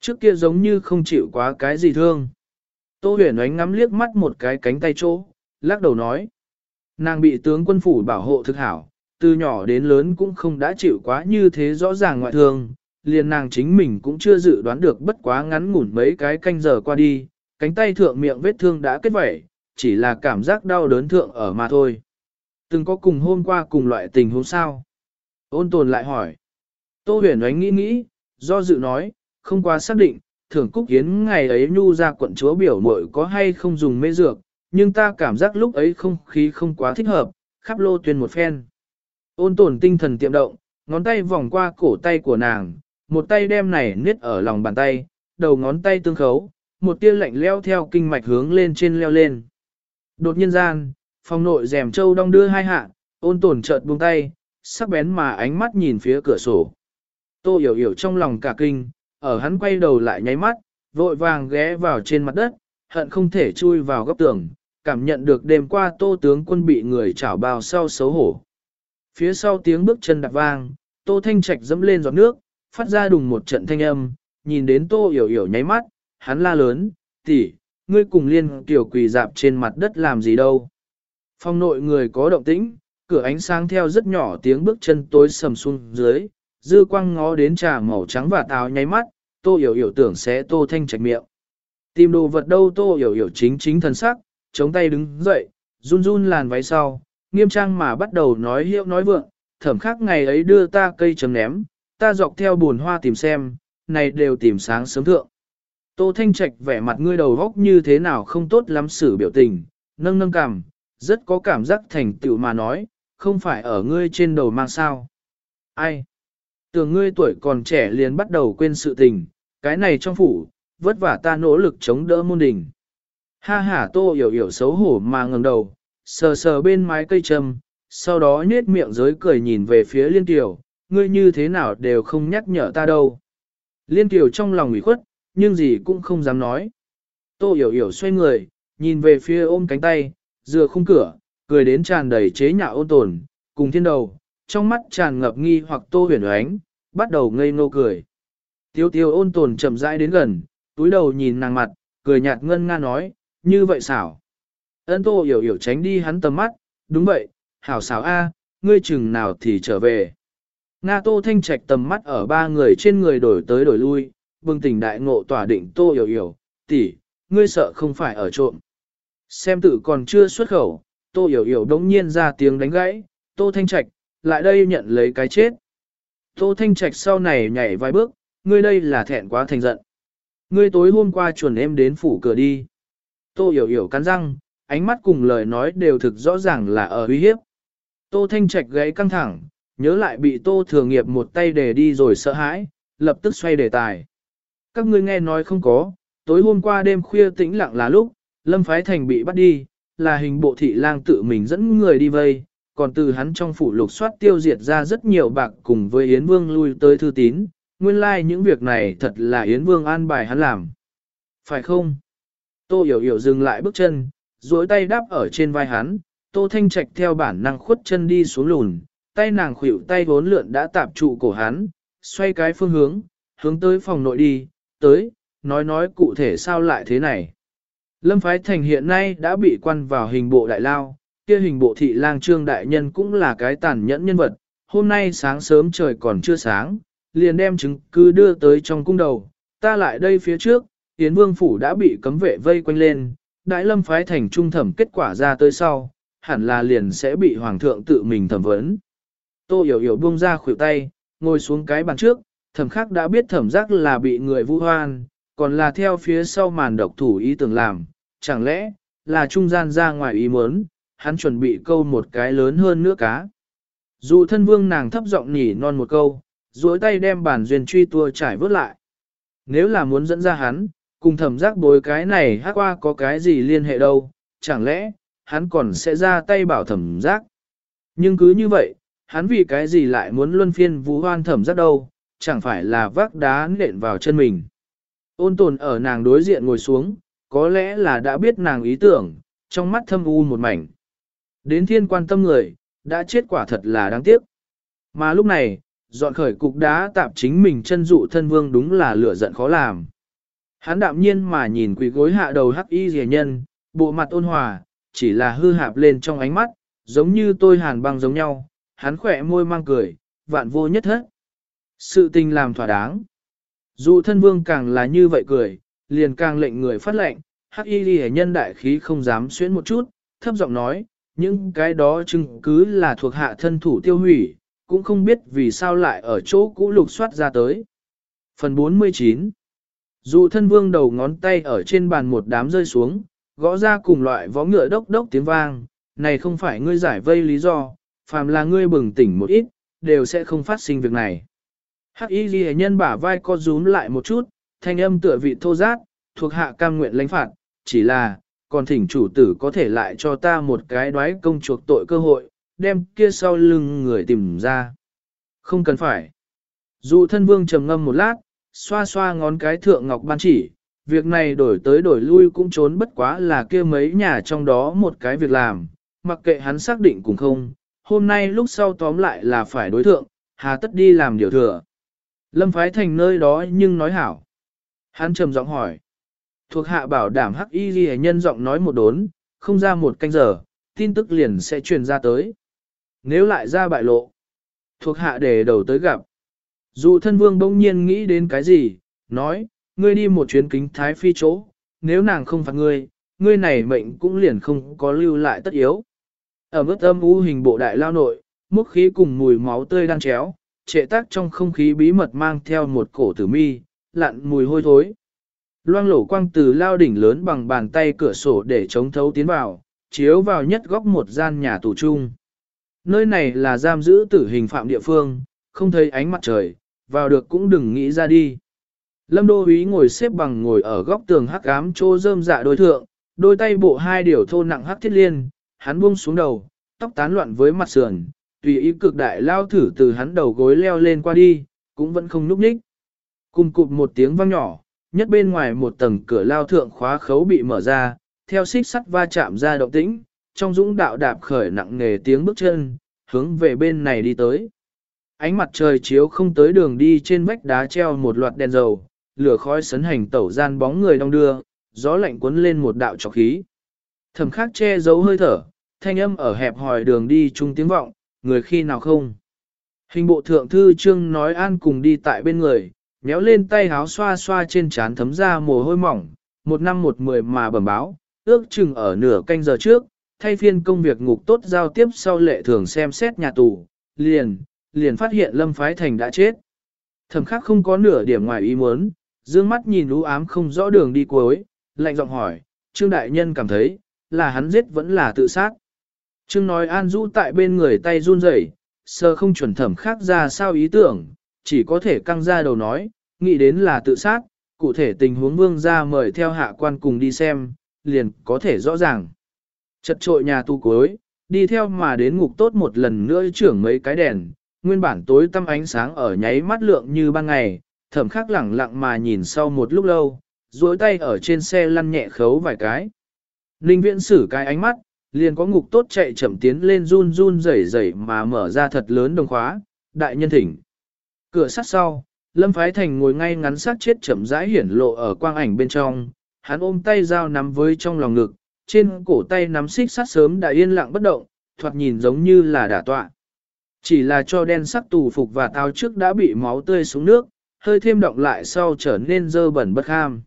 Trước kia giống như không chịu quá cái gì thương. Tô huyền ánh ngắm liếc mắt một cái cánh tay chỗ, lắc đầu nói. Nàng bị tướng quân phủ bảo hộ thực hảo, từ nhỏ đến lớn cũng không đã chịu quá như thế rõ ràng ngoại thương, liền nàng chính mình cũng chưa dự đoán được bất quá ngắn ngủn mấy cái canh giờ qua đi, cánh tay thượng miệng vết thương đã kết vẩy, chỉ là cảm giác đau đớn thượng ở mà thôi. Từng có cùng hôm qua cùng loại tình huống sao? Ôn tồn lại hỏi. Tô huyền ánh nghĩ nghĩ, do dự nói, không quá xác định, thưởng cúc hiến ngày ấy nhu ra quận chúa biểu mội có hay không dùng mê dược, nhưng ta cảm giác lúc ấy không khí không quá thích hợp, khắp lô tuyên một phen. Ôn tồn tinh thần tiệm động, ngón tay vòng qua cổ tay của nàng, một tay đem này niết ở lòng bàn tay, đầu ngón tay tương khấu, một tia lạnh leo theo kinh mạch hướng lên trên leo lên. Đột nhiên gian, phòng nội rèm châu đong đưa hai hạ, ôn tồn chợt buông tay, sắc bén mà ánh mắt nhìn phía cửa sổ. Tô hiểu hiểu trong lòng cả kinh, ở hắn quay đầu lại nháy mắt, vội vàng ghé vào trên mặt đất, hận không thể chui vào góc tường, cảm nhận được đêm qua tô tướng quân bị người chảo bào sau xấu hổ. Phía sau tiếng bước chân đạp vang, tô thanh trạch dẫm lên giọt nước, phát ra đùng một trận thanh âm, nhìn đến tô hiểu hiểu nháy mắt, hắn la lớn, tỷ, ngươi cùng liên tiểu quỳ dạp trên mặt đất làm gì đâu. Phong nội người có động tĩnh, cửa ánh sáng theo rất nhỏ tiếng bước chân tối sầm xuống dưới, dư quang ngó đến trà màu trắng và táo nháy mắt, tô hiểu hiểu tưởng sẽ tô thanh trạch miệng. Tìm đồ vật đâu tô hiểu hiểu chính chính thần sắc, chống tay đứng dậy, run run làn váy sau, nghiêm trang mà bắt đầu nói hiệu nói vượng, thẩm khắc ngày ấy đưa ta cây chấm ném, ta dọc theo buồn hoa tìm xem, này đều tìm sáng sớm thượng. Tô Thanh Trạch vẻ mặt ngươi đầu góc như thế nào không tốt lắm xử biểu tình, nâng nâng cảm, rất có cảm giác thành tựu mà nói, không phải ở ngươi trên đầu mang sao. Ai? Tưởng ngươi tuổi còn trẻ liền bắt đầu quên sự tình, cái này trong phủ, vất vả ta nỗ lực chống đỡ môn đình. Ha ha tô hiểu hiểu xấu hổ mà ngẩng đầu, sờ sờ bên mái cây trầm, sau đó nhếch miệng giới cười nhìn về phía liên tiểu, ngươi như thế nào đều không nhắc nhở ta đâu. Liên tiểu trong lòng ủy khuất, nhưng gì cũng không dám nói. Tô hiểu hiểu xoay người, nhìn về phía ôm cánh tay, dựa khung cửa, cười đến tràn đầy chế nhạo ôn tồn, cùng thiên đầu, trong mắt tràn ngập nghi hoặc tô huyền ánh, bắt đầu ngây ngô cười. Tiêu tiêu ôn tồn chậm rãi đến gần, túi đầu nhìn nàng mặt, cười nhạt ngân nga nói, như vậy xảo. Ân tô hiểu hiểu tránh đi hắn tầm mắt, đúng vậy, hảo xảo a, ngươi chừng nào thì trở về. Nga tô thanh trạch tầm mắt ở ba người trên người đổi tới đổi lui, bừng tỉnh đại ngộ tỏa định tô hiểu hiểu, tỷ, ngươi sợ không phải ở trộm. Xem tự còn chưa xuất khẩu, tô hiểu hiểu đống nhiên ra tiếng đánh gãy, tô thanh trạch, lại đây nhận lấy cái chết. Tô thanh trạch sau này nhảy vài bước, ngươi đây là thẹn quá thành giận. Ngươi tối hôm qua chuẩn em đến phủ cửa đi. Tô hiểu hiểu cắn răng, ánh mắt cùng lời nói đều thực rõ ràng là ở uy hiếp. Tô thanh trạch gãy căng thẳng, nhớ lại bị tô thừa nghiệp một tay để đi rồi sợ hãi, lập tức xoay đề tài. Các ngươi nghe nói không có, tối hôm qua đêm khuya tĩnh lặng là lúc, Lâm Phái Thành bị bắt đi, là hình bộ thị lang tự mình dẫn người đi vây, còn từ hắn trong phủ lục soát tiêu diệt ra rất nhiều bạc cùng với Yến Vương lui tới thư tín, nguyên lai like những việc này thật là Yến Vương an bài hắn làm. Phải không? Tô Hiểu Hiểu dừng lại bước chân, duỗi tay đáp ở trên vai hắn, Tô Thanh Trạch theo bản năng khuất chân đi xuống lùn, tay nàng khuỵu tay vốn lượn đã tạp trụ cổ hắn, xoay cái phương hướng, hướng tới phòng nội đi, tới, nói nói cụ thể sao lại thế này. Lâm Phái Thành hiện nay đã bị quan vào hình bộ đại lao, kia hình bộ thị lang trương đại nhân cũng là cái tàn nhẫn nhân vật, hôm nay sáng sớm trời còn chưa sáng, liền đem chứng cứ đưa tới trong cung đầu, ta lại đây phía trước, Yến Vương Phủ đã bị cấm vệ vây quanh lên, đại lâm phái thành trung thẩm kết quả ra tới sau, hẳn là liền sẽ bị hoàng thượng tự mình thẩm vấn. Tô hiểu hiểu buông ra khuỷu tay, ngồi xuống cái bàn trước, thẩm khắc đã biết thẩm giác là bị người vu hoan, còn là theo phía sau màn độc thủ ý tưởng làm, chẳng lẽ là trung gian ra ngoài ý muốn, hắn chuẩn bị câu một cái lớn hơn nữa cá. Dù thân vương nàng thấp giọng nhỉ non một câu, duỗi tay đem bản duyên truy tua trải vớt lại. Nếu là muốn dẫn ra hắn, cùng thẩm giác bối cái này hát qua có cái gì liên hệ đâu, chẳng lẽ, hắn còn sẽ ra tay bảo thẩm giác. Nhưng cứ như vậy, hắn vì cái gì lại muốn luân phiên vũ hoan thẩm giác đâu, chẳng phải là vác đá nện vào chân mình. Ôn tồn ở nàng đối diện ngồi xuống, có lẽ là đã biết nàng ý tưởng, trong mắt thâm u một mảnh. Đến thiên quan tâm người, đã chết quả thật là đáng tiếc. Mà lúc này, dọn khởi cục đá tạp chính mình chân dụ thân vương đúng là lửa giận khó làm. Hắn đạm nhiên mà nhìn quỷ gối hạ đầu hắc y rẻ nhân, bộ mặt ôn hòa, chỉ là hư hạp lên trong ánh mắt, giống như tôi hàn băng giống nhau, hắn khỏe môi mang cười, vạn vô nhất hết. Sự tình làm thỏa đáng. Dù thân vương càng là như vậy cười, liền càng lệnh người phát lệnh, hắc y rẻ nhân đại khí không dám xuyến một chút, thấp giọng nói, những cái đó chứng cứ là thuộc hạ thân thủ tiêu hủy, cũng không biết vì sao lại ở chỗ cũ lục soát ra tới. Phần 49 Dù thân vương đầu ngón tay ở trên bàn một đám rơi xuống, gõ ra cùng loại vó ngựa đốc đốc tiếng vang, này không phải ngươi giải vây lý do, phàm là ngươi bừng tỉnh một ít, đều sẽ không phát sinh việc này. Hắc y ghi nhân bả vai co rúm lại một chút, thanh âm tựa vị thô giác, thuộc hạ cam nguyện lãnh phạt, chỉ là, còn thỉnh chủ tử có thể lại cho ta một cái đoái công chuộc tội cơ hội, đem kia sau lưng người tìm ra. Không cần phải. Dụ thân vương trầm ngâm một lát, xoa xoa ngón cái thượng ngọc ban chỉ, việc này đổi tới đổi lui cũng trốn bất quá là kia mấy nhà trong đó một cái việc làm, mặc kệ hắn xác định cũng không, hôm nay lúc sau tóm lại là phải đối thượng, hà tất đi làm điều thừa. Lâm phái thành nơi đó nhưng nói hảo. Hắn trầm giọng hỏi. Thuộc hạ bảo đảm hắc y ghi nhân giọng nói một đốn, không ra một canh giờ, tin tức liền sẽ truyền ra tới. Nếu lại ra bại lộ, thuộc hạ để đầu tới gặp. Dù thân vương bỗng nhiên nghĩ đến cái gì, nói, ngươi đi một chuyến kính thái phi chỗ, nếu nàng không phạt ngươi, ngươi này mệnh cũng liền không có lưu lại tất yếu. Ở mức âm u hình bộ đại lao nội, mức khí cùng mùi máu tươi đang chéo, trệ tác trong không khí bí mật mang theo một cổ tử mi, lặn mùi hôi thối. Loang lổ quang từ lao đỉnh lớn bằng bàn tay cửa sổ để chống thấu tiến vào, chiếu vào nhất góc một gian nhà tù chung. Nơi này là giam giữ tử hình phạm địa phương, không thấy ánh mặt trời, vào được cũng đừng nghĩ ra đi. Lâm Đô Úy ngồi xếp bằng ngồi ở góc tường hắc ám chỗ rơm dạ đối thượng, đôi tay bộ hai điều thô nặng hắc thiết liên, hắn buông xuống đầu, tóc tán loạn với mặt sườn, tùy ý cực đại lao thử từ hắn đầu gối leo lên qua đi, cũng vẫn không núp ních. Cùng cụp một tiếng vang nhỏ, nhất bên ngoài một tầng cửa lao thượng khóa khấu bị mở ra, theo xích sắt va chạm ra động tĩnh, trong dũng đạo đạp khởi nặng nghề tiếng bước chân, hướng về bên này đi tới. Ánh mặt trời chiếu không tới đường đi trên vách đá treo một loạt đèn dầu, lửa khói sấn hành tẩu gian bóng người đông đưa, gió lạnh cuốn lên một đạo trọc khí. Thầm khắc che giấu hơi thở, thanh âm ở hẹp hòi đường đi chung tiếng vọng, người khi nào không. Hình bộ thượng thư trương nói an cùng đi tại bên người, nhéo lên tay háo xoa xoa trên trán thấm ra mồ hôi mỏng, một năm một mười mà bẩm báo, ước chừng ở nửa canh giờ trước, thay phiên công việc ngục tốt giao tiếp sau lệ thường xem xét nhà tù, liền, liền phát hiện Lâm Phái Thành đã chết. Thẩm khắc không có nửa điểm ngoài ý muốn, dương mắt nhìn lũ ám không rõ đường đi cuối, lạnh giọng hỏi, Trương Đại Nhân cảm thấy, là hắn giết vẫn là tự sát. Trương nói an Du tại bên người tay run rẩy, sơ không chuẩn thẩm khắc ra sao ý tưởng, chỉ có thể căng ra đầu nói, nghĩ đến là tự sát, cụ thể tình huống vương ra mời theo hạ quan cùng đi xem, liền có thể rõ ràng. Chật trội nhà tu cuối, đi theo mà đến ngục tốt một lần nữa trưởng mấy cái đèn, nguyên bản tối tăm ánh sáng ở nháy mắt lượng như ban ngày, thẩm khắc lẳng lặng mà nhìn sau một lúc lâu, duỗi tay ở trên xe lăn nhẹ khấu vài cái. Ninh viễn sử cái ánh mắt, liền có ngục tốt chạy chậm tiến lên run run rẩy rẩy mà mở ra thật lớn đồng khóa, đại nhân thỉnh. Cửa sắt sau, Lâm Phái Thành ngồi ngay ngắn sát chết chậm rãi hiển lộ ở quang ảnh bên trong, hắn ôm tay dao nắm với trong lòng ngực, trên cổ tay nắm xích sắt sớm đã yên lặng bất động, thoạt nhìn giống như là đả tọa. Chỉ là cho đen sắc tù phục và tao trước đã bị máu tươi xuống nước, hơi thêm động lại sau trở nên dơ bẩn bất ham.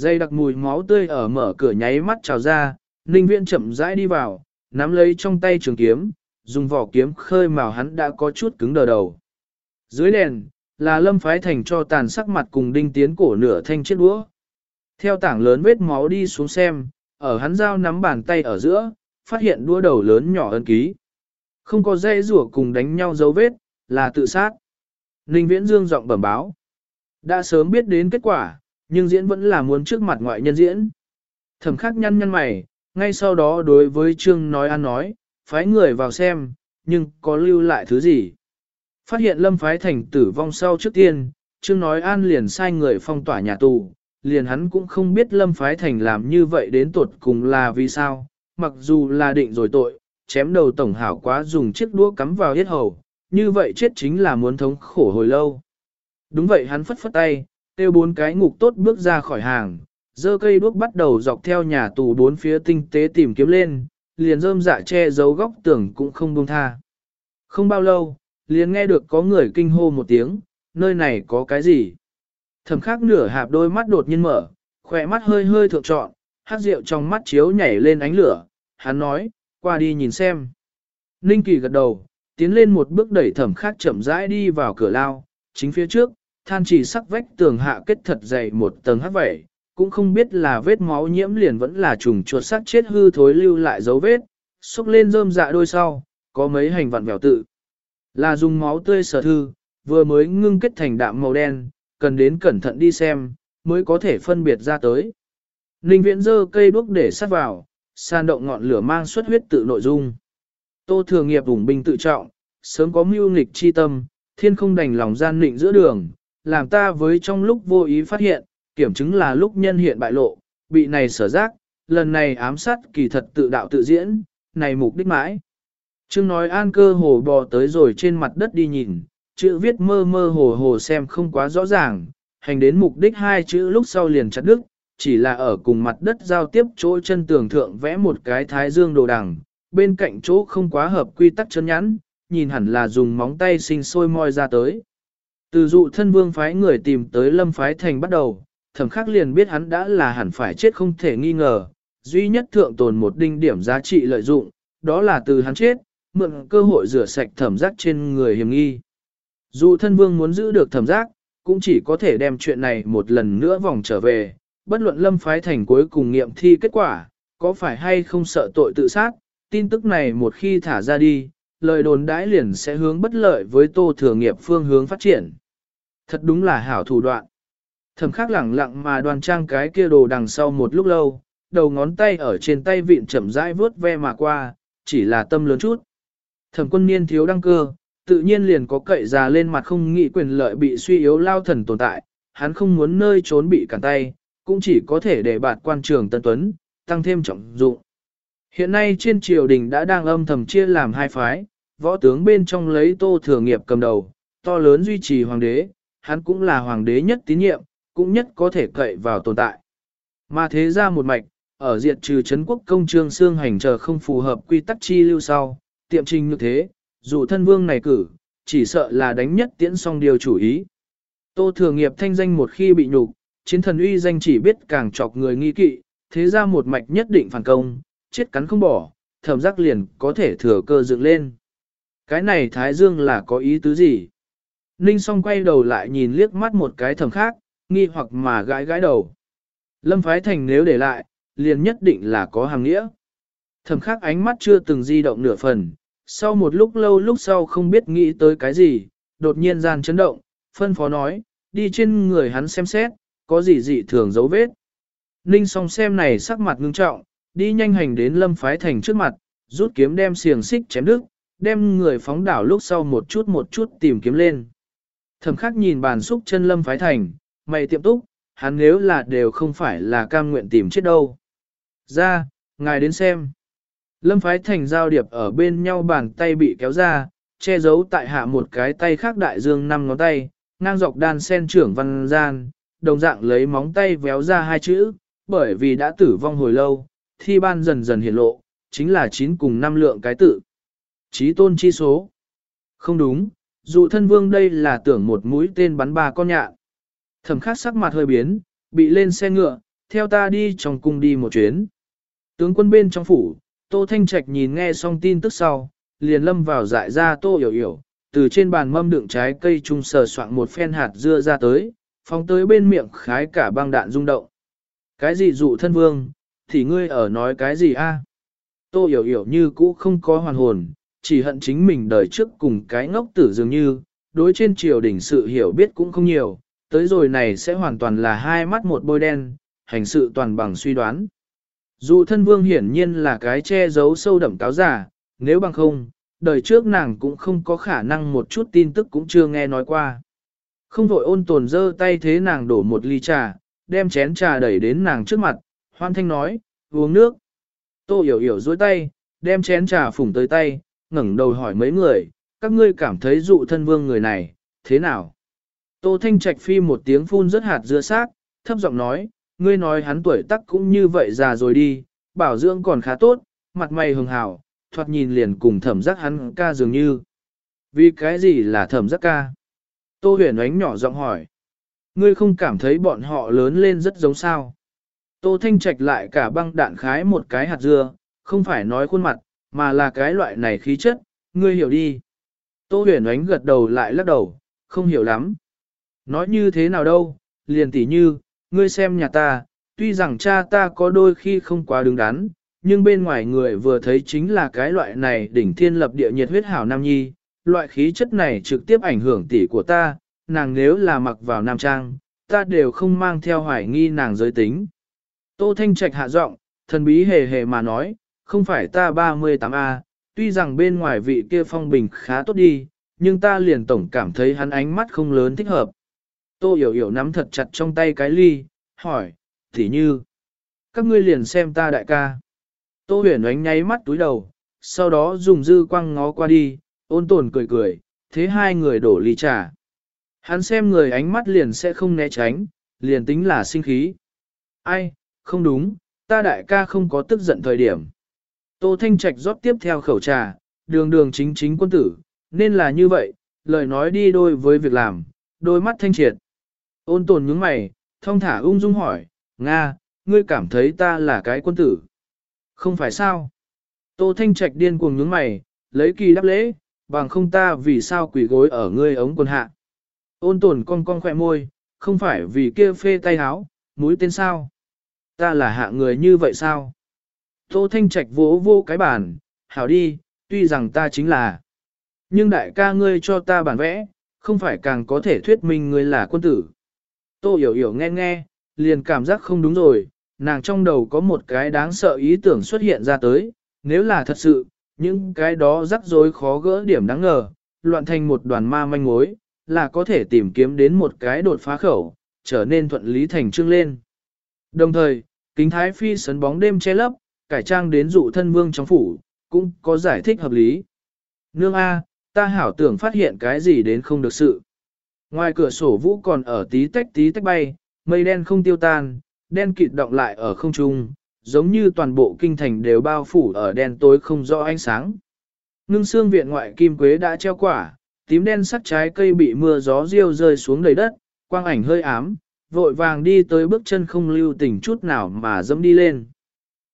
Dây đặc mùi máu tươi ở mở cửa nháy mắt trào ra, Ninh Viễn chậm rãi đi vào, nắm lấy trong tay trường kiếm, dùng vỏ kiếm khơi màu hắn đã có chút cứng đờ đầu. Dưới đèn, là lâm phái thành cho tàn sắc mặt cùng đinh tiến cổ nửa thanh chiếc đũa. Theo tảng lớn vết máu đi xuống xem, ở hắn dao nắm bàn tay ở giữa, phát hiện đũa đầu lớn nhỏ ân ký. Không có dây rủa cùng đánh nhau dấu vết, là tự sát. Ninh Viễn Dương giọng bẩm báo. Đã sớm biết đến kết quả, nhưng diễn vẫn là muốn trước mặt ngoại nhân diễn. Thẩm khắc nhăn nhăn mày, ngay sau đó đối với Trương nói ăn nói, phái người vào xem, nhưng có lưu lại thứ gì. Phát hiện lâm phái thành tử vong sau trước tiên, Trương nói an liền sai người phong tỏa nhà tù, liền hắn cũng không biết lâm phái thành làm như vậy đến tuột cùng là vì sao, mặc dù là định rồi tội, chém đầu tổng hảo quá dùng chiếc đũa cắm vào yết hầu, như vậy chết chính là muốn thống khổ hồi lâu. Đúng vậy hắn phất phất tay, tiêu bốn cái ngục tốt bước ra khỏi hàng, dơ cây đuốc bắt đầu dọc theo nhà tù bốn phía tinh tế tìm kiếm lên, liền rơm dạ che giấu góc tường cũng không buông tha. Không bao lâu, liền nghe được có người kinh hô một tiếng, nơi này có cái gì? Thẩm khắc nửa hạp đôi mắt đột nhiên mở, khỏe mắt hơi hơi thượng trọn, hát rượu trong mắt chiếu nhảy lên ánh lửa, hắn nói, qua đi nhìn xem. Ninh Kỳ gật đầu, tiến lên một bước đẩy thẩm khắc chậm rãi đi vào cửa lao, chính phía trước, than chỉ sắc vách tường hạ kết thật dày một tầng hát vẩy, cũng không biết là vết máu nhiễm liền vẫn là trùng chuột sắc chết hư thối lưu lại dấu vết, xúc lên rơm dạ đôi sau, có mấy hành vặn vẹo tự. Là dùng máu tươi sở thư, vừa mới ngưng kết thành đạm màu đen, cần đến cẩn thận đi xem, mới có thể phân biệt ra tới. Ninh viễn dơ cây đuốc để sát vào, san động ngọn lửa mang xuất huyết tự nội dung. Tô thường nghiệp vùng binh tự trọng, sớm có mưu nghịch chi tâm, thiên không đành lòng gian định giữa đường, làm ta với trong lúc vô ý phát hiện, kiểm chứng là lúc nhân hiện bại lộ, bị này sở giác, lần này ám sát kỳ thật tự đạo tự diễn, này mục đích mãi. Trương nói an cơ hồ bò tới rồi trên mặt đất đi nhìn, chữ viết mơ mơ hồ hồ xem không quá rõ ràng, hành đến mục đích hai chữ lúc sau liền chặt đứt, chỉ là ở cùng mặt đất giao tiếp chỗ chân tường thượng vẽ một cái thái dương đồ đằng, bên cạnh chỗ không quá hợp quy tắc chân nhắn, nhìn hẳn là dùng móng tay sinh sôi moi ra tới. Từ dụ thân vương phái người tìm tới lâm phái thành bắt đầu, thẩm khắc liền biết hắn đã là hẳn phải chết không thể nghi ngờ, duy nhất thượng tồn một đinh điểm giá trị lợi dụng, đó là từ hắn chết, mượn cơ hội rửa sạch thẩm giác trên người hiểm nghi. Dù thân vương muốn giữ được thẩm giác, cũng chỉ có thể đem chuyện này một lần nữa vòng trở về, bất luận lâm phái thành cuối cùng nghiệm thi kết quả, có phải hay không sợ tội tự sát, tin tức này một khi thả ra đi, lời đồn đãi liền sẽ hướng bất lợi với tô thừa nghiệp phương hướng phát triển. Thật đúng là hảo thủ đoạn. Thẩm khắc lẳng lặng mà đoàn trang cái kia đồ đằng sau một lúc lâu, đầu ngón tay ở trên tay vịn chậm rãi vớt ve mà qua, chỉ là tâm lớn chút. Thẩm quân niên thiếu đăng cơ, tự nhiên liền có cậy già lên mặt không nghĩ quyền lợi bị suy yếu lao thần tồn tại, hắn không muốn nơi trốn bị cản tay, cũng chỉ có thể để bạt quan trường Tân Tuấn, tăng thêm trọng dụng. Hiện nay trên triều đình đã đang âm thầm chia làm hai phái, võ tướng bên trong lấy tô thừa nghiệp cầm đầu, to lớn duy trì hoàng đế, hắn cũng là hoàng đế nhất tín nhiệm, cũng nhất có thể cậy vào tồn tại. Mà thế ra một mạch, ở diệt trừ Trấn quốc công trương xương hành chờ không phù hợp quy tắc chi lưu sau, tiệm trình như thế, dù thân vương này cử, chỉ sợ là đánh nhất tiễn xong điều chủ ý. Tô thừa nghiệp thanh danh một khi bị nhục, chiến thần uy danh chỉ biết càng chọc người nghi kỵ, thế ra một mạch nhất định phản công, chết cắn không bỏ, thẩm giác liền có thể thừa cơ dựng lên. Cái này Thái Dương là có ý tứ gì? Ninh song quay đầu lại nhìn liếc mắt một cái thầm khác, nghi hoặc mà gãi gãi đầu. Lâm Phái Thành nếu để lại, liền nhất định là có hàng nghĩa. Thầm khác ánh mắt chưa từng di động nửa phần, sau một lúc lâu lúc sau không biết nghĩ tới cái gì, đột nhiên gian chấn động, phân phó nói, đi trên người hắn xem xét, có gì dị thường dấu vết. Ninh song xem này sắc mặt ngưng trọng, đi nhanh hành đến lâm phái thành trước mặt, rút kiếm đem xiềng xích chém đứt, đem người phóng đảo lúc sau một chút một chút tìm kiếm lên. Thẩm khắc nhìn bàn xúc chân lâm phái thành, mày tiệm túc, hắn nếu là đều không phải là cam nguyện tìm chết đâu. Ra, ngài đến xem. Lâm phái thành giao điệp ở bên nhau bàn tay bị kéo ra, che giấu tại hạ một cái tay khác đại dương năm ngón tay, ngang dọc đan sen trưởng văn gian, đồng dạng lấy móng tay véo ra hai chữ, bởi vì đã tử vong hồi lâu, thi ban dần dần hiện lộ, chính là chín cùng năm lượng cái tự. Chí tôn chi số. Không đúng, dụ thân vương đây là tưởng một mũi tên bắn ba con nhạn. Thẩm khắc sắc mặt hơi biến, bị lên xe ngựa, theo ta đi trong cung đi một chuyến. Tướng quân bên trong phủ, Tô Thanh Trạch nhìn nghe xong tin tức sau, liền lâm vào dại ra Tô Hiểu Hiểu, từ trên bàn mâm đựng trái cây trung sờ soạn một phen hạt dưa ra tới, phóng tới bên miệng khái cả băng đạn rung động. Cái gì dụ thân vương, thì ngươi ở nói cái gì a? Tô Hiểu Hiểu như cũ không có hoàn hồn, chỉ hận chính mình đời trước cùng cái ngốc tử dường như, đối trên triều đỉnh sự hiểu biết cũng không nhiều, tới rồi này sẽ hoàn toàn là hai mắt một bôi đen, hành sự toàn bằng suy đoán. Dù thân vương hiển nhiên là cái che giấu sâu đậm cáo giả, nếu bằng không, đời trước nàng cũng không có khả năng một chút tin tức cũng chưa nghe nói qua. Không vội ôn tồn dơ tay thế nàng đổ một ly trà, đem chén trà đẩy đến nàng trước mặt, hoan thanh nói, uống nước. Tô hiểu hiểu dối tay, đem chén trà phủng tới tay, ngẩng đầu hỏi mấy người, các ngươi cảm thấy dụ thân vương người này, thế nào? Tô Thanh Trạch phi một tiếng phun rất hạt dưa xác, thấp giọng nói, ngươi nói hắn tuổi tác cũng như vậy già rồi đi, bảo dưỡng còn khá tốt, mặt mày hường hào, thoạt nhìn liền cùng thẩm giác hắn ca dường như. Vì cái gì là thẩm giác ca? Tô huyền ánh nhỏ giọng hỏi. Ngươi không cảm thấy bọn họ lớn lên rất giống sao? Tô Thanh Trạch lại cả băng đạn khái một cái hạt dưa, không phải nói khuôn mặt, mà là cái loại này khí chất, ngươi hiểu đi. Tô huyền ánh gật đầu lại lắc đầu, không hiểu lắm. Nói như thế nào đâu, liền tỉ như, ngươi xem nhà ta, tuy rằng cha ta có đôi khi không quá đứng đắn, nhưng bên ngoài người vừa thấy chính là cái loại này đỉnh thiên lập địa nhiệt huyết hảo nam nhi, loại khí chất này trực tiếp ảnh hưởng tỷ của ta, nàng nếu là mặc vào nam trang, ta đều không mang theo hoài nghi nàng giới tính. Tô Thanh Trạch hạ giọng, thần bí hề hề mà nói, không phải ta 38A, tuy rằng bên ngoài vị kia phong bình khá tốt đi, nhưng ta liền tổng cảm thấy hắn ánh mắt không lớn thích hợp. Tô hiểu hiểu nắm thật chặt trong tay cái ly, hỏi, thì như, các ngươi liền xem ta đại ca. Tô huyền ánh nháy mắt túi đầu, sau đó dùng dư quăng ngó qua đi, ôn tồn cười cười, thế hai người đổ ly trà. Hắn xem người ánh mắt liền sẽ không né tránh, liền tính là sinh khí. Ai, không đúng, ta đại ca không có tức giận thời điểm. Tô Thanh Trạch rót tiếp theo khẩu trà, đường đường chính chính quân tử, nên là như vậy, lời nói đi đôi với việc làm, đôi mắt thanh triệt. Ôn tồn nhướng mày, thông thả ung dung hỏi, Nga, ngươi cảm thấy ta là cái quân tử. Không phải sao? Tô Thanh Trạch điên cuồng nhướng mày, lấy kỳ đáp lễ, bằng không ta vì sao quỷ gối ở ngươi ống quần hạ. Ôn tồn cong cong khỏe môi, không phải vì kia phê tay háo, mũi tên sao? Ta là hạ người như vậy sao? Tô Thanh Trạch vỗ vô cái bàn, hảo đi, tuy rằng ta chính là. Nhưng đại ca ngươi cho ta bản vẽ, không phải càng có thể thuyết minh ngươi là quân tử. Tô hiểu hiểu nghe nghe, liền cảm giác không đúng rồi, nàng trong đầu có một cái đáng sợ ý tưởng xuất hiện ra tới, nếu là thật sự, những cái đó rắc rối khó gỡ điểm đáng ngờ, loạn thành một đoàn ma manh mối, là có thể tìm kiếm đến một cái đột phá khẩu, trở nên thuận lý thành trương lên. Đồng thời, kính thái phi sấn bóng đêm che lấp, cải trang đến dụ thân vương trong phủ, cũng có giải thích hợp lý. Nương A, ta hảo tưởng phát hiện cái gì đến không được sự. Ngoài cửa sổ vũ còn ở tí tách tí tách bay, mây đen không tiêu tan, đen kịt động lại ở không trung, giống như toàn bộ kinh thành đều bao phủ ở đen tối không rõ ánh sáng. Ngưng xương viện ngoại kim quế đã treo quả, tím đen sắc trái cây bị mưa gió riêu rơi xuống đầy đất, quang ảnh hơi ám, vội vàng đi tới bước chân không lưu tình chút nào mà dẫm đi lên.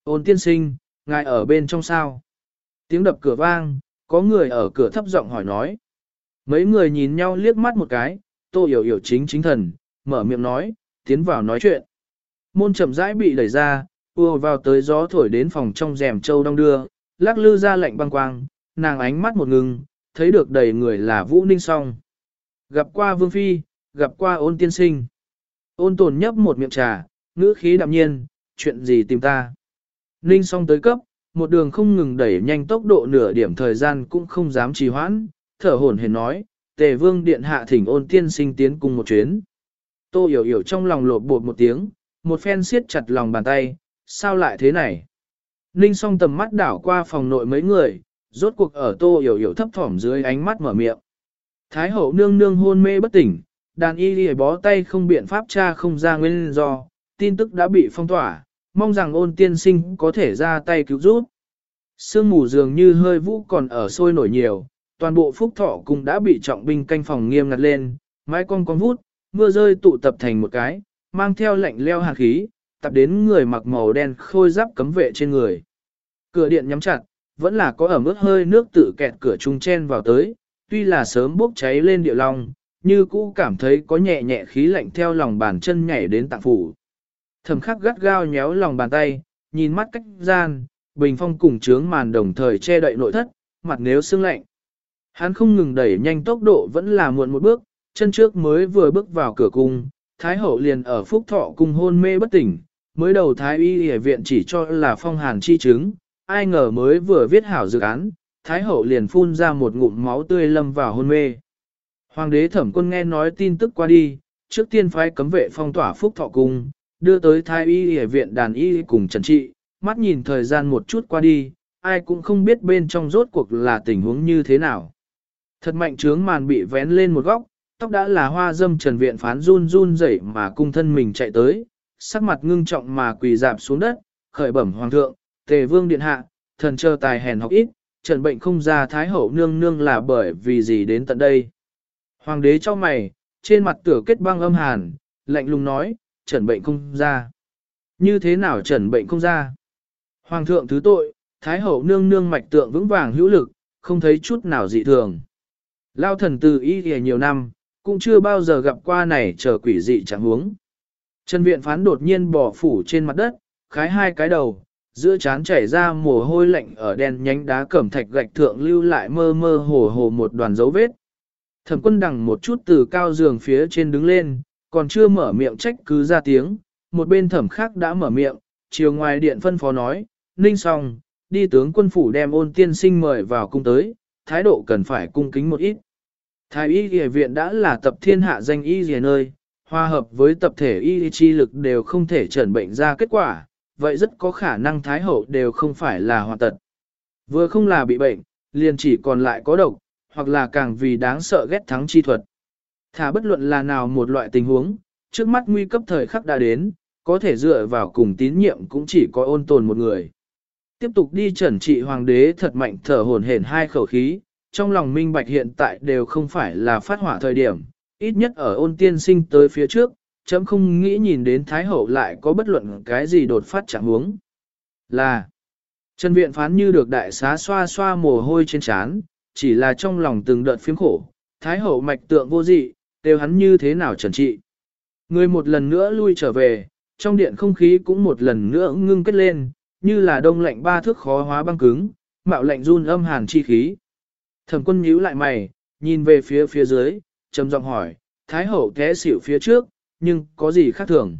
Ôn tiên sinh, ngài ở bên trong sao? Tiếng đập cửa vang, có người ở cửa thấp giọng hỏi nói. Mấy người nhìn nhau liếc mắt một cái, tô hiểu hiểu chính chính thần, mở miệng nói, tiến vào nói chuyện. Môn chậm rãi bị đẩy ra, ùa vào tới gió thổi đến phòng trong rèm châu đông đưa, lắc lư ra lạnh băng quang, nàng ánh mắt một ngừng, thấy được đầy người là Vũ Ninh Song. Gặp qua Vương Phi, gặp qua ôn tiên sinh. Ôn tồn nhấp một miệng trà, ngữ khí đạm nhiên, chuyện gì tìm ta. Ninh Song tới cấp, một đường không ngừng đẩy nhanh tốc độ nửa điểm thời gian cũng không dám trì hoãn, thở hổn hển nói, tề vương điện hạ thỉnh ôn tiên sinh tiến cùng một chuyến. Tô hiểu hiểu trong lòng lột bột một tiếng, một phen siết chặt lòng bàn tay, sao lại thế này? Ninh song tầm mắt đảo qua phòng nội mấy người, rốt cuộc ở tô hiểu hiểu thấp thỏm dưới ánh mắt mở miệng. Thái hậu nương nương hôn mê bất tỉnh, đàn y đi bó tay không biện pháp tra không ra nguyên do, tin tức đã bị phong tỏa, mong rằng ôn tiên sinh có thể ra tay cứu giúp. Sương mù dường như hơi vũ còn ở sôi nổi nhiều, toàn bộ phúc thọ cũng đã bị trọng binh canh phòng nghiêm ngặt lên, mái con con vút, mưa rơi tụ tập thành một cái, mang theo lạnh leo hạt khí, tập đến người mặc màu đen khôi giáp cấm vệ trên người. Cửa điện nhắm chặt, vẫn là có ẩm ướt hơi nước tự kẹt cửa trung chen vào tới, tuy là sớm bốc cháy lên địa long, như cũ cảm thấy có nhẹ nhẹ khí lạnh theo lòng bàn chân nhảy đến tạng phủ. Thẩm khắc gắt gao nhéo lòng bàn tay, nhìn mắt cách gian, bình phong cùng trướng màn đồng thời che đậy nội thất, mặt nếu sương lạnh. Hắn không ngừng đẩy nhanh tốc độ vẫn là muộn một bước, chân trước mới vừa bước vào cửa cung, Thái hậu liền ở phúc thọ cung hôn mê bất tỉnh, mới đầu Thái y y viện chỉ cho là phong hàn chi chứng, ai ngờ mới vừa viết hảo dự án, Thái hậu liền phun ra một ngụm máu tươi lâm vào hôn mê. Hoàng đế thẩm quân nghe nói tin tức qua đi, trước tiên phái cấm vệ phong tỏa phúc thọ cung, đưa tới Thái y y viện đàn y cùng trần trị, mắt nhìn thời gian một chút qua đi, ai cũng không biết bên trong rốt cuộc là tình huống như thế nào. Thật mạnh trướng màn bị vén lên một góc, tóc đã là hoa dâm trần viện phán run run rẩy mà cung thân mình chạy tới, sắc mặt ngưng trọng mà quỳ dạp xuống đất, khởi bẩm hoàng thượng, tề vương điện hạ, thần chờ tài hèn học ít, trần bệnh không ra thái hậu nương nương là bởi vì gì đến tận đây. Hoàng đế cho mày, trên mặt tửa kết băng âm hàn, lạnh lùng nói, trần bệnh không ra. Như thế nào trần bệnh không ra? Hoàng thượng thứ tội, thái hậu nương nương mạch tượng vững vàng hữu lực, không thấy chút nào dị thường. Lao thần từ y thì nhiều năm, cũng chưa bao giờ gặp qua này chờ quỷ dị chẳng huống. Trần viện phán đột nhiên bỏ phủ trên mặt đất, khái hai cái đầu, giữa chán chảy ra mồ hôi lạnh ở đen nhánh đá cẩm thạch gạch thượng lưu lại mơ mơ hồ hồ một đoàn dấu vết. Thẩm quân đằng một chút từ cao giường phía trên đứng lên, còn chưa mở miệng trách cứ ra tiếng, một bên thẩm khác đã mở miệng, chiều ngoài điện phân phó nói, ninh Song, đi tướng quân phủ đem ôn tiên sinh mời vào cung tới, thái độ cần phải cung kính một ít. Thái y y viện đã là tập thiên hạ danh y y nơi, hòa hợp với tập thể y chi lực đều không thể chẩn bệnh ra kết quả, vậy rất có khả năng thái hậu đều không phải là hoàn tật. Vừa không là bị bệnh, liền chỉ còn lại có độc, hoặc là càng vì đáng sợ ghét thắng chi thuật. Thả bất luận là nào một loại tình huống, trước mắt nguy cấp thời khắc đã đến, có thể dựa vào cùng tín nhiệm cũng chỉ có ôn tồn một người. Tiếp tục đi trần trị hoàng đế thật mạnh thở hồn hển hai khẩu khí, trong lòng minh bạch hiện tại đều không phải là phát hỏa thời điểm, ít nhất ở ôn tiên sinh tới phía trước, chấm không nghĩ nhìn đến Thái Hậu lại có bất luận cái gì đột phát chẳng huống. Là, Trần Viện phán như được đại xá xoa xoa mồ hôi trên trán, chỉ là trong lòng từng đợt phiếm khổ, Thái Hậu mạch tượng vô dị, đều hắn như thế nào trần trị. Người một lần nữa lui trở về, trong điện không khí cũng một lần nữa ngưng kết lên, như là đông lạnh ba thước khó hóa băng cứng, mạo lạnh run âm hàn chi khí. Thẩm quân nhíu lại mày, nhìn về phía phía dưới, trầm giọng hỏi, Thái hậu té xỉu phía trước, nhưng có gì khác thường?